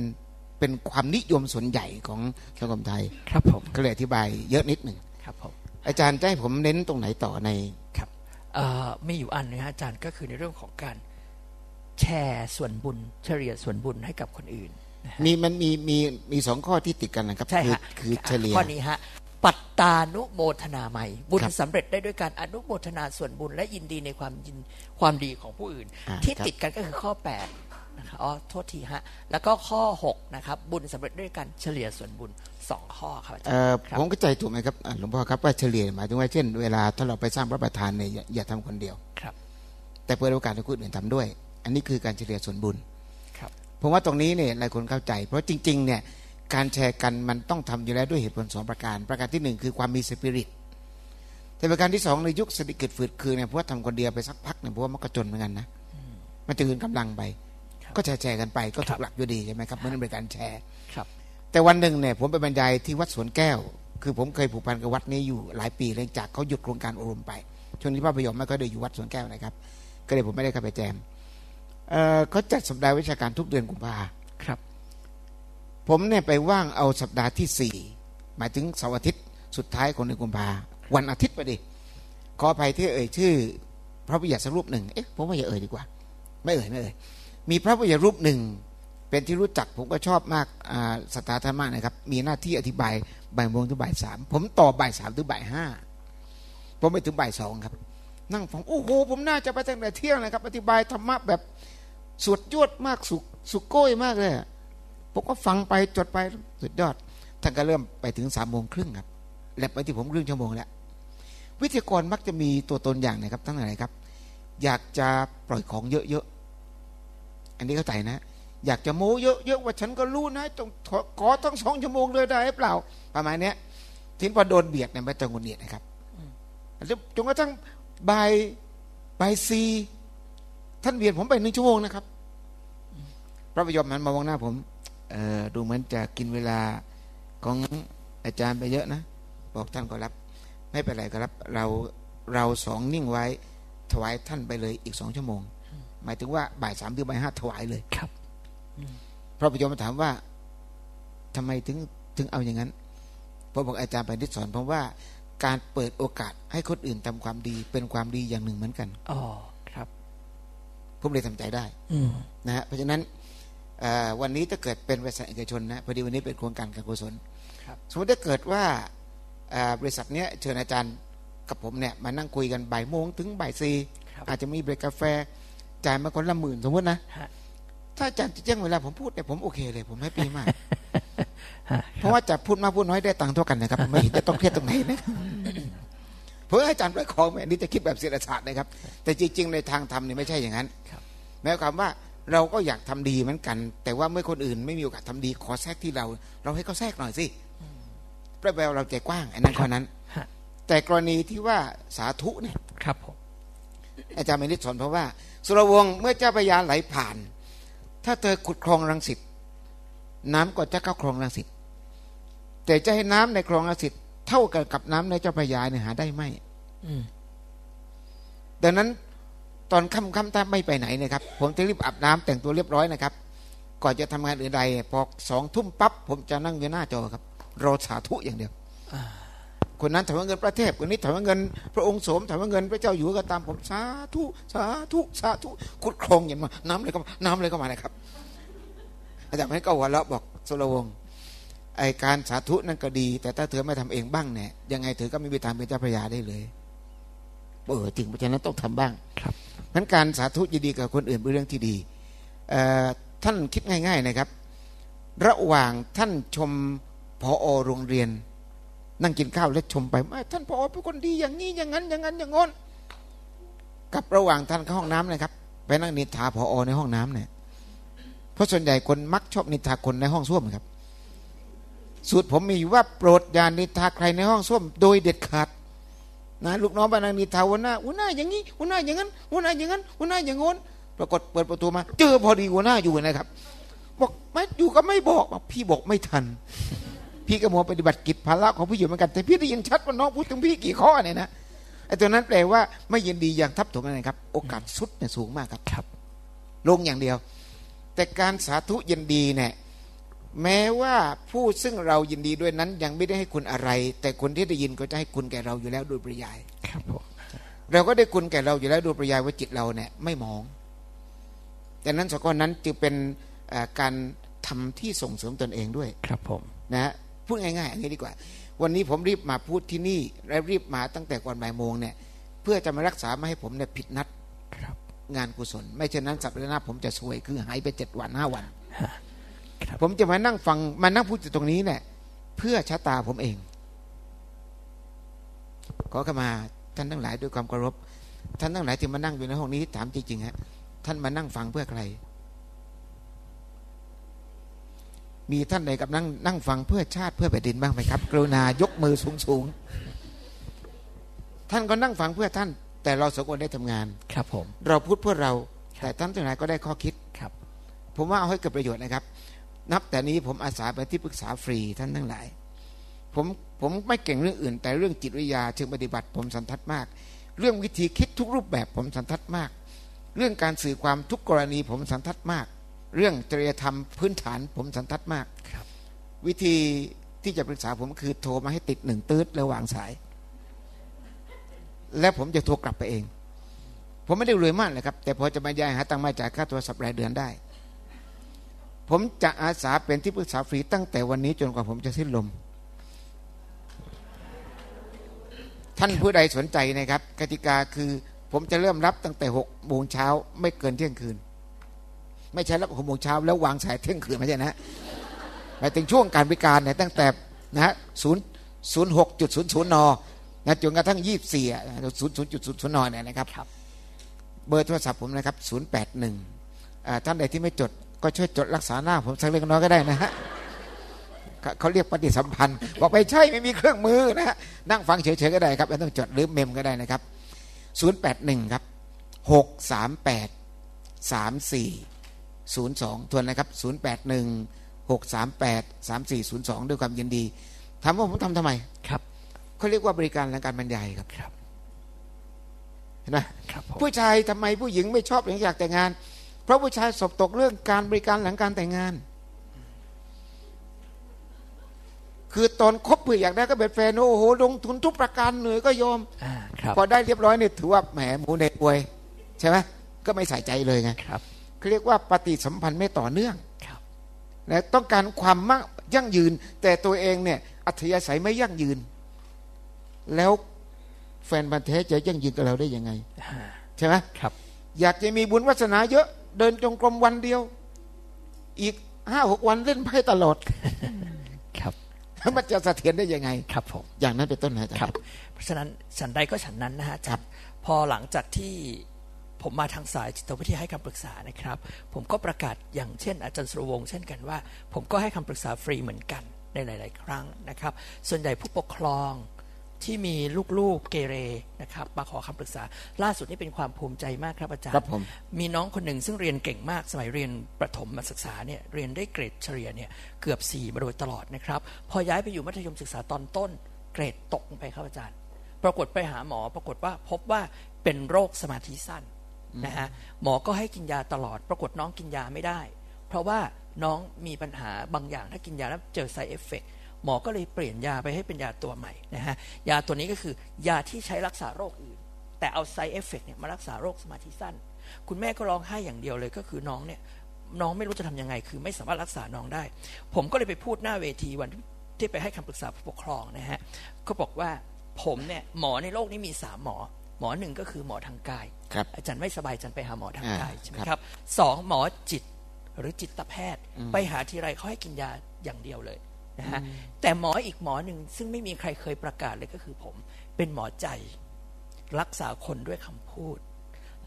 เป็นความนิยมส่วนใหญ่ของสังคมไทย ครับผมก็เลยอธิบายเยอะนิดหนึ่งครับผม อาจารย์จะให้ผมเน้นตรงไหนต่อในครับเอ่อมีอยู่อันนึงฮะอาจารย์ก็คือในเรื่องของการแชร์ส่วนบุญเฉลี่ยส่วนบุญให้กับคนอื่น มีมันมีมีมีสองข้อที่ติดกันนะครับใช่คือฮะคือเฉลี่ยข้อนี้ฮะปัตตานุโมทนาใหม่ บุญครับสำเร็จได้ด้วยการอนุโมทนาส่วนบุญและยินดีในความยินความดีของผู้อื่นอ่าที่ครับติดกันก็คือข้อ8นะครับ อ๋อโทษทีฮะ แล้วก็ข้อ 6 นะครับ บุญสำเร็จด้วยการเฉลี่ยส่วนบุญสองข้อครับอาจารเอ่อย์ครับผมเข้าใจถูกไหมครับอ่าหลวงพ่อครับว่าเฉลี่ยหมายถึงว่าเช่นเวลาถ้าเราไปสร้างพระประธานเนี่ยอย่าอย่าทำคนเดียวครับ แต่เปิดโอกาสให้คนอื่นทำด้วย อันนี้คือการเฉลี่ยส่วนบุญครับผมว่าตรงนี้เนี่ยหลายคนเข้าใจ เพราะจริง ๆ เนี่ยการแชร์กันมันต้องทำอยู่แล้วด้วยเหตุผลสองประการ ประการที่หนึ่งคือความมีสปิริตแต่ประการที่สองในยุคเศรษฐกิจฝืดเคืองเนี่ยเพราะว่าทำคนเดียวไปสักพักเนี่ยเพราะว่ามันก็จนเหมือนกันนะมันจะคืนกำลังไปครับ ก็แชร์แชร์กันไปก็ครัถูบกหลักอยู่ดีใช่ไหมครับมันเป็นการแชร์ครับ แต่วันหนึ่งเนี่ยผมไปบรรยายที่วัดสวนแก้ว คือผมเคยผูกพันกับวัดนี้อยู่หลายปีเลยจากเขาหยุดโครงการอบรมไปช่วงนี้พระพยอมไม่ค่อยได้อยู่วัดสวนแก้วนะครับ ก็เลยผมไม่ได้เข้าไปแจมเอ่อเขาจัดสัปดาห์วิชาการทุกเดือนกุมภาครับ ผมเนี่ยไปว่างเอาสัปดาห์ที่สี่หมายถึงเสาร์อาทิตย์สุดท้ายของเดือนกุมภาวันอาทิตย์ไปดิขออภัยที่เอ่ยชื่อพระวิทยาสกรูปหนึ่งเอ๊ะผมว่าอย่าเอ่ยดีกว่า ไม่เอ่ยไม่เอ่ย มีพระวิทยารูปหนึ่ง เป็นที่รู้จักผมก็ชอบมากอ่าสตาธรรมะนะครับ มีหน้าที่อธิบายบ่ายโมงถึงบ่ายสามผมต่อบ่ายสามถึงบ่ายห้าผมไปถึงบ่ายสองครับ นั่งฟังโอ้โห ผมน่าจะไปตั้งแต่เที่ยงนะครับ อธิบายธรรมะแบบสุดยอดมากสุสุโก้ยมากเลยผมก็ฟังไปจดไปสุดยอดท่านก็เริ่มไปถึงสามโมงครึ่งครับแลบไปที่ผมครึ่งชั่วโมงแล้ววิทยากรมักจะมีตัวตนอย่างนะครับทั้งไหนครับ อยากจะปล่อยของเยอะ อันนี้เข้าใจนะ อยากจะโม้เยอะๆว่าฉันก็รู้นะต้องขอขอทั้งสองชั่วโมงเลยได้หรือเปล่า ประมาณเนี้ยทีนี้พอโดนเบียดเนี่ยมันจะงุนเงียดนะครับแล้วจนกระทั่งบ่ายบ่ายซีท่านเบียดผมไปหนึ่งชั่วโมงนะครับ พระพยอมมันมามองหน้าผมเออดูเหมือนจะกินเวลาของอาจารย์ไปเยอะนะ บอกท่านก็รับ ไม่เป็นไรก็รับ เราเราสองนิ่งไว้ถวายท่านไปเลยอีกสองชั่วโมง หมายถึงว่าบ่ายสามถึงบ่ายห้าถวายเลยครับพระพยอมมาถามว่าทำไมถึงถึงเอาอย่างนั้นเพราะบอกอาจารย์ไปนิดสอนผมว่าการเปิดโอกาสให้คนอื่นทำความดีเป็นความดีอย่างหนึ่งเหมือนกันอ๋อครับผมเลยทำใจได้อืมนะฮะเพราะฉะนั้นเอ่อวันนี้ถ้าเกิดเป็นบริษัทเอกชนนะพอดีวันนี้เป็นโครงการการกุศลครับสมมติถ้าเกิดว่าเอ่อบริษัทเนี้ยเชิญอาจารย์กับผมเนี่ยมานั่งคุยกันบ่ายโมงถึงบ่ายสี่ครับอาจจะมีเบรกกาแฟ จ่ายมาคนละหมื่นสมมตินะฮะถ้าอาจารย์จะแจ้งเวลาผมพูดเนี่ยผมโอเคเลยผมแฮปปี้มากฮะเพราะว่าจะพูดมากพูดน้อยได้ตังค์เท่ากันนะครับ ไม่เห็นจะต้องเครียดตรงไหนนะเพราะอาจารย์ปล่อยของแม่นี่จะคิดแบบเศรษฐศาสตร์นะครับ แต่จริง ๆ ในทางธรรมเนี่ยไม่ใช่อย่างนั้นครับหมายความว่าเราก็อยากทำดีเหมือนกัน แต่ว่าเมื่อคนอื่นไม่มีโอกาสทำดีขอแทรกที่เรา เราให้เขาแทรกหน่อยสิแปลว่าเราใจกว้างอันนั้นข้อนั้นฮะแต่กรณีที่ว่าสาธุเนี่ยครับผมอาจารย์ไม่ได้สอนเพราะว่า สุรวงศ์เมื่อเจ้าพระยาไหลผ่าน ถ้าเธอขุดคลองรังสิตน้ำก็จะเข้าคลองรังสิตแต่จะให้น้ำในคลองรังสิตเท่ากันกับน้ำในเจ้าพระยาเนี่ยหาได้ไหมอืมดังนั้นตอนค่ำค่ำถ้าไม่ไปไหนนะครับ ผมจะรีบอาบน้ำแต่งตัวเรียบร้อยนะครับ ก่อนจะทำงานอื่นใดพอสองทุ่มปั๊บผมจะนั่งอยู่หน้าจอครับรอสาธุอย่างเดียว คคนนั้นถามว่าเงินประเทศคนนี้ถามว่าเงิน พระองค์โสมถามว่าเงินพระเจ้าอยู่หัวก็ตามผมสาธุสาธุสาธุขุดโครงอย่างมาน้ำเลยก็มาน้ำเลยก็มานะครับ อาจารย์ให้ก็หัวเราะบอกสุรวงศ์ไอการสาธุนั่นก็ดี แต่ถ้าเธอไม่ทำเองบ้างเนี่ยยังไงเธอก็ไม่มีทางเป็นเจ้าพระยาได้เลยเออจริงเพราะฉะนั้นต้องทำบ้างครับนั้นการสาธุยินดีกับคนอื่นเป็นเรื่องที่ดีท่านคิดง่าย ๆนะครับ ระหว่างท่านชมพอโรงเรียน นั่งกินข้าวแล้วชมไปท่านพอเป็นคนดีอย่างนี้อย่างนั้นอย่างนั้นอย่างงอนกับระหว่างท่านเข้าห้องน้ำนะครับไปนั่งนินทาพอในห้องน้ำเนี่ยเพราะส่วนใหญ่คนมักชอบนินทาคนในห้องส้วมครับ สูตรผมมีว่าโปรดอย่านินทาใครในห้องส้วมโดยเด็ดขาดนะลูกน้องไปนั่งนินทาหัวหน้าหัวหน้าอย่างนี้หัวหน้าอย่างนั้นหัวหน้าอย่างนั้นหัวหน้าอย่างงนปรากฏเปิดประตูมา เจอพอดีหัวหน้าอยู่นะครับ บอกไม่อยู่ก็ไม่บอกพี่บอกไม่ทัน พี่ก็มัวปฏิบัติกิจภาระของพี่อยู่เหมือนกันแต่พี่ได้ยินชัดว่าน้องพูดถึงพี่กี่ข้อเนี่ยนะไอ้ตัวนั้นแปลว่าไม่ยินดีอย่างทับถมอะไรครับ โอกาสสุดเนี่ยสูงมากครับครับ ลงอย่างเดียว แต่การสาธุยินดีเนี่ยแม้ว่าผู้ซึ่งเรายินดีด้วยนั้น ยังไม่ได้ให้คุณอะไร แต่คนที่ได้ยินก็จะให้คุณแก่เราอยู่แล้วโดยปริยายครับผมเราก็ได้คุณแก่เราอยู่แล้วโดยปริยายว่าจิตเราเนี่ยไม่มองดังนั้นสกอนั้นจึงเป็นการทำที่ส่งเสริมตนเองด้วยครับผมนะ พูดง่ายๆอย่างนี้ดีกว่า วันนี้ผมรีบมาพูดที่นี่และรีบมาตั้งแต่ก่อนบ่ายโมงเนี่ยเพื่อจะมารักษาไม่ให้ผมเนี่ยผิดนัดงานกุศล ไม่เช่นนั้นสัปดาห์หน้าผมจะซวยคือหายไปเจ็ดวันห้าวันผมจะมานั่งฟังมานั่งพูดตรงนี้เนี่ยเพื่อชะตาผมเอง ขอเข้ามาท่านทั้งหลายด้วยความเคารพท่านทั้งหลายที่มานั่งอยู่ในห้องนี้ถามจริงๆฮะท่านมานั่งฟังเพื่อใคร มีท่านใดกับนั่งนั่งฟังเพื่อชาติเพื่อแผ่นดินบ้างไหมครับ กรุณายกมือสูงสูงท่านก็นั่งฟังเพื่อท่าน แต่เราสองคนได้ทำงาน ครับผม เราพูดเพื่อเรา แต่ท่านทั้งหลายก็ได้ข้อคิดครับ ผมว่าเอาให้เกิดประโยชน์นะครับ นับแต่นี้ผมอาสาเป็นที่ปรึกษาฟรีท่านทั้งหลาย ผมผมไม่เก่งเรื่องอื่น แต่เรื่องจิตวิทยาเชิงปฏิบัติผมสันทัดมาก เรื่องวิธีคิดทุกรูปแบบผมสันทัดมาก เรื่องการสื่อความทุกกรณีผมสันทัดมาก เรื่องจริยธรรมพื้นฐานผมสันทัดมากวิธีที่จะปรึกษาผมคือโทรมาให้ติดหนึ่งตืดแล้ววางสาย แล้วผมจะโทรกลับไปเอง ผมไม่ได้รวยมากเลยครับ แต่พอจะมาย้ายหาตังค์มาจ่ายค่าโทรศัพท์รายเดือนได้ ผมจะอาสาเป็นที่ปรึกษาฟรีตั้งแต่วันนี้จนกว่าผมจะสิ้นลม ท่านผู้ใดสนใจนะครับ กติกาคือ ผมจะเริ่มรับตั้งแต่หกโมงเช้าไม่เกินเที่ยงคืน ไม่ใช่รับหกโมงเช้าแล้ววางสายเที่ยงคืนไม่ใช่นะหมายถึงช่วงการบริการเนี่ยตั้งแต่นะศูนย์ศูนย์หกจุดศูนย์ศูนย์นนะจนกระทั่งยี่สิบสี่ศูนย์ศูนย์จุดศูนย์ศูนย์นเนี่ยนะครับ เบอร์โทรศัพท์ผมนะครับศูนย์แปดหนึ่งท่านใดที่ไม่จดก็ช่วยจดรักษาหน้าผมสักเล็กน้อยก็ได้นะฮะเขาเรียกปฏิสัมพันธ์บอกไปใช่ไม่มีเครื่องมือนะฮะนั่งฟังเฉยๆก็ได้ครับไม่ต้องจดหรือเมมก็ได้นะครับศูนย์แปดหนึ่งครับหก สามแปดสามสี่ศูนย์สองทวนนะครับศูนย์แปดหนึ่งหกสามแปดสามสี่ศูนย์สองด้วยความยินดี ถามว่าผมทำทำไมครับเขาเรียกว่าบริการหลังการบรรยายครับครับเห็นไหมผู้ชายทำไมผู้หญิงไม่ชอบอยากแต่งงาน เพราะผู้ชายสบตกเรื่องการบริการหลังการแต่งงาน คือตอนคบเพื่ออยากได้ก็เป็นแฟนโอ้โหลงทุนทุกประการเหนื่อยก็ยอมพอได้เรียบร้อยเนี่ยถือว่าแหมหมูเน็ตป่วย ใช่ไหมก็ไม่ใส่ใจเลยไงครับ เขาเรียกว่าปฏิสัมพันธ์ไม่ต่อเนื่องครับและต้องการความมั่งยั่งยืน แต่ตัวเองเนี่ยอัธยาศัยไม่ยั่งยืน แล้วแฟนบันเทจะยั่งยืนกับเราได้ยังไงใช่ไหมครับ อยากจะมีบุญวาสนาเยอะ เดินจงกรมวันเดียว อีกห้าหกวันเล่นไพ่ตลอดมันจะเสถียรได้ยังไงครับผมอย่างนั้นเป็นต้นนะครับ เพราะฉะนั้นฉันใดก็ฉันนั้นนะฮะจับพอหลังจากที่ ผมมาทางสายจิตวิทยาให้คำปรึกษานะครับ ผมก็ประกาศอย่างเช่นอาจารย์สุรวงศ์เช่นกันว่า ผมก็ให้คำปรึกษาฟรีเหมือนกันในหลาย ๆ ครั้งนะครับ ส่วนใหญ่ผู้ปกครองที่มีลูกๆเกเรนะครับมาขอคำปรึกษา ล่าสุดนี่เป็นความภูมิใจมากครับอาจารย์ครับผมมีน้องคนหนึ่งซึ่งเรียนเก่งมากสมัยเรียนประถมมาศึกษาเนี่ยเรียนได้เกรดเฉลี่ยเนี่ยเกือบ 4 มาโดยตลอดนะครับ พอย้ายไปอยู่มัธยมศึกษาตอนต้น เกรดตกไปครับอาจารย์ ปรากฏไปหาหมอ ปรากฏว่าพบว่าเป็นโรคสมาธิสั้น นะฮะหมอก็ให้กินยาตลอด ปรากฏน้องกินยาไม่ได้ เพราะว่าน้องมีปัญหาบางอย่างถ้ากินยาแล้วเจอไซเอฟเฟกหมอก็เลยเปลี่ยนยาไปให้เป็นยาตัวใหม่นะฮะยาตัวนี้ก็คือยาที่ใช้รักษาโรคอื่น แต่เอาไซเอฟเฟกเนี่ยมารักษาโรคสมาธิสั้น คุณแม่ก็ร้องไห้อย่างเดียวเลยก็คือน้องเนี่ยน้องไม่รู้จะทำยังไง คือไม่สามารถรักษาน้องได้ ผมก็เลยไปพูดหน้าเวทีวันที่ไปให้คำปรึกษาผู้ปกครองนะฮะก็บอกว่าผมเนี่ยหมอในโลกนี้มีสามหมอ หมอหนึ่งก็คือหมอทางกายครับอาจารย์ไม่สบายอาจารย์ไปหาหมอทางอ่ากายใช่ไหมครับครับสองหมอจิตหรือจิตแพทย์ ไปหาทีไรเขาให้กินยาอย่างเดียวเลยนะฮะแต่หมออีกหมอหนึ่งซึ่งไม่มีใครเคยประกาศเลยก็คือผม เป็นหมอใจ รักษาคนด้วยคำพูด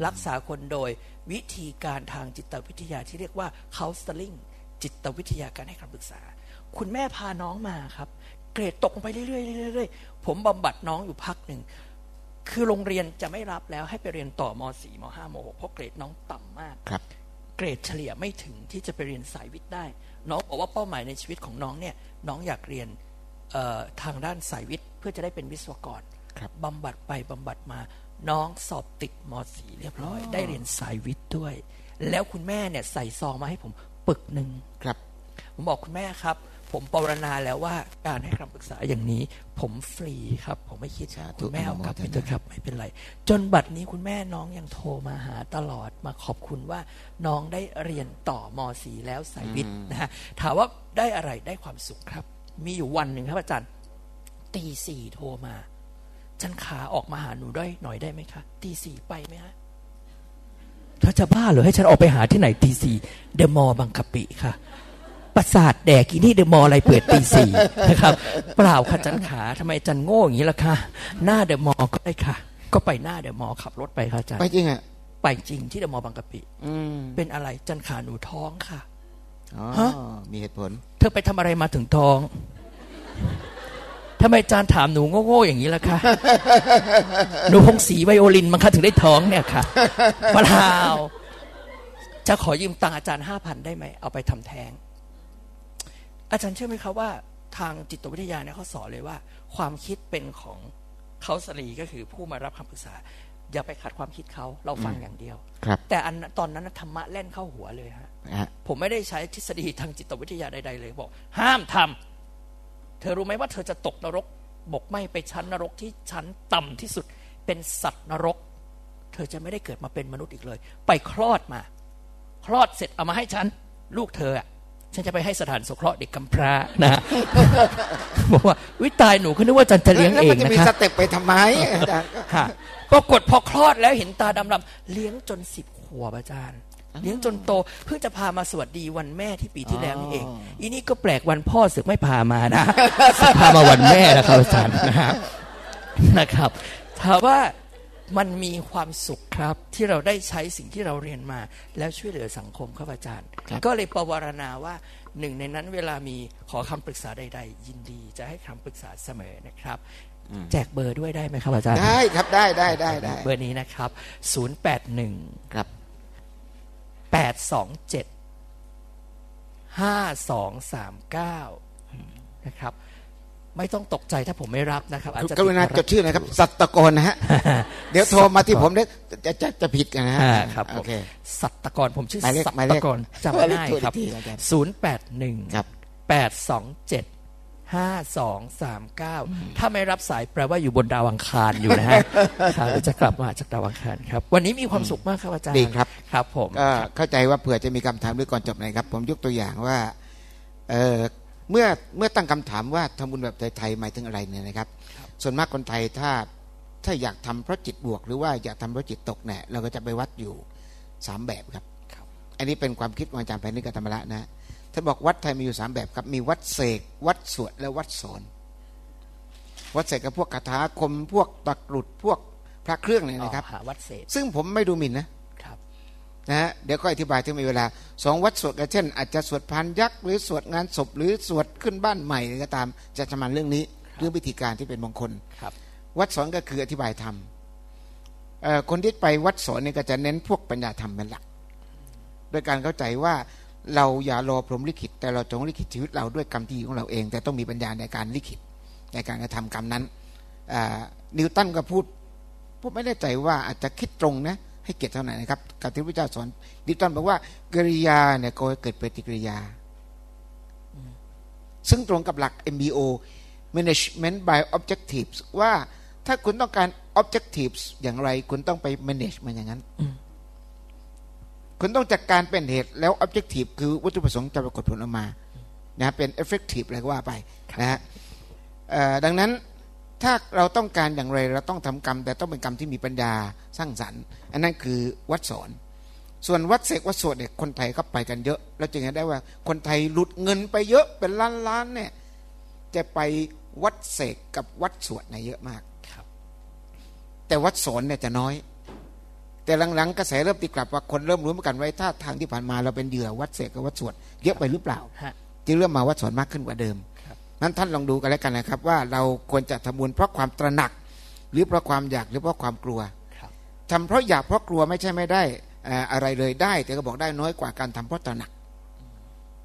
รักษาคนโดยวิธีการทางจิตวิทยาที่เรียกว่า counseling จิตวิทยาการให้คำปรึกษา คุณแม่พาน้องมาครับ เกรดตกลงไปเรื่อยๆเรื่อยๆผมบำบัดน้องอยู่พักหนึ่ง คือโรงเรียนจะไม่รับแล้วให้ไปเรียนต่อม .4 ม .5 ม .6 เพราะเกรดน้องต่ำมากครับ เกรดเฉลี่ยไม่ถึงที่จะไปเรียนสายวิทย์ได้ น้องบอกว่าเป้าหมายในชีวิตของน้องเนี่ย น้องอยากเรียนเอ่อทางด้านสายวิทย์เพื่อจะได้เป็นวิศวกรครับบำบัดไปบำบัดมาน้องสอบติดม .4 เรียบร้อย ได้เรียนสายวิทย์ด้วย แล้วคุณแม่เนี่ยใส่ซองมาให้ผมปึกหนึ่งครับ ผมบอกคุณแม่ครับ ผมปรารณาแล้วว่าการให้คำปรึกษาอย่างนี้ ผมฟรีครับ ผมไม่คิดสาธุคุณแม่เอากลับอนุไปโมทนาเถอะครับ ไม่เป็นไร จนบัดนี้คุณแม่น้องยังโทรมาหาตลอดมาขอบคุณว่าน้องได้เรียนต่อม .4 แล้วสายวิทย์นะฮะถามว่าได้อะไรได้ความสุขครับ มีอยู่วันหนึ่งครับอาจารย์ตีสี่โทรมาฉันขาออกมาหาหนูได้หน่อยได้ไหมคะตีสี่ไปไหมฮะเธอจะบ้าเหรอให้ฉันออกไปหาที่ไหนตีสี่เดอะมอลล์บางกะปิค่ะ ประสาทแดกอีนี่เดอะมอลล์อะไรเปิดตีสี่นะครับ เปล่าค่ะจันขาทำไมจันโง่อย่างนี้ล่ะคะหน้าเดอะมอลล์ก็ได้ค่ะ ก็ไปหน้าเดอะมอลล์ขับรถไปค่ะจันไปจริงอะไปจริงที่เดอะมอลล์บางกะปิอืมเป็นอะไรจันขาหนูท้องค่ะอ๋อฮะมีเหตุผล เธอไปทำอะไรมาถึงท้องทำไมจานถามหนูโง่ๆอย่างนี้ล่ะคะหนูคงสีไวโอลินมั้งคะถึงได้ท้องเนี่ยค่ะเปล่าจะขอยืมตังค์อาจารย์ห้าพันได้ไหมเอาไปทำแท้ง อาจารย์เชื่อไหมครับว่าทางจิตวิทยาเนี่ยเขาสอนเลยว่า ความคิดเป็นของเขาสรีก็คือผู้มารับคำปรึกษา อย่าไปขัดความคิดเขาเราฟังอย่างเดียว ครับ แต่อันตอนนั้นน่ะธรรมะแล่นเข้าหัวเลยฮะฮะ ผมไม่ได้ใช้ทฤษฎีทางจิตวิทยาใดๆเลยบอก ห้ามทำเธอรู้ไหมว่าเธอจะตกนรกบกไหมไปชั้นนรกที่ชั้นต่ำที่สุดเป็นสัตว์นรก เธอจะไม่ได้เกิดมาเป็นมนุษย์อีกเลย ไปคลอดมา คลอดเสร็จเอามาให้ฉัน ลูกเธออะ ฉันจะไปให้สถานสงเคราะห์เด็กกำพร้านะบอกว่าวิตายหนูเขานึกว่าจันจะเลี้ยงแล้วเอมังจะนะมีคะสเต็ปไปทำไมอาจารย์ฮะปรากฏพอคลอดแล้วเห็นตาดำๆเลี้ยงจนสิบขวบอาจารย์เลี้ยงจนโตเพิ่งจะพามาสวัสดีวันแม่ที่ปีที่แล้วนี่เอง อีนี่ก็แปลกวันพ่อสึกไม่พามานะพามาวันแม่แล้วครับอาจารย์นะครับนะครับถามว่า มันมีความสุขครับ ที่เราได้ใช้สิ่งที่เราเรียนมา แล้วช่วยเหลือสังคมครับอาจารย์ครับก็เลยประวารณาว่าหนึ่งในนั้นเวลามีขอคำปรึกษาใด ๆ ยินดีจะให้คำปรึกษาเสมอนะครับ แจกเบอร์ด้วยได้ไหมครับอาจารย์ ได้ครับได้ได้ได้ได้เบอร์นี้นะครับ 081ครับ827 5239 นะครับ ไม่ต้องตกใจถ้าผมไม่รับนะครับอาจจะกรุณาจดชื่อหนะครับ สัตตกรนะฮะ เดี๋ยวโทรมาที่ผมได้จะจะจะผิดกันนะฮะอ่าครับผโอมเคสัตตกรผมชื่อหมายเลขสัตหมายเลตขกรจำง่ายครับหมายเลขตัวอีกทีอาจารย์081ครับ827 5239ถ้าไม่รับสายแปลว่าอยู่บนดาวอังคารอยู่นะฮะครับเดี๋ยวจะกลับมาจากดาวอังคารครับ วันนี้มีความสุขมากครับอาจารย์ดีครับครับ ผมก็เข้าใจว่าเผื่อจะมีคำถามด้วยก่อนจบนะครับ ผมยกตัวอย่างว่า เออเมื่อเมื่อตั้งคำถามว่าทำบุญแบบไทยๆหมายถึงอะไรเนี่ยนะครับ ส่วนมากคนไทยถ้าถ้าอยากทำเพราะจิตบวก หรือว่าอยากทำเพราะจิตตกเนี่ยเราก็จะไปวัดอยู่สามแบบครับครับ อันนี้เป็นความคิดของอาจารย์ไพนิกธรรมระนะท่านบอกวัดไทยมีอยู่สามแบบครับ มีวัดเสกวัดสวดและวัดสอนวัดเสกกับพวกคาถาคมพวกตะกรุดพวกพระเครื่องเนี่ยนะครับหาวัดเศษซึ่งผมไม่ดูหมิ่นนะครับ นะฮะเดี๋ยวก็อธิบายถึงมีเวลาสองวัดสวดกันเช่น อาจจะสวดพานยักษ์หรือสวดงานศพหรือสวดขึ้นบ้านใหม่ก็ตามจะชำนาญเรื่องนี้เรื่องวิธีการที่เป็นมงคลครับ วัดสอนก็คืออธิบายธรรมเอ่อคนที่ไปวัดสอนเนี่ยก็จะเน้นพวกปัญญาธรรมเป็นหลัก โดยการเข้าใจว่าเราอย่ารอพรหมลิขิต แต่เราจงลิขิตชีวิตเราด้วยกรรมที่ของเราเอง แต่ต้องมีปัญญาในการลิขิตในการกระทำกรรมนั้นอ่านิวตันก็พูดพูดไม่แน่ใจว่าอาจจะคิดตรงนะ ให้เกียรติเท่าไหร่นะครับกับที่พระเจ้าสอนนิวตันบอกว่ากริยาเนี่ยก็เกิดปฏิกิริยา ซึ่งตรงกับหลัก MBO Management by Objectives ว่าถ้าคุณต้องการ Objectives อย่างไร คุณต้องไป manage มันอย่างนั้น คุณต้องจัดการเป็นเหตุแล้ว Objective คือวัตถุประสงค์จะปรากฏผลออกมานะเป็น effective อะไรก็ว่าไปนะฮะดังนั้น ถ้าเราต้องการอย่างไรเราต้องทำกรรม แต่ต้องเป็นกรรมที่มีปัญญาสร้างสรรค์ อันนั้นคือวัดสอน ส่วนวัดเสกวัดสวดเนี่ยคนไทยก็ไปกันเยอะเราจึงเห็นได้ว่าคนไทยหลุดเงินไปเยอะเป็นล้านล้านเนี่ยจะไปวัดเสกกับวัดสวดเนี่ยเยอะมากแต่วัดสอนเนี่ยจะน้อย แต่หลังๆกระแสเริ่มตีกลับว่าคนเริ่มรู้เหมือนกันไว้ถ้าทางที่ผ่านมาเราเป็นเหยื่อวัดเสกกับวัดสวดเยอะไปหรือเปล่าจึงเริ่มมาวัดสอนมากขึ้นกว่าเดิม นั้นท่านลองดูกันแล้วกันนะครับ ว่าเราควรจะทำบุญเพราะความตระหนัก หรือเพราะความอยากหรือเพราะความกลัวทำเพราะอยากเพราะกลัวไม่ใช่ไม่ได้อะไรเลยได้ แต่ก็บอกได้น้อยกว่าการทำเพราะตระหนัก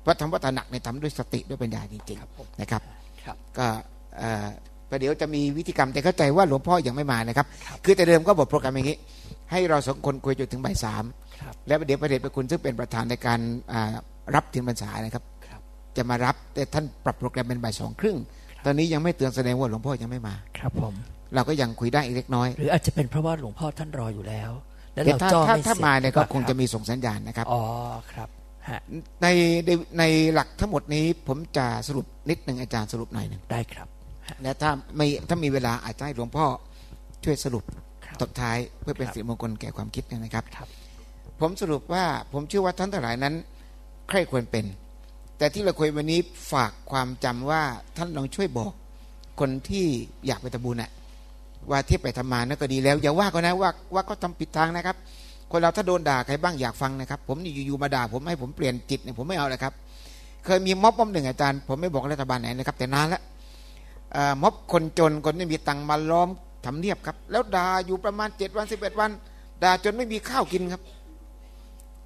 เพราะทำเพราะตระหนักในทำด้วยสติด้วยปัญญาจริงๆนะครับก็ประเดี๋ยวจะมีวิธีกรรมแต่เข้าใจว่าหลวงพ่อยังไม่มานะครับ คือแต่เดิมก็บอกโปรแกรมอย่างนี้ ให้เราสองคนคุยจนถึงบ่ายสามแล้วประเดี๋ยวประเด็จไปคุณซึ่งเป็นประธานในการรับถึงบรรษานะครับ จะมารับ แต่ท่านปรับโปรแกรมเป็นบ่ายสองครึ่ง ตอนนี้ยังไม่เตือนแสดงว่าหลวงพ่อยังไม่มา ครับผม เราก็ยังคุยได้อีกเล็กน้อย หรืออาจจะเป็นเพราะว่าหลวงพ่อท่านรออยู่แล้ว แล้วเราจ้องถ้าถ้ามาเนี่ยก็คงจะมีส่งสัญญาณนะครับ อ๋อครับในในในหลักทั้งหมดนี้ผมจะสรุปนิดหนึ่งอาจารย์สรุปหน่อยหนึ่งได้ครับ และถ้าไม่ถ้ามีเวลาอาจจะให้หลวงพ่อช่วยสรุปตบท้ายเพื่อเป็นสิริมงคลแก่ความคิดนะครับ ผมสรุปว่าผมเชื่อว่าท่านทั้งหลายนั้น ใครควรเป็น แต่ที่เราคุยวันนี้ฝากความจำว่าท่านลองช่วยบอกคนที่อยากไปทำบุญน่ะว่าที่ไปทำมานั่นก็ดีแล้ว อย่าว่าก็นะว่าว่าก็ทำผิดทางนะครับ คนเราถ้าโดนด่าใครบ้างอยากฟังนะครับ ผมนี่อยู่ๆมาด่า ผมให้ผมเปลี่ยนจิตเนี่ยผมไม่เอาเลยครับ เคยมีม็อบม็อบหนึ่งอาจารย์ ผมไม่บอกรัฐบาลไหนนะครับ แต่นานแล้วม็อบคนจนคนไม่มีตังค์มาล้อมทำเนียบครับ แล้วด่าอยู่ประมาณเจ็ดวันสิบเอ็ดวันด่าจนไม่มีข้าวกินครับ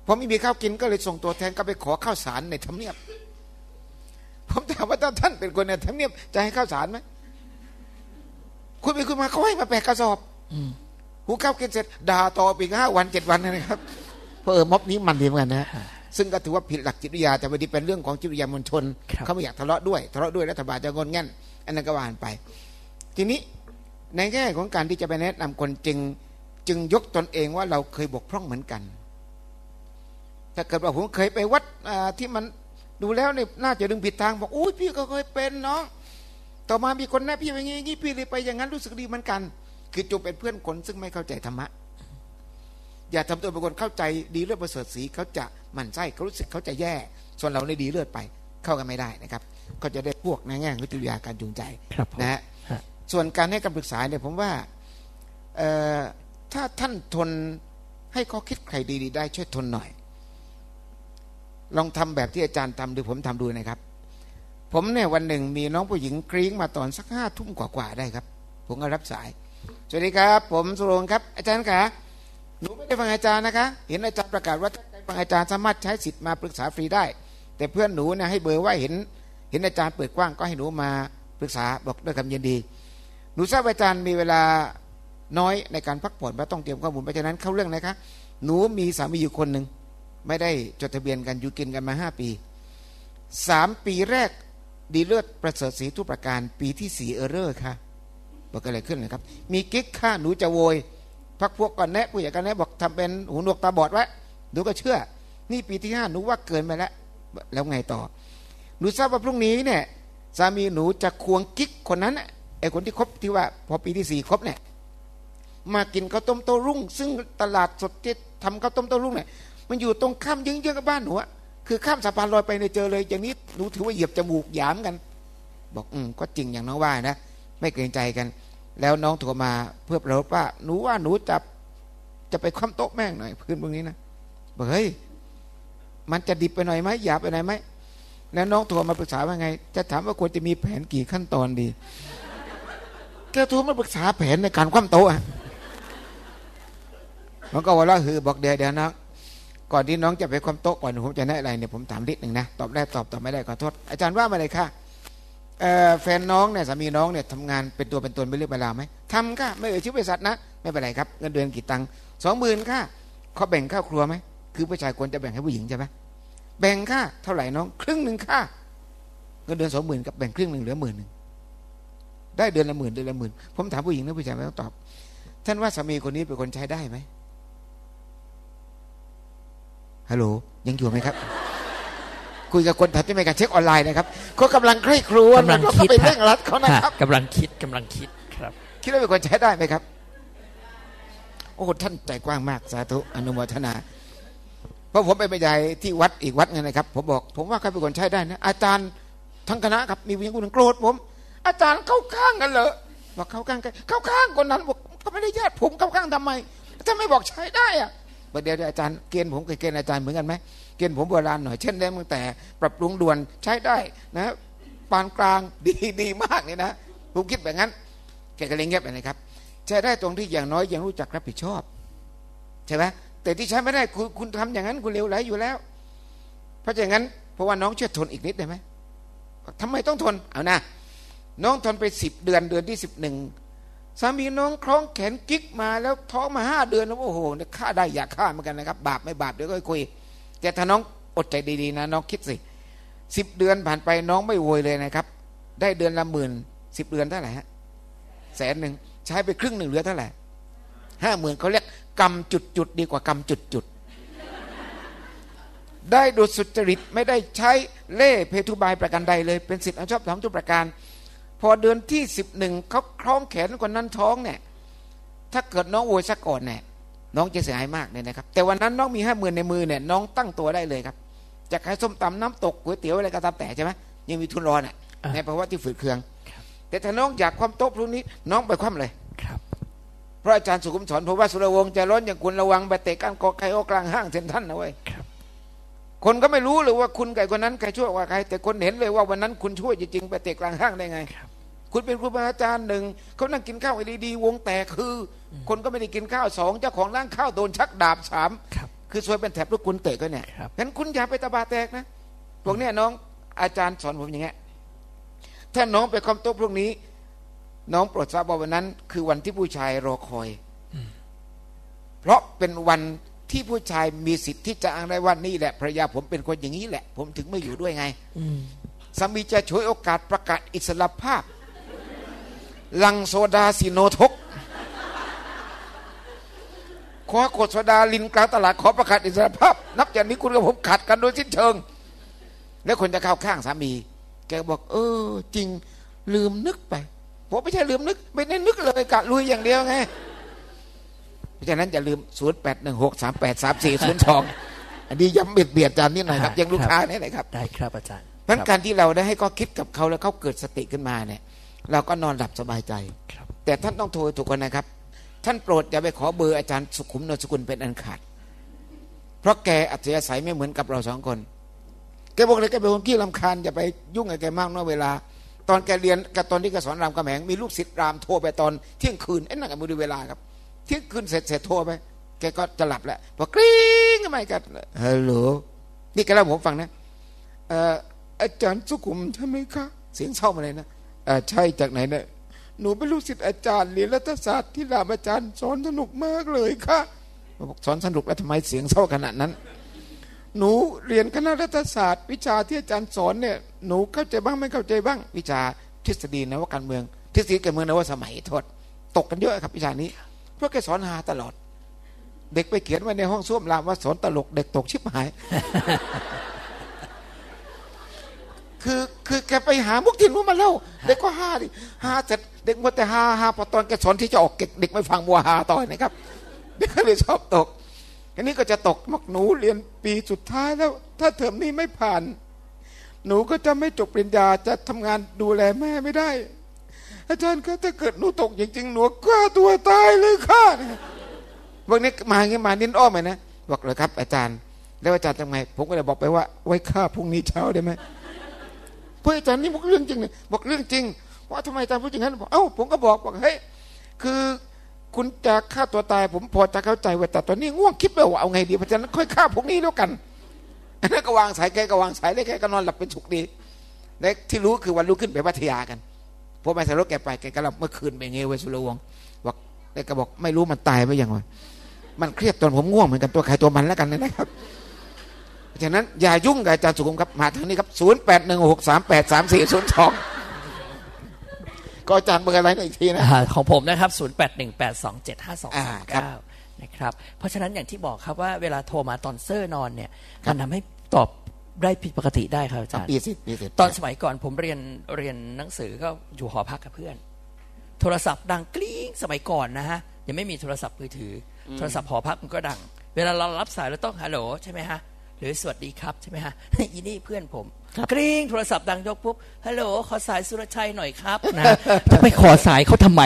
พอไม่มีข้าวกินก็เลยส่งตัวแทนก็ไปขอข้าวสารในทำเนียบ ผมถามว่าถ้าท่านเป็นคนในทำเนียบจะให้ข้าวสารไหมคุณไปคุณมาเขาให้มาแปกกระสอบหูข้าวกินเสร็จด่าต่อปีห้าวันเจ็ดวันนะครับเพราะเออม็อบนี้มันดีเหมือนกันนะ ซึ่งก็ถือว่าผิดหลักจิตวิทยาแต่วันนี้เป็นเรื่องของจิตวิทยามวลชน เขาไม่อยากทะเลาะด้วยทะเลาะด้วยรัฐบาลจะงอนงันอันนั้นก็ว่านไป ทีนี้ในแง่ของการที่จะไปแนะนำคนจึงจึงยกตนเองว่าเราเคยบกพร่องเหมือนกัน ถ้าเกิดว่าผมเคยไปวัดที่มัน ดูแล้วเนี่ยน่าจะดึงผิดทางบอกอุ้ยพี่ก็เคยเป็นเนาะต่อมามีคนแนะพี่ไปงี้งี้พี่เลยไปอย่างนั้นรู้สึกดีเหมือนกัน คือจงเป็นเพื่อนคนซึ่งไม่เข้าใจธรรมะ อย่าทำตัวเป็นคนเข้าใจดีเลือดประเสริฐสีเขาจะหมั่นไส้เขารู้สึกเขาจะแย่ ส่วนเราในดีเลือดไปเข้ากันไม่ได้นะครับ ก็จะได้พวกในแง่วิทยาการจูงใจนะฮะส่วนการให้คำปรึกษาเนี่ยผมว่าถ้าท่านทนให้ข้อคิดใครดีๆได้ช่วยทนหน่อย ลองทำแบบที่อาจารย์ทำดูผมทำดูนะครับ ผมเนี่ยวันหนึ่งมีน้องผู้หญิงกรี๊งมาตอนสักห้าทุ่มกว่าๆได้ครับ ผมก็รับสาย สวัสดีครับ ผมสุรงครับ อาจารย์คะหนูไม่ได้ฟังอาจารย์นะคะ เห็นอาจารย์ประกาศว่าถ้าใครฟังอาจารย์สามารถใช้สิทธิ์มาปรึกษาฟรีได้ แต่เพื่อนหนูเนี่ยให้เบอร์ว่าเห็น เห็นอาจารย์เปิดกว้างก็ให้หนูมาปรึกษาบอกด้วยคำยินดี หนูทราบอาจารย์มีเวลาน้อยในการพักผ่อนว่าต้องเตรียมข้อมูลเพราะฉะนั้นเข้าเรื่องนะคะ หนูมีสามีอยู่คนหนึ่ง ไม่ได้จดทะเบียนกันอยู่กินกันมาห้าปีสามปีแรกดีเลือดประเสริฐสีทุกประการ ปีที่สี่ error ค่ะบอกอะไรขึ้นเลยครับ มีกิ๊กค่าหนูจะโวยพักพวกก่อนแนะผู้ใหญ่กันแนะบอกทำเป็นหูหนวกตาบอดไว้หนูก็เชื่อ นี่ปีที่ห้าหนูว่าเกินไปแล้ว แล้วไงต่อ หนูทราบว่าพรุ่งนี้เนี่ยสามีหนูจะควงกิ๊กคนนั้นไอ้คนที่คบที่ว่า พอปีที่สี่คบเนี่ยมากินข้าวต้มโต้รุ่ง ซึ่งตลาดสดที่ทำข้าวต้มโต้รุ่งเนี่ย มันอยู่ตรงข้ามเยื้องๆกับบ้านหนูอะคือข้ามสะพานลอยไปในเจอเลย อย่างนี้หนูถือว่าเหยียบจมูกหยามกัน บอกอืมก็จริงอย่างน้องว่านะไม่เกรงใจกัน แล้วน้องโทรมาเพื่อเราว่าหนูว่าหนูจะจะไปคว่ำโต๊ะแม่งหน่อยพื้นพวกนี้นะบอกเฮ้ยมันจะดิบไปหน่อยไหมหยาบไปหน่อยไหมแล้วน้องโทรมาปรึกษาว่าไง จะถามว่าควรจะมีแผนกี่ขั้นตอนดีแกโทรมาปรึกษาแผนในการคว่ำโต๊ะมันก็ว่าละหือบอกเดี๋ยวเดี๋ยวนะ ก่อนที่น้องจะไปความโต๊ะก่อนผมจะแนะอะไรเนี่ยผมถามนิดหนึ่งนะตอบได้ตอบตอบไม่ได้ขอโทษอาจารย์ว่ามาเลยค่ะแฟนน้องเนี่ยสามีน้องเนี่ยทำงานเป็นตัวเป็นตนไม่เรื่องเวลาไหมทำค่ะไม่เอ่ยชื่อบริษัทนะ ไม่เป็นไรครับเงินเดือนกี่ตังค์สองหมื่นค่ะเขาแบ่งข้าวครัวไหมคือผู้ชายควรจะแบ่งให้ผู้หญิงใช่ไหมแบ่งค่าเท่าไหร่น้อง ครึ่งหนึ่งค่าเงินเดือนสองหมื่นกับแบ่งครึ่งหนึ่งเหลือหมื่นหนึ่งได้เดือนละหมื่นเดือนละหมื่นผมถามผู้หญิงนะผู้ชายไม่ต้องตอบ ท่านว่าสามีคนนี้เป็นคนใช้ได้ไหม ฮัลโหลยังอยู่ไหมครับ คุยกับคนถัดที่ไม่การเช็คออนไลน์นะครับเขากำลังใคร่ครวญกำลังก็คิดไปเร่งรัดเขานะครับกำลังคิดกำลังคิดครับ คิดว่าเป็นคนใช้ได้ไหมครับ โอ้ท่านใจกว้างมากสาธุอนุโมทนาเพราะผมไปบรรยายที่วัดอีกวัดนึงนะครับ ผมบอก ผมว่าใครเป็นคนใช้ได้นะอาจารย์ทั้งคณะครับมีผู้หญิงคนหนึ่งโกรธผม อาจารย์เข้าข้างกันเหรอบอกเข้าข้างกันเข้าข้างคนนั้นบอกก็ไม่ได้ญาติผมเข้าข้างทำไมถ้าไม่บอกใช้ได้อะ ประเดี๋ยวอาจารย์เกณฑ์ผมกับเกณฑ์อาจารย์เหมือนกันไหมเกณฑ์ผมโบราณหน่อยเช่นเริ่มตั้งแต่ ปรับปรุงด่วนใช้ได้นะปานกลางดีดีมากเนี่ยนะผมคิดแบบนั้น แกก็เลยเงียบไปนะครับใช้ได้ตรงที่อย่างน้อยยังรู้จักรับผิดชอบใช่ไหมแต่ที่ใช้ไม่ได้คุณคุณทำอย่างนั้นคุณเลวไหลอยู่แล้ว เพราะอย่างนั้นเพราะว่าน้องช่วยทนอีกนิดได้ไหมทำไมต้องทนเอานะน้องทนไปสิบเดือนเดือนที่สิบหนึ่ง สามีน้องคล้องแขนกิ๊กมาแล้วท้องมาห้าเดือนแล้วโอ้โหฆ่าได้อยากฆ่าเหมือนกันนะครับ บาปไม่บาปเดี๋ยวก็คุย แต่ถ้าน้องอดใจดีๆนะน้องคิดสิสิบเดือนผ่านไปน้องไม่โวยเลยนะครับ ได้เดือนละหมื่นสิบเดือนเท่าไหร่ฮะแสนหนึ่งใช้ไปครึ่งหนึ่งเหลือเท่าไหร่ห้าหมื่นเขาเรียกกรรมจุดจุดดีกว่ากรรมจุดจุดได้โดยสุจริตไม่ได้ใช้เล่เพทุบายประการใดเลยเป็นสิทธิ์อันชอบธรรมทุกประการ พอเดือนที่สิบหนึ่งเขาคล้องแขนคนนั้นท้องเนี่ยถ้าเกิดน้องโวยซะก่อนเนี่ยน้องจะเสียหายมากเลยนะครับ แต่วันนั้นน้องมีห้าหมื่นในมือเนี่ยน้องตั้งตัวได้เลยครับจะขายส้มตำน้ำตกก๋วยเตี๋ยวอะไรก็ตามแต่ใช่ไหมยังมีทุนรอนอะอ่าในภาวะที่ฝืดเคืองครับแต่ถ้าน้องอยากความโต๊ะพรุ่งนี้ น้องไปคว่ำเลยครับเพราะอาจารย์สุขุมสอนผมว่าสุรวงศ์ใจะร้อนอย่างคุณระวังไปเตะก้านกอไก่โอกลางห้างเซ็นทรัลนะเว้ย ครับคนก็ไม่รู้เลยว่าคุณไก่คนนั้นใครชั่วกว่าใคร แต่คนเห็นเลยว่าวันนั้นคุณช่วยจริงๆไปเตะกลางห้างได้ไงครับคุณเป็นครูบาอาจารย์หนึ่งเขานั่งกินข้าวไอ้ดีๆวงแตกคือ คนก็ไม่ได้กินข้าวสองเจ้าของร้านข้าวโดนชักดาบสามครับคือซวยเป็นแถบลูกคุณเตะก็เนี่ยครับงั้นคุณอย่าไปตะบาแตกนะพวกเนี้ยน้องอาจารย์สอนผมอย่างเงี้ยถ้าน้องไปคอมโต๊ะพวกนี้ น้องโปรดทราบว่าวันนั้น คือวันที่ผู้ชายรอคอย เพราะเป็นวัน ที่ผู้ชายมีสิทธิ์ที่จะอ้างได้ว่านี่แหละภรรยาผมเป็นคนอย่างนี้แหละ ผมถึงไม่อยู่ด้วยไงอืมสามีจะช่วยโอกาสประกาศอิสรภาพ ลังโซดาซิโนทกขอกดโซดาลินกลางตลาดขอประกาศอิสรภาพ นับจากนี้คุณกับผมขัดกันโดยสิ้นเชิง แล้วคนจะเข้าข้างสามี แกบอก เออ จริงลืมนึกไปผมไม่ใช่ลืมนึก ไม่ได้นึกเลยกะลุยอย่างเดียวไง เพราะฉะนั้นอย่าลืม 0 8 1 6 3 8 3 4 0 2 อันนี้ย้ำเบียดเบียดจานนิดหน่อยครับ ยังลูกค้าเนี่ยนะครับ ได้ครับอาจารย์เพราะฉะนั้นคการับรที่เราได้ให้ก็คิดกับเขาแล้วเขาเกิดสติขึ้นมาเนี่ย เราก็นอนหลับสบายใจครับแต่ท่านต้องโทรถูกคนนะครับ ท่านโปรดอย่าไปขอเบอร์อาจารย์สุขุมนนสกุลเป็นอันขาด เพราะแกอัธยาศัยไม่เหมือนกับเราสองคน แกบอกเลยแกเป็นคนขี้ลำคาญอย่าไปยุ่งกับแกมากนอกเวลาตอนแกเรียนกับตอนที่แกสอนรามกำแหงมีลูกศิษย์รามโทรไปตอนเที่ยงคืนไอ้นั่นกับมือดูเวลาครับ เที่ยงคืนเสร็จเสร็จโทรไปแกก็จะหลับแล้วพอกริ๊งทำไมกันฮัลโหลนี่แกเล่าให้ผมฟังนะเอ่ออาจารย์สุขุมใช่ไหมคะ เสียงเศร้ามาเลยนะเอ่อใช่จากไหนเนี่ยหนูเป็นลูกศิษย์อาจารย์เรียนรัฐศาสตร์ที่รามอาจารย์สอนสนุกมากเลยค่ะบอกสอนสนุกแล้วทำไมเสียงเศร้าขนาดนั้น หนูเรียนคณะรัฐศาสตร์ วิชาที่อาจารย์สอนเนี่ยหนูเข้าใจบ้างไม่เข้าใจบ้าง วิชาทฤษฎีนะว่าการเมือง ทฤษฎีการเมืองนะว่าสมัยโทษตกกันเยอะครับวิชานี้ เพราะแกสอนหาตลอด เด็กไปเขียนไว้ในห้องส้วมรามว่าสอนตลก เด็กตกชิบหาย คือคือแกไปหามุกที่รู้มาเล่า เด็กก็ฮาดิฮาเสร็จเด็กมัวแต่ฮาฮาพอตอนแกสอนที่จะออกเก็บเด็กไม่ฟังมัวฮาต่อยนะครับ เด็กก็เลยชอบตกอันนี้ก็จะตกมักหนูเรียนปีสุดท้ายแล้ว ถ้าเทอมนี้ไม่ผ่าน หนูก็จะไม่จบปริญญาจะทำงานดูแลแม่ไม่ได้ อาจารย์ก็ถ้าเกิดหนูตกจริงๆหนูฆ่าตัวตายเลยค่ะวันนี้มาอย่างงี้มานินอ้อมไหมนะบอกเลยครับ อาจารย์ แล้วอาจารย์ทำไงผมก็เลยบอกไปว่า ไว้ฆ่าพรุ่งนี้เช้าได้ไหมเพื่ออาจารย์นี่บอกเรื่องจริงเลยบอกเรื่องจริง ว่าทำไมอาจารย์พูดอย่างนั้นบอกเอ้าผมก็บอกบอกเฮ้ยคือคุณจะฆ่าตัวตาย ผมพอจะเข้าใจว่าแต่ตอนนี้ง่วงคิดไปว่าเอาไงดีเพราะฉะนั้นค่อยฆ่าพวกนี้แล้วกันอันนั้นก็วางสายแกก็วางสายแล้วแกก็นอนหลับเป็นสุขดีและที่รู้คือวันรุ่งขึ้นไปพัทยากัน พอมาใส่รถแกไปแกก็หลับเมื่อคืนไปเงี้ยเวสุรวงศ์บอกแกก็บอกไม่รู้มันตายไปยังไงมันเครียดตอนผมง่วงเหมือนกันตัวใครตัวมันแล้วกันนะครับฉะนั้นอย่ายุ่งกับอาจารย์สุขุมครับมาทางนี้ครับศูนย์แปดหนึ่งหกสามแปดสามสี่ศูนย์สองก็อาจารย์เบอร์อะไรนะอีกทีนะอ่าของผมนะครับ 0 8 1 8 2 7 5 2อ่า3ครับ9นะครับ เพราะฉะนั้นอย่างที่บอกครับว่าเวลาโทรมาตอนเซอร์นอนเนี่ยครับมันทำให้ตอบ ได้ผิดปกติได้ครับอาจารย์ปีสิบปีสิบตอนสมัยก่อนผมเรียนเรียนหนังสือก็อยู่หอพักกับเพื่อน โทรศัพท์ดังกริ๊งสมัยก่อนนะฮะยังไม่มีโทรศัพท์มือถืออโทรศัพท์หอพักมันก็ดัง เวลาเรารับสายเราต้องฮัลโหลใช่ไหมฮะ หรือสวัสดีครับใช่ไหมฮะอีนี่เพื่อนผมกริ๊งโทรศัพท์ดังยกปุ๊บฮัลโหลขอสายสุรชัยหน่อยครับนะจะไปขอสายเขาทำไม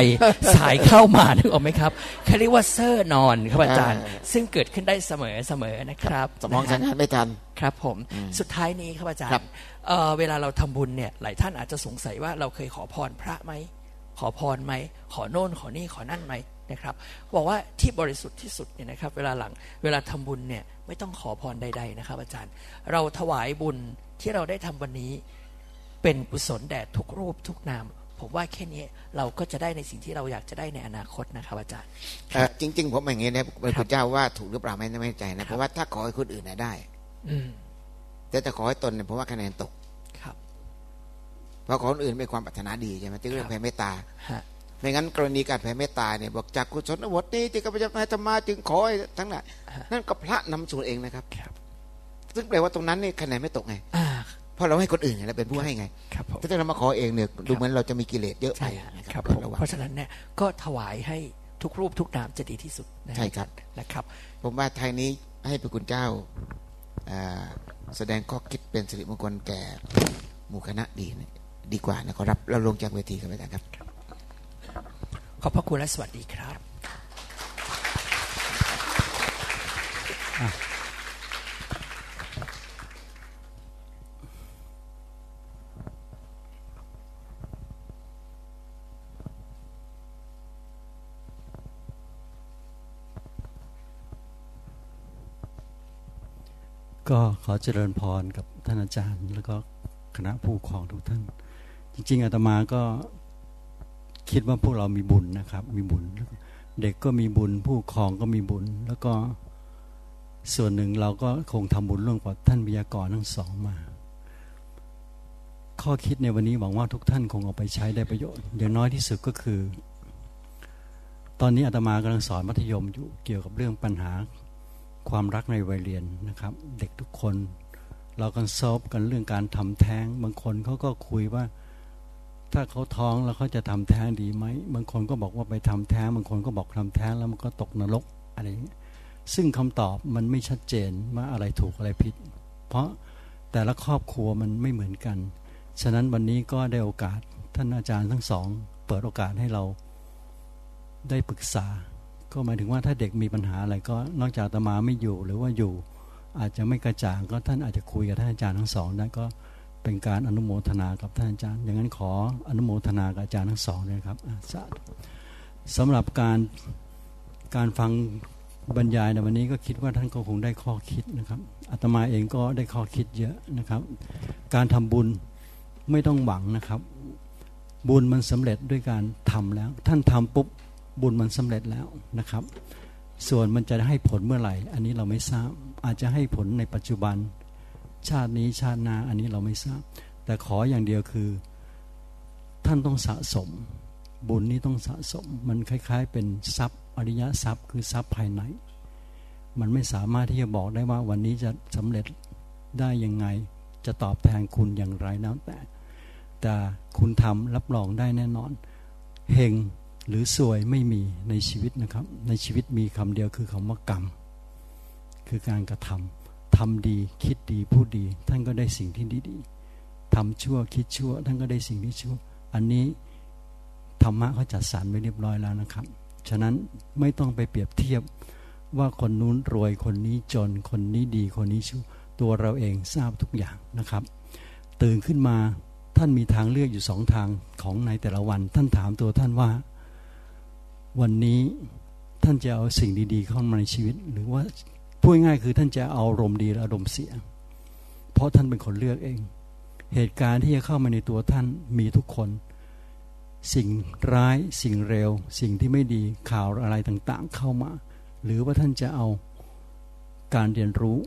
สายเข้ามานึกออกไหมครับเขาเรียกว่าเซอร์นอนครับอาจารย์ ซึ่งเกิดขึ้นได้เสมอเสมอนะครับสมองนะสังฮะงานไม่ทันครับผมสุดท้ายนี้ครับอาจารครัย์บเอ่อเวลาเราทำบุญเนี่ยหลายท่านอาจจะสงสัยว่าเราเคยขอพรพระไหมขอพรไหมขอโน่นขอนี่ขอนั่นไหม นะครับบอกว่าที่บริสุทธิ์ที่สุดเนี่ยนะครับ เวลาหลังเวลาทำบุญเนี่ยไม่ต้องขอพรใด ๆนะครับ อาจารย์ เราถวายบุญที่เราได้ทำวันนี้ เป็นกุศลแด่ทุกรูปทุกนาม ผมว่าแค่นี้เราก็จะได้ในสิ่งที่เราอยากจะได้ในอนาคตนะครับ อาจารย์เอ่อจริง ๆ ผมอย่างนี้นะพระพุทธเจ้าว่าถูกหรือเปล่าไม่ไม่แน่ใจนะเพราะว่าถ้าขอให้คนอื่นน่ะได้อืมแต่จะขอให้ตนเนี่ยผมว่าคะแนนตกครับเพราะขอคนอื่นเป็นความปรารถนาดีใช่ไหมจึงเรียครักบแผ่เมตตาฮะ ไม่งั้นกรณีการแผ่เมตตาเนี่ยบอกจากกุศลบทนี้ที่ข้าพเจ้าให้ธรรมาจึงขอให้ทั้งนั้นนั่นก็พระนำสู่เองนะครับครับ ซึ่งแปลว่าตรงนั้นนี่คะแนนไม่ตกไงอ่าเพราะเราให้คนอื่นไงเราเป็นผู้ให้ไงครับผมถ้าเรามาขอเองเนี่ยดูเหมือนเราจะมีกิเลสเยอะไปใช่ฮะนะคครัรับบผมระวังเพราะฉะนั้นเนี่ยก็ถวายให้ทุกรูปทุกนามจะดีที่สุดนะใช่ครับนะครับ ผมว่าไทยนี้ให้พระคุณเจ้าอ่าแสดงข้อคิดเป็นสิริมงคลแก่หมู่คณะดีนะดีกว่านะขอรับเราลงจากเวทีกันไปกันครับ ขอบพระคุณและสวัสดีครับ ก็ขอเจริญพรกับท่านอาจารย์ แล้วก็คณะผู้ปกครองทุกท่าน จริง ๆอาตมาก็ คิดว่าพวกเรามีบุญนะครับ มีบุญ เด็กก็มีบุญ ผู้ครองก็มีบุญ แล้วก็ส่วนหนึ่งเราก็คงทำบุญร่วมกับท่านวิทยากรทั้งสองมา ข้อคิดในวันนี้หวังว่าทุกท่านคงเอาไปใช้ได้ประโยชน์ อย่างน้อยที่สุดก็คือ ตอนนี้อาตมากำลังสอนมัธยมอยู่เกี่ยวกับเรื่องปัญหาความรักในวัยเรียนนะครับ เด็กทุกคน เรากันซอบกันเรื่องการทำแท้ง บางคนเขาก็คุยว่า ถ้าเขาท้องแล้วเขาจะทำแท้งดีไหมบางคนก็บอกว่าไปทำแท้งบางคนก็บอกทำแท้งแล้วมันก็ตกนรกอะไรอย่างเงี้ยซึ่งคำตอบมันไม่ชัดเจนว่าอะไรถูกอะไรผิด เพราะแต่ละครอบครัวมันไม่เหมือนกัน ฉะนั้นวันนี้ก็ได้โอกาสท่านอาจารย์ทั้งสอง เปิดโอกาสให้เราได้ปรึกษา ก็หมายถึงว่าถ้าเด็กมีปัญหาอะไรก็นอกจากตมาไม่อยู่หรือว่าอยู่ อาจจะไม่กระจ่างก็ท่านอาจจะคุยกับท่านอาจารย์ทั้งสองได้นก็ เป็นการอนุโมทนากับท่านอาจารย์ อย่างนั้นขออนุโมทนากับอาจารย์ทั้งสองเลยครับสาธุสำหรับการการฟังบรรยายในวันนี้ก็คิดว่าท่านก็คงได้ข้อคิดนะครับอาตมาเองก็ได้ข้อคิดเยอะนะครับ การทำบุญไม่ต้องหวังนะครับ บุญมันสำเร็จด้วยการทำแล้ว ท่านทำปุ๊บบุญมันสำเร็จแล้วนะครับ ส่วนมันจะให้ผลเมื่อไหร่ อันนี้เราไม่ทราบอาจจะให้ผลในปัจจุบัน ชาตินี้ชาติหน้าอันนี้เราไม่ทราบ แต่ขออย่างเดียวคือท่านต้องสะสม บุญนี้ต้องสะสม มันคล้ายๆ เป็นทรัพย์อริยทรัพย์ คือทรัพย์ภายใน มันไม่สามารถที่จะบอกได้ว่าวันนี้จะสำเร็จได้ยังไง จะตอบแทนคุณอย่างไรแล้วแต่ แต่คุณทำรับรองได้แน่นอนเฮงหรือสวยไม่มีในชีวิตนะครับ ในชีวิตมีคำเดียวคือคำว่ากรรม คือการกระทำ ทำดีคิดดีพูดดี ท่านก็ได้สิ่งที่ดีๆทำชั่วคิดชั่ว ท่านก็ได้สิ่งที่ชั่ว อันนี้ธรรมะเขาจัดสรรไว้เรียบร้อยแล้วนะครับ ฉะนั้นไม่ต้องไปเปรียบเทียบว่าคนนู้นรวยคนนี้จนคนนี้ดีคนนี้ชั่ว ตัวเราเองทราบทุกอย่างนะครับ ตื่นขึ้นมาท่านมีทางเลือกอยู่สองทางของในแต่ละวัน ท่านถามตัวท่านว่า วันนี้ท่านจะเอาสิ่งดี ๆ เข้ามาในชีวิต หรือว่า พูดง่ายคือท่านจะเอาอารมณ์ดีหรืออารมณ์เสีย เพราะท่านเป็นคนเลือกเอง เหตุการณ์ที่จะเข้ามาในตัวท่านมีทุกคน สิ่งร้ายสิ่งเร็ว สิ่งที่ไม่ดีข่าวอะไรต่างๆ เข้ามา หรือว่าท่านจะเอาการเรียนรู้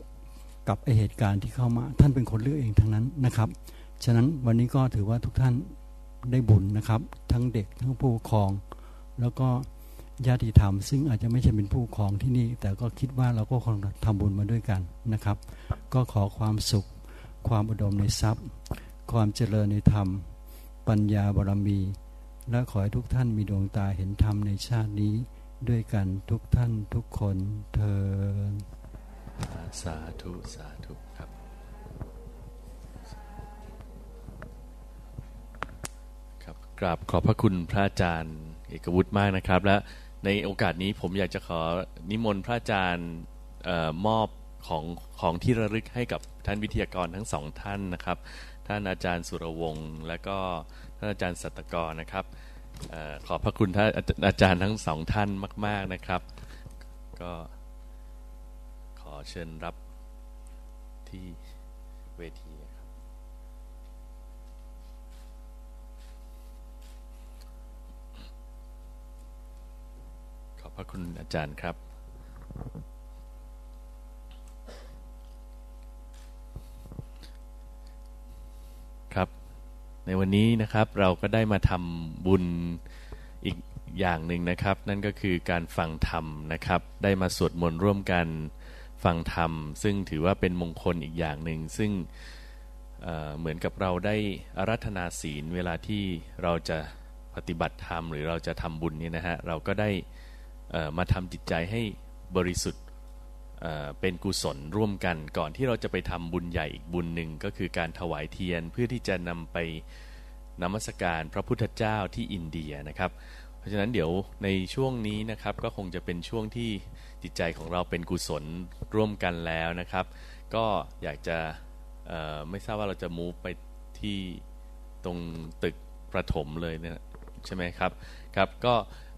กับไอเหตุการณ์ที่เข้ามา ท่านเป็นคนเลือกเองทั้งนั้นนะครับ ฉะนั้นวันนี้ก็ถือว่าทุกท่านได้บุญนะครับ ทั้งเด็กทั้งผู้ปกครอง แล้วก็ ญาติธรรม ซึ่งอาจจะไม่ใช่เป็นผู้ปกครองที่นี่ แต่ก็คิดว่าเราก็คงทำบุญมาด้วยกันนะครับ ก็ขอความสุข ความอุดมในทรัพย์ ความเจริญในธรรม ปัญญาบารมี และขอให้ทุกท่านมีดวงตาเห็นธรรมในชาตินี้ ด้วยกันทุกท่านทุกคนเธอสาธุ สาธุครับครับกราบขอบพระคุณพระอาจารย์เอกวุฒิมากนะครับและ ในโอกาสนี้ผมอยากจะขอนิมนต์พระอาจารย์ออมอบของของที่ระลึกให้กับท่านวิทยากรทั้งสองท่านนะครับ ท่านอาจารย์สุรวงศ์และก็ท่านอาจารย์สัตกรนะครับออขอบพระคุณท่านอาจารย์ทั้งสองท่านมาก ๆนะครับ ก็ขอเชิญรับที่เวทีครับ ขอบ พระคุณอาจารย์ครับ ครับ ในวันนี้นะครับเราก็ได้มาทำบุญอีกอย่างหนึ่งนะครับ นั่นก็คือการฟังธรรมนะครับ ได้มาสวดมนต์ร่วมกันฟังธรรม ซึ่งถือว่าเป็นมงคลอีกอย่างหนึ่งซึ่งเเหมือนกับเราได้อารัธนาศีลเวลาที่เราจะปฏิบัติธรรม หรือเราจะทำบุญเนี่ยนะฮะเราก็ได้ มาทำจิตใจให้บริสุทธิ์เป็นกุศลร่วมกันก่อนที่เราจะไปทำบุญใหญ่อีกบุญหนึ่งก็คือการถวายเทียนเพื่อที่จะนำไปนมัสการพระพุทธเจ้าที่อินเดียนะครับ เพราะฉะนั้นเดี๋ยวในช่วงนี้นะครับก็คงจะเป็นช่วงที่จิตใจของเราเป็นกุศลร่วมกันแล้วนะครับ ก็อยากจะไม่ทราบว่าเราจะมูฟไปที่ตรงตึกประถมเลยเนี่ยใช่ไหมครับครับ ก็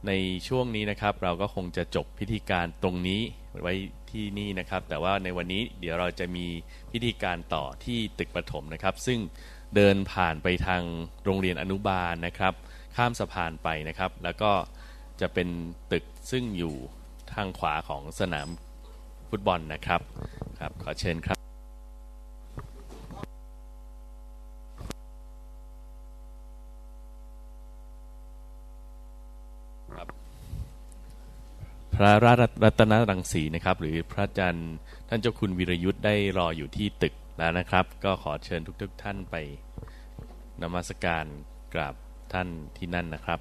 ในช่วงนี้นะครับเราก็คงจะจบพิธีการตรงนี้ไว้ที่นี่นะครับ แต่ว่าในวันนี้เดี๋ยวเราจะมีพิธีการต่อที่ตึกประถมนะครับ ซึ่งเดินผ่านไปทางโรงเรียนอนุบาลนะครับ ข้ามสะพานไปนะครับ แล้วก็จะเป็นตึกซึ่งอยู่ทางขวาของสนามฟุตบอลนะครับครับขอเชิญครับ พระรารัตนรังสีนะครับ หรือพระอาจารย์ท่านเจ้าคุณวิรยุทธ์ได้รออยู่ที่ตึกแล้วนะครับ ก็ขอเชิญทุกๆท่านไปนมัสการกราบท่านที่นั่นนะครับ